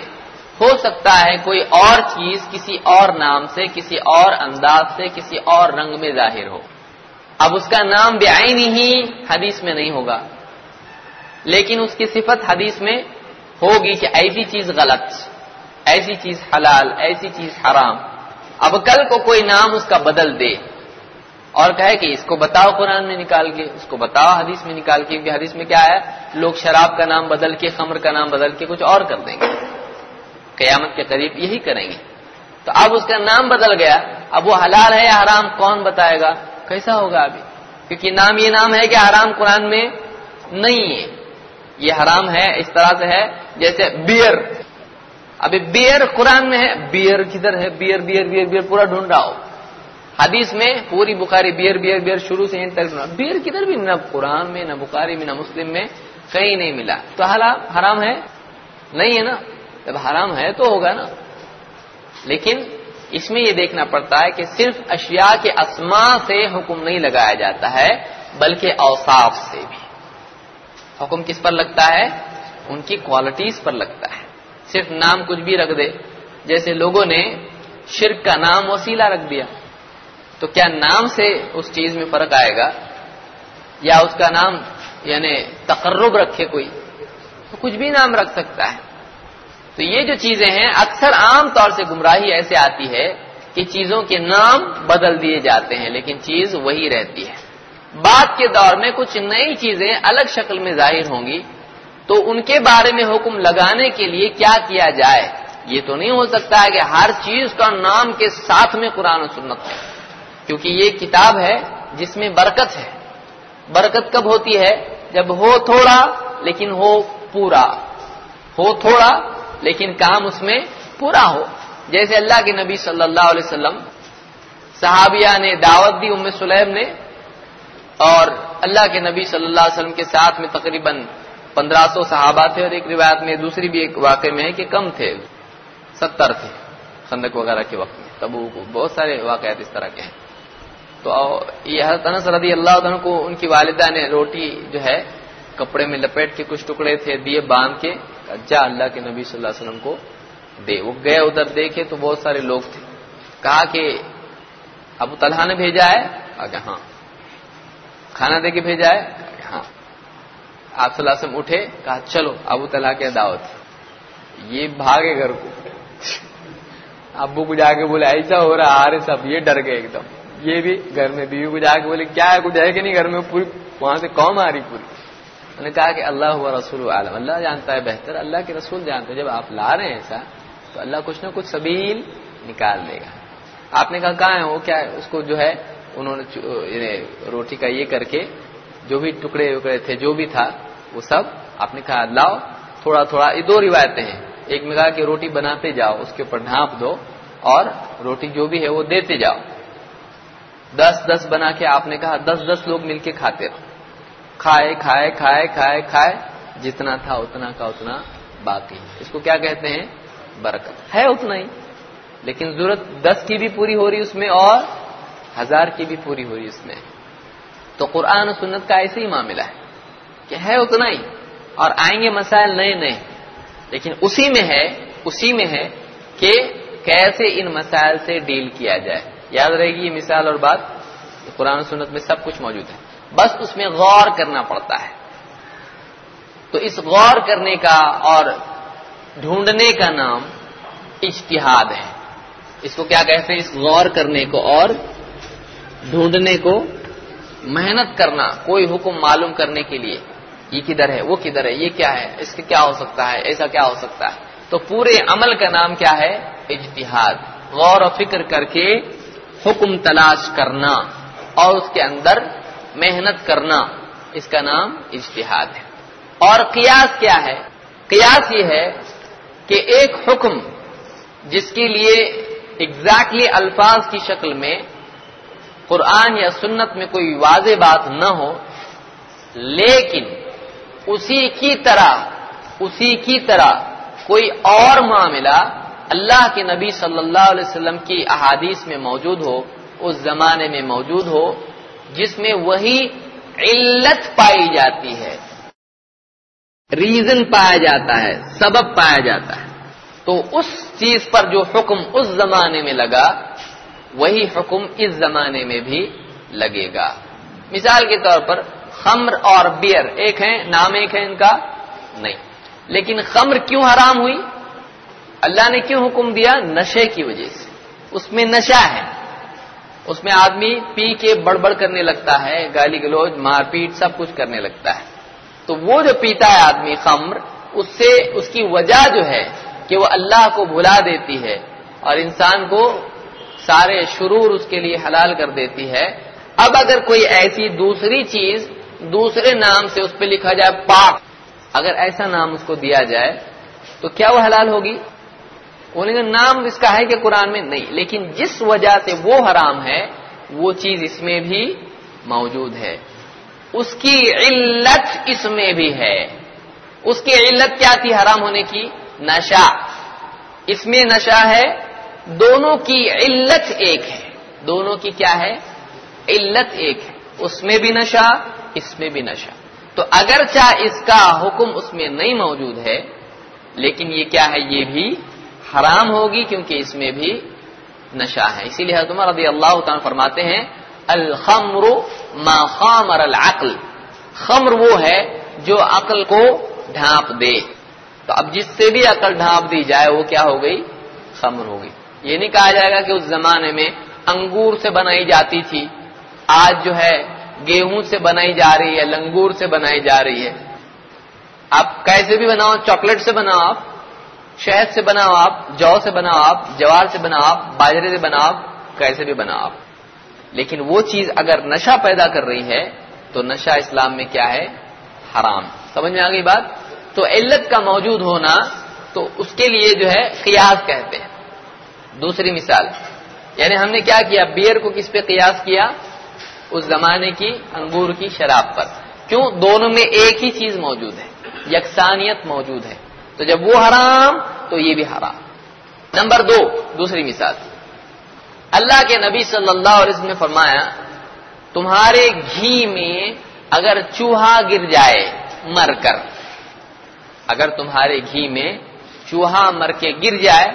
ہو سکتا ہے کوئی اور چیز کسی اور نام سے، کسی اور انداز سے، کسی اور رنگ میں ظاہر ہو۔ اب اس کا نام بے ہی حدیث میں نہیں ہوگا، لیکن اس کی صفت حدیث میں ہوگی کہ ایسی چیز غلط، ایسی چیز حلال، ایسی چیز حرام۔ اب کل کو کوئی نام اس کا بدل دے اور کہے کہ اس کو بتاؤ قرآن میں نکال کے، اس کو بتاؤ حدیث میں نکال کے، کیونکہ حدیث میں کیا ہے؟ لوگ شراب کا نام بدل کے، خمر کا نام بدل کے کچھ اور کر دیں گے۔ قیامت کے قریب یہی کریں گے۔ تو اب اس کا نام بدل گیا، اب وہ حلال ہے یا حرام، کون بتائے گا؟ کیسا ہوگا ابھی؟ کیونکہ نام، یہ نام ہے کہ حرام قرآن میں نہیں ہے۔ یہ حرام ہے، اس طرح سے ہے، جیسے بیئر ابھی بیئر قرآن میں ہے بیئر کدھر ہے؟ بیئر بیئر بیئر بیئر پورا ڈھونڈ رہا ہو حدیث میں پوری بخاری بیئر بیئر بیئر شروع سے بیئر کدھر بھی، نہ قرآن میں، نہ بخاری میں، نہ مسلم میں کہیں نہیں ملا۔ تو حرام ہے؟ نہیں ہے نا؟ جب حرام ہے تو ہوگا نا۔ لیکن اس میں یہ دیکھنا پڑتا ہے کہ صرف اشیاء کے اسما سے حکم نہیں لگایا جاتا ہے، بلکہ اوصاف سے بھی۔ حکم کس پر لگتا ہے؟ ان کی کوالٹیز پر لگتا ہے۔ صرف نام کچھ بھی رکھ دے۔ جیسے لوگوں نے شرک کا نام وسیلہ رکھ دیا۔ تو کیا نام سے اس چیز میں فرق آئے گا؟ یا اس کا نام یعنی تقرب رکھے کوئی، تو کچھ بھی نام رکھ سکتا ہے۔ تو یہ جو چیزیں ہیں، اکثر عام طور سے گمراہی ایسے آتی ہے کہ چیزوں کے نام بدل دیے جاتے ہیں، لیکن چیز وہی رہتی ہے۔ بعد کے دور میں کچھ نئی چیزیں الگ شکل میں ظاہر ہوں گی، تو ان کے بارے میں حکم لگانے کے لیے کیا کیا جائے؟ یہ تو نہیں ہو سکتا ہے کہ ہر چیز کا نام کے ساتھ میں قرآن و سنت ہو، کیونکہ یہ کتاب ہے جس میں برکت ہے۔ برکت کب ہوتی ہے؟ جب ہو تھوڑا لیکن ہو پورا۔ ہو تھوڑا لیکن کام اس میں پورا ہو۔ جیسے اللہ کے نبی صلی اللہ علیہ وسلم صحابیہ نے دعوت دی، ام سلیب نے اور اللہ کے نبی صلی اللہ علیہ وسلم کے ساتھ میں تقریباً پندرہ سو صحابہ تھے اور ایک روایت میں دوسری بھی ایک واقع میں ہے کہ کم تھے، ستر تھے خندق وغیرہ کے وقت میں تب بہت سارے واقعات اس طرح کے ہیں۔ تو یہ حضرت انس رضی اللہ عنہ کو ان کی والدہ نے روٹی جو ہے، کپڑے میں لپیٹ کے کچھ ٹکڑے تھے، دیے باندھ کے، جا اللہ کے نبی صلی اللہ علیہ وسلم کو دے۔ وہ گئے ادھر دیکھے تو بہت سارے لوگ تھے۔ کہا کہ ابو طلحہ نے بھیجا ہے؟ کہ ہاں۔ کھانا دے کے بھیجا ہے؟ ہاں۔ آپ صلی اللہ علیہ وسلم اٹھے، کہا، چلو، ابو طلحہ کے دعوت۔ یہ بھاگے گھر کو۔ ابو کو جا کے بولے، ایسا ہو رہا آ رہے سب، یہ ڈر گئے ایک دم۔ یہ بھی گھر میں بیوی کو جا کے بولے، کیا ہے، کچھ ہے کہ نہیں؟ گھر میں پوری، وہاں سے قوم آ رہی پوری۔ انہوں نے کہا کہ اللہ ہوا رسول عالم۔ اللہ جانتا ہے، بہتر اللہ کے رسول جانتے ہیں۔ جب آپ لا رہے ہیں ایسا، تو اللہ کچھ نہ کچھ سبیل نکال دے گا۔ آپ نے کہا، کہاں ہے وہ؟ کیا ہے؟ اس کو جو ہے انہوں نے یعنی روٹی کا یہ کر کے جو بھی ٹکڑے وکڑے تھے، جو بھی تھا، وہ سب آپ نے کہا، لاؤ، تھوڑا تھوڑا، یہ دو روایتیں ہیں۔ ایک میں کہا کہ روٹی بناتے جاؤ، اس کے اوپر ڈھانپ دو اور روٹی جو بھی ہے وہ دیتے جاؤ۔ دس دس بنا کے آپ نے کہا، دس دس لوگ مل کے کھاتے رہو کھائے کھائے کھائے کھائے کھائے، جتنا تھا اتنا کا اتنا باقی اس کو کیا کہتے ہیں؟ برکت۔ ہے اتنا ہی، لیکن ضرورت دس کی بھی پوری ہو رہی اس میں اور ہزار کی بھی پوری ہو رہی اس میں۔ تو قرآن و سنت کا ایسے ہی معاملہ ہے کہ ہے اتنا ہی۔ اور آئیں گے مسائل نئے نئے۔ لیکن اسی میں ہے، اسی میں ہے کہ کیسے ان مسائل سے ڈیل کیا جائے۔ یاد رہے گی یہ مثال اور بات؟ قرآن و سنت میں سب کچھ موجود ہے۔ بس اس میں غور کرنا پڑتا ہے۔ تو اس غور کرنے کا اور ڈھونڈنے کا نام اجتہاد ہے۔ اس کو کیا کہتے ہیں؟ اس غور کرنے کو اور ڈھونڈنے کو محنت کرنا، کوئی حکم معلوم کرنے کے لیے، یہ کدھر ہے، وہ کدھر ہے، یہ کیا ہے، اس کے کیا ہو سکتا ہے، ایسا کیا ہو سکتا ہے؟ تو پورے عمل کا نام کیا ہے؟ اجتہاد، غور و فکر کر کے حکم تلاش کرنا اور اس کے اندر محنت کرنا، اس کا نام اجتہاد ہے۔ اور قیاس کیا ہے؟ قیاس یہ ہے کہ ایک حکم جس کے لیے ایگزیکٹلی الفاظ کی شکل میں قرآن یا سنت میں کوئی واضح بات نہ ہو، لیکن اسی کی طرح، اسی کی طرح کوئی اور معاملہ اللہ کے نبی صلی اللہ علیہ وسلم کی احادیث میں موجود ہو، اس زمانے میں موجود ہو، جس میں وہی علت پائی جاتی ہے ریزن پایا جاتا ہے، سبب پایا جاتا ہے۔ تو اس چیز پر جو حکم اس زمانے میں لگا وہی حکم اس زمانے میں بھی لگے گا۔ مثال کے طور پر خمر اور بیئر، ایک ہے نام ایک ہے ان کا؟ نہیں۔ لیکن خمر کیوں حرام ہوئی؟ اللہ نے کیوں حکم دیا؟ نشے کی وجہ سے۔ اس میں نشہ ہے۔ اس میں آدمی پی کے بڑبڑ کرنے لگتا ہے، گالی گلوچ، مار پیٹ، سب کچھ کرنے لگتا ہے۔ تو وہ جو پیتا ہے آدمی خمر، اس سے اس کی وجہ جو ہے کہ وہ اللہ کو بھلا دیتی ہے اور انسان کو سارے شرور اس کے لیے حلال کر دیتی ہے۔ اب اگر کوئی ایسی دوسری چیز دوسرے نام سے اس پہ لکھا جائے، پاک، اگر ایسا نام اس کو دیا جائے، تو کیا وہ حلال ہوگی؟ بولیں گے نام اس کا ہے کہ قرآن میں نہیں، لیکن جس وجہ سے وہ حرام ہے، وہ چیز اس میں بھی موجود ہے۔ اس کی علت اس میں بھی ہے۔ اس کی علت کیا تھی حرام ہونے کی؟ نشا۔ اس میں نشا ہے دونوں کی علت ایک ہے۔ دونوں کی کیا ہے؟ علت ایک ہے۔ اس میں بھی نشا اس میں بھی نشا تو اگرچہ اس کا حکم اس میں نہیں موجود ہے، لیکن یہ کیا ہے؟ یہ بھی حرام ہوگی کیونکہ اس میں بھی نشا ہے۔ اسی لیے حضرت رضی اللہ تعالیٰ فرماتے ہیں، الخمر ما خامر العقل۔ خمر وہ ہے جو عقل کو ڈھانپ دے۔ تو اب جس سے بھی عقل ڈھانپ دی جائے، وہ کیا ہو گئی؟ خمر ہو گئی۔ یہ نہیں کہا جائے گا کہ اس زمانے میں انگور سے بنائی جاتی تھی، آج جو ہے گیہوں سے بنائی جا رہی ہے، لنگور سے بنائی جا رہی ہے۔ آپ کیسے بھی بناؤ، چاکلیٹ سے بناؤ آپ، شہد سے بناؤ آپ، جو سے بناؤ آپ، جوار سے بناؤ آپ، باجرے سے بناؤ آپ، کیسے بھی بناؤ آپ۔ لیکن وہ چیز اگر نشہ پیدا کر رہی ہے، تو نشہ اسلام میں کیا ہے؟ حرام۔ سمجھ میں آ گئی بات؟ تو علت کا موجود ہونا تو اس کے لیے جو ہے قیاس کہتے ہیں۔ دوسری مثال یعنی ہم نے کیا کیا بیئر کو کس پہ قیاس کیا اس زمانے کی انگور کی شراب پر کیوں دونوں میں ایک ہی چیز موجود ہے یکسانیت موجود ہے تو جب وہ حرام تو یہ بھی حرام نمبر دو دوسری مثال اللہ کے نبی صلی اللہ علیہ وسلم نے فرمایا تمہارے گھی میں اگر چوہا گر جائے مر کر اگر تمہارے گھی میں چوہا مر کے گر جائے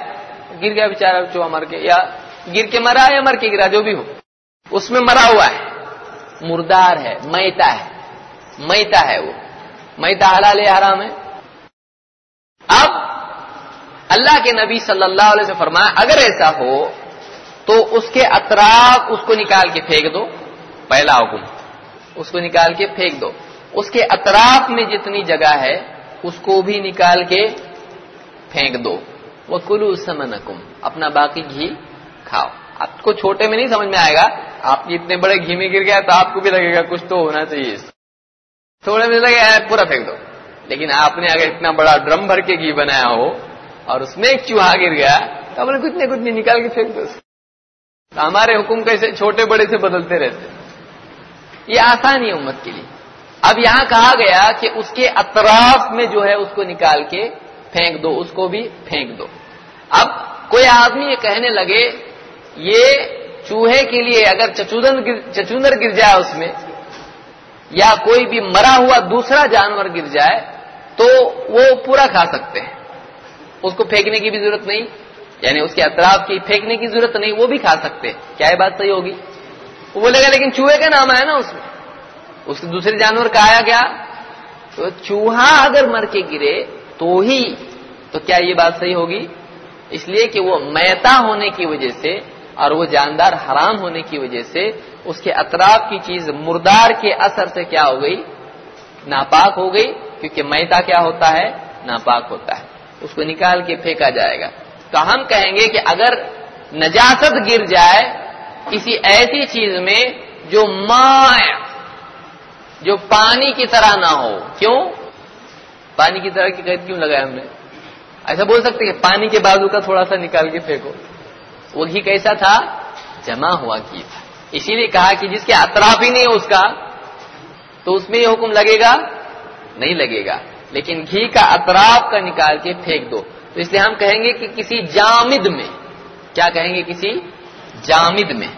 گر گیا بےچارا چوہا مر کے، یا گر کے مرا یا مر کے گرا، جو بھی ہو۔ اس میں مرا ہوا ہے۔ مردار ہے، میتا ہے۔ میتا ہے وہ۔ میتا حلال ہے، حرام ہے۔ اب اللہ کے نبی صلی اللہ علیہ سے فرمایا، اگر ایسا ہو تو اس کے اطراف اس کو نکال کے پھینک دو۔ پہلا حکم، اس کو نکال کے پھینک دو۔ اس کے اطراف میں جتنی جگہ ہے، اس کو بھی نکال کے پھینک دو۔ وہ کلو سمن اپنا باقی گھی کھاؤ۔ آپ کو چھوٹے میں نہیں سمجھ میں آئے گا، آپ اتنے بڑے گھی میں گر گیا تو آپ کو بھی لگے گا کچھ تو ہونا چاہیے۔ تھوڑے میں لگے پورا پھینک دو۔ لیکن آپ نے اگر اتنا بڑا ڈرم بھر کے گھی بنایا ہو اور اس میں ایک چوہا گر گیا، تو آپ نے کچھ نہ کچھ نہیں نکال کے پھینک دو۔ ہمارے حکم کیسے چھوٹے بڑے سے بدلتے رہتے۔ یہ آسان ہے امت کے لیے۔ اب یہاں کہا گیا کہ اس کے اطراف میں جو ہے اس کو نکال کے پھینک دو، اس کو بھی پھینک دو۔ اب کوئی آدمی یہ کہنے لگے، یہ چوہے کے لیے اگر چچوندر گر جائے اس میں، یا کوئی بھی مرا ہوا دوسرا جانور گر جائے، تو وہ پورا کھا سکتے ہیں۔ اس کو پھینکنے کی بھی ضرورت نہیں یعنی اس کے اطراف کی پھینکنے کی ضرورت نہیں، وہ بھی کھا سکتے کیا یہ بات صحیح ہوگی؟ وہ بولے گا، لیکن چوہے کا نام آیا نا اس میں۔ اس کے دوسرے جانور کا آیا گیا تو چوہا اگر مر کے گرے تو ہی تو کیا یہ بات صحیح ہوگی؟ اس لیے کہ وہ میتا ہونے کی وجہ سے اور وہ جاندار حرام ہونے کی وجہ سے اس کے اطراف کی چیز مردار کے اثر سے کیا ہو گئی؟ ناپاک ہو گئی، کیونکہ میتا کیا ہوتا ہے؟ ناپاک ہوتا ہے۔ اس کو نکال کے پھینکا جائے گا۔ تو ہم کہیں گے کہ اگر نجاست گر جائے کسی ایسی چیز میں جو ماں جو پانی کی طرح نہ ہو، کیوں؟ پانی کی طرح کی قید کیوں لگایا ہم نے؟ ایسا بول سکتے کہ پانی کے بازو کا تھوڑا سا نکال کے پھینکو۔ وہ گھی کیسا تھا؟ جمع ہوا گھی تھا۔ اسی لیے کہا کہ جس کے اطراف ہی نہیں اس کا، تو اس میں یہ حکم لگے گا؟ نہیں لگے گا۔ لیکن گھی کا اطراف کا نکال کے پھینک دو۔ تو اس لیے ہم کہیں گے کہ کسی جامد میں، کیا کہیں گے کسی؟ جامد میں۔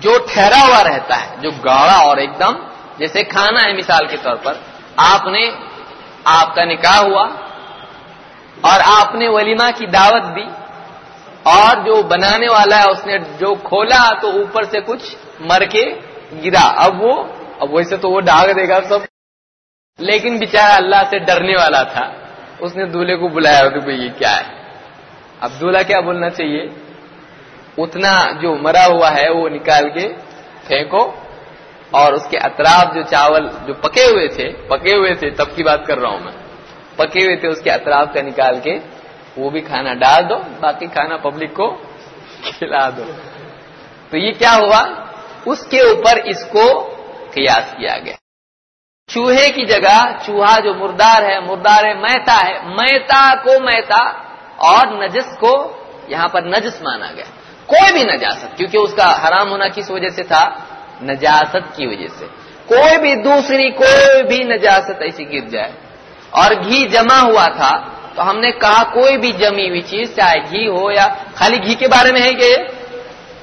جو ٹھہرا ہوا رہتا ہے، جو گاڑا اور ایک دم، جیسے کھانا ہے مثال کے طور پر، آپ نے آپ کا نکاح ہوا اور آپ نے ولیمہ کی دعوت دی اور جو بنانے والا ہے اس نے جو کھولا تو اوپر سے کچھ مر کے گرا۔ اب وہ اب ویسے تو وہ ڈاگ دے گا سب۔ لیکن بےچارا اللہ سے ڈرنے والا تھا۔ اس نے دولہے کو بلایا کہ بھائی یہ کیا ہے؟ اب دولہا کیا بولنا چاہیے؟ اتنا جو مرا ہوا ہے وہ نکال کے پھینکو۔ اور اس کے اطراف جو چاول جو پکے ہوئے تھے، پکے ہوئے تھے، تب کی بات کر رہا ہوں میں۔ پکے ہوئے تھے، اس کے اطراف کا نکال کے وہ بھی کھانا ڈال دو، باقی کھانا پبلک کو کھلا دو۔ تو یہ کیا ہوا؟ اس کے اوپر اس کو قیاس کیا گیا۔ چوہے کی جگہ چوہا جو مردار ہے مردار ہے میتا ہے، میتا کو میتا اور نجس کو یہاں پر نجس مانا گیا۔ کوئی بھی نجاست کیونکہ اس کا حرام ہونا کس وجہ سے تھا؟ نجاست کی وجہ سے۔ کوئی بھی دوسری کوئی بھی نجاست ایسی گر جائے۔ اور گھی جمع ہوا تھا، تو ہم نے کہا کوئی بھی جمی ہوئی چیز، چاہے گھی ہو یا خالی گھی کے بارے میں ہے کہ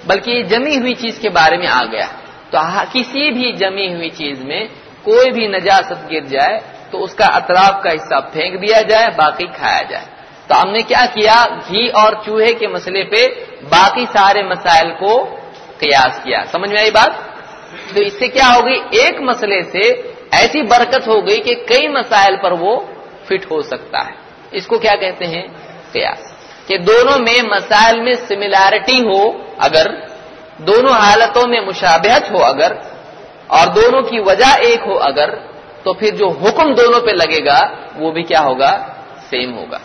بلکہ یہ جمی ہوئی چیز کے بارے میں آ گیا۔ تو کسی بھی جمی ہوئی چیز میں کوئی بھی نجاست گر جائے، تو اس کا اطراف کا حصہ پھینک دیا جائے، باقی کھایا جائے۔ تو ہم نے کیا کیا؟ گھی اور چوہے کے مسئلے پہ باقی سارے مسائل کو قیاس کیا۔ سمجھ میں آئی بات؟ تو اس سے کیا ہوگی؟ ایک مسئلے سے ایسی برکت ہو گئی کہ کئی مسائل پر وہ فٹ ہو سکتا ہے۔ اس کو کیا کہتے ہیں؟ قیاس۔ کہ دونوں میں مسائل میں سملیرٹی ہو اگر، دونوں حالتوں میں مشابہت ہو اگر، اور دونوں کی وجہ ایک ہو اگر، تو پھر جو حکم دونوں پہ لگے گا، وہ بھی کیا ہوگا؟ سیم ہوگا۔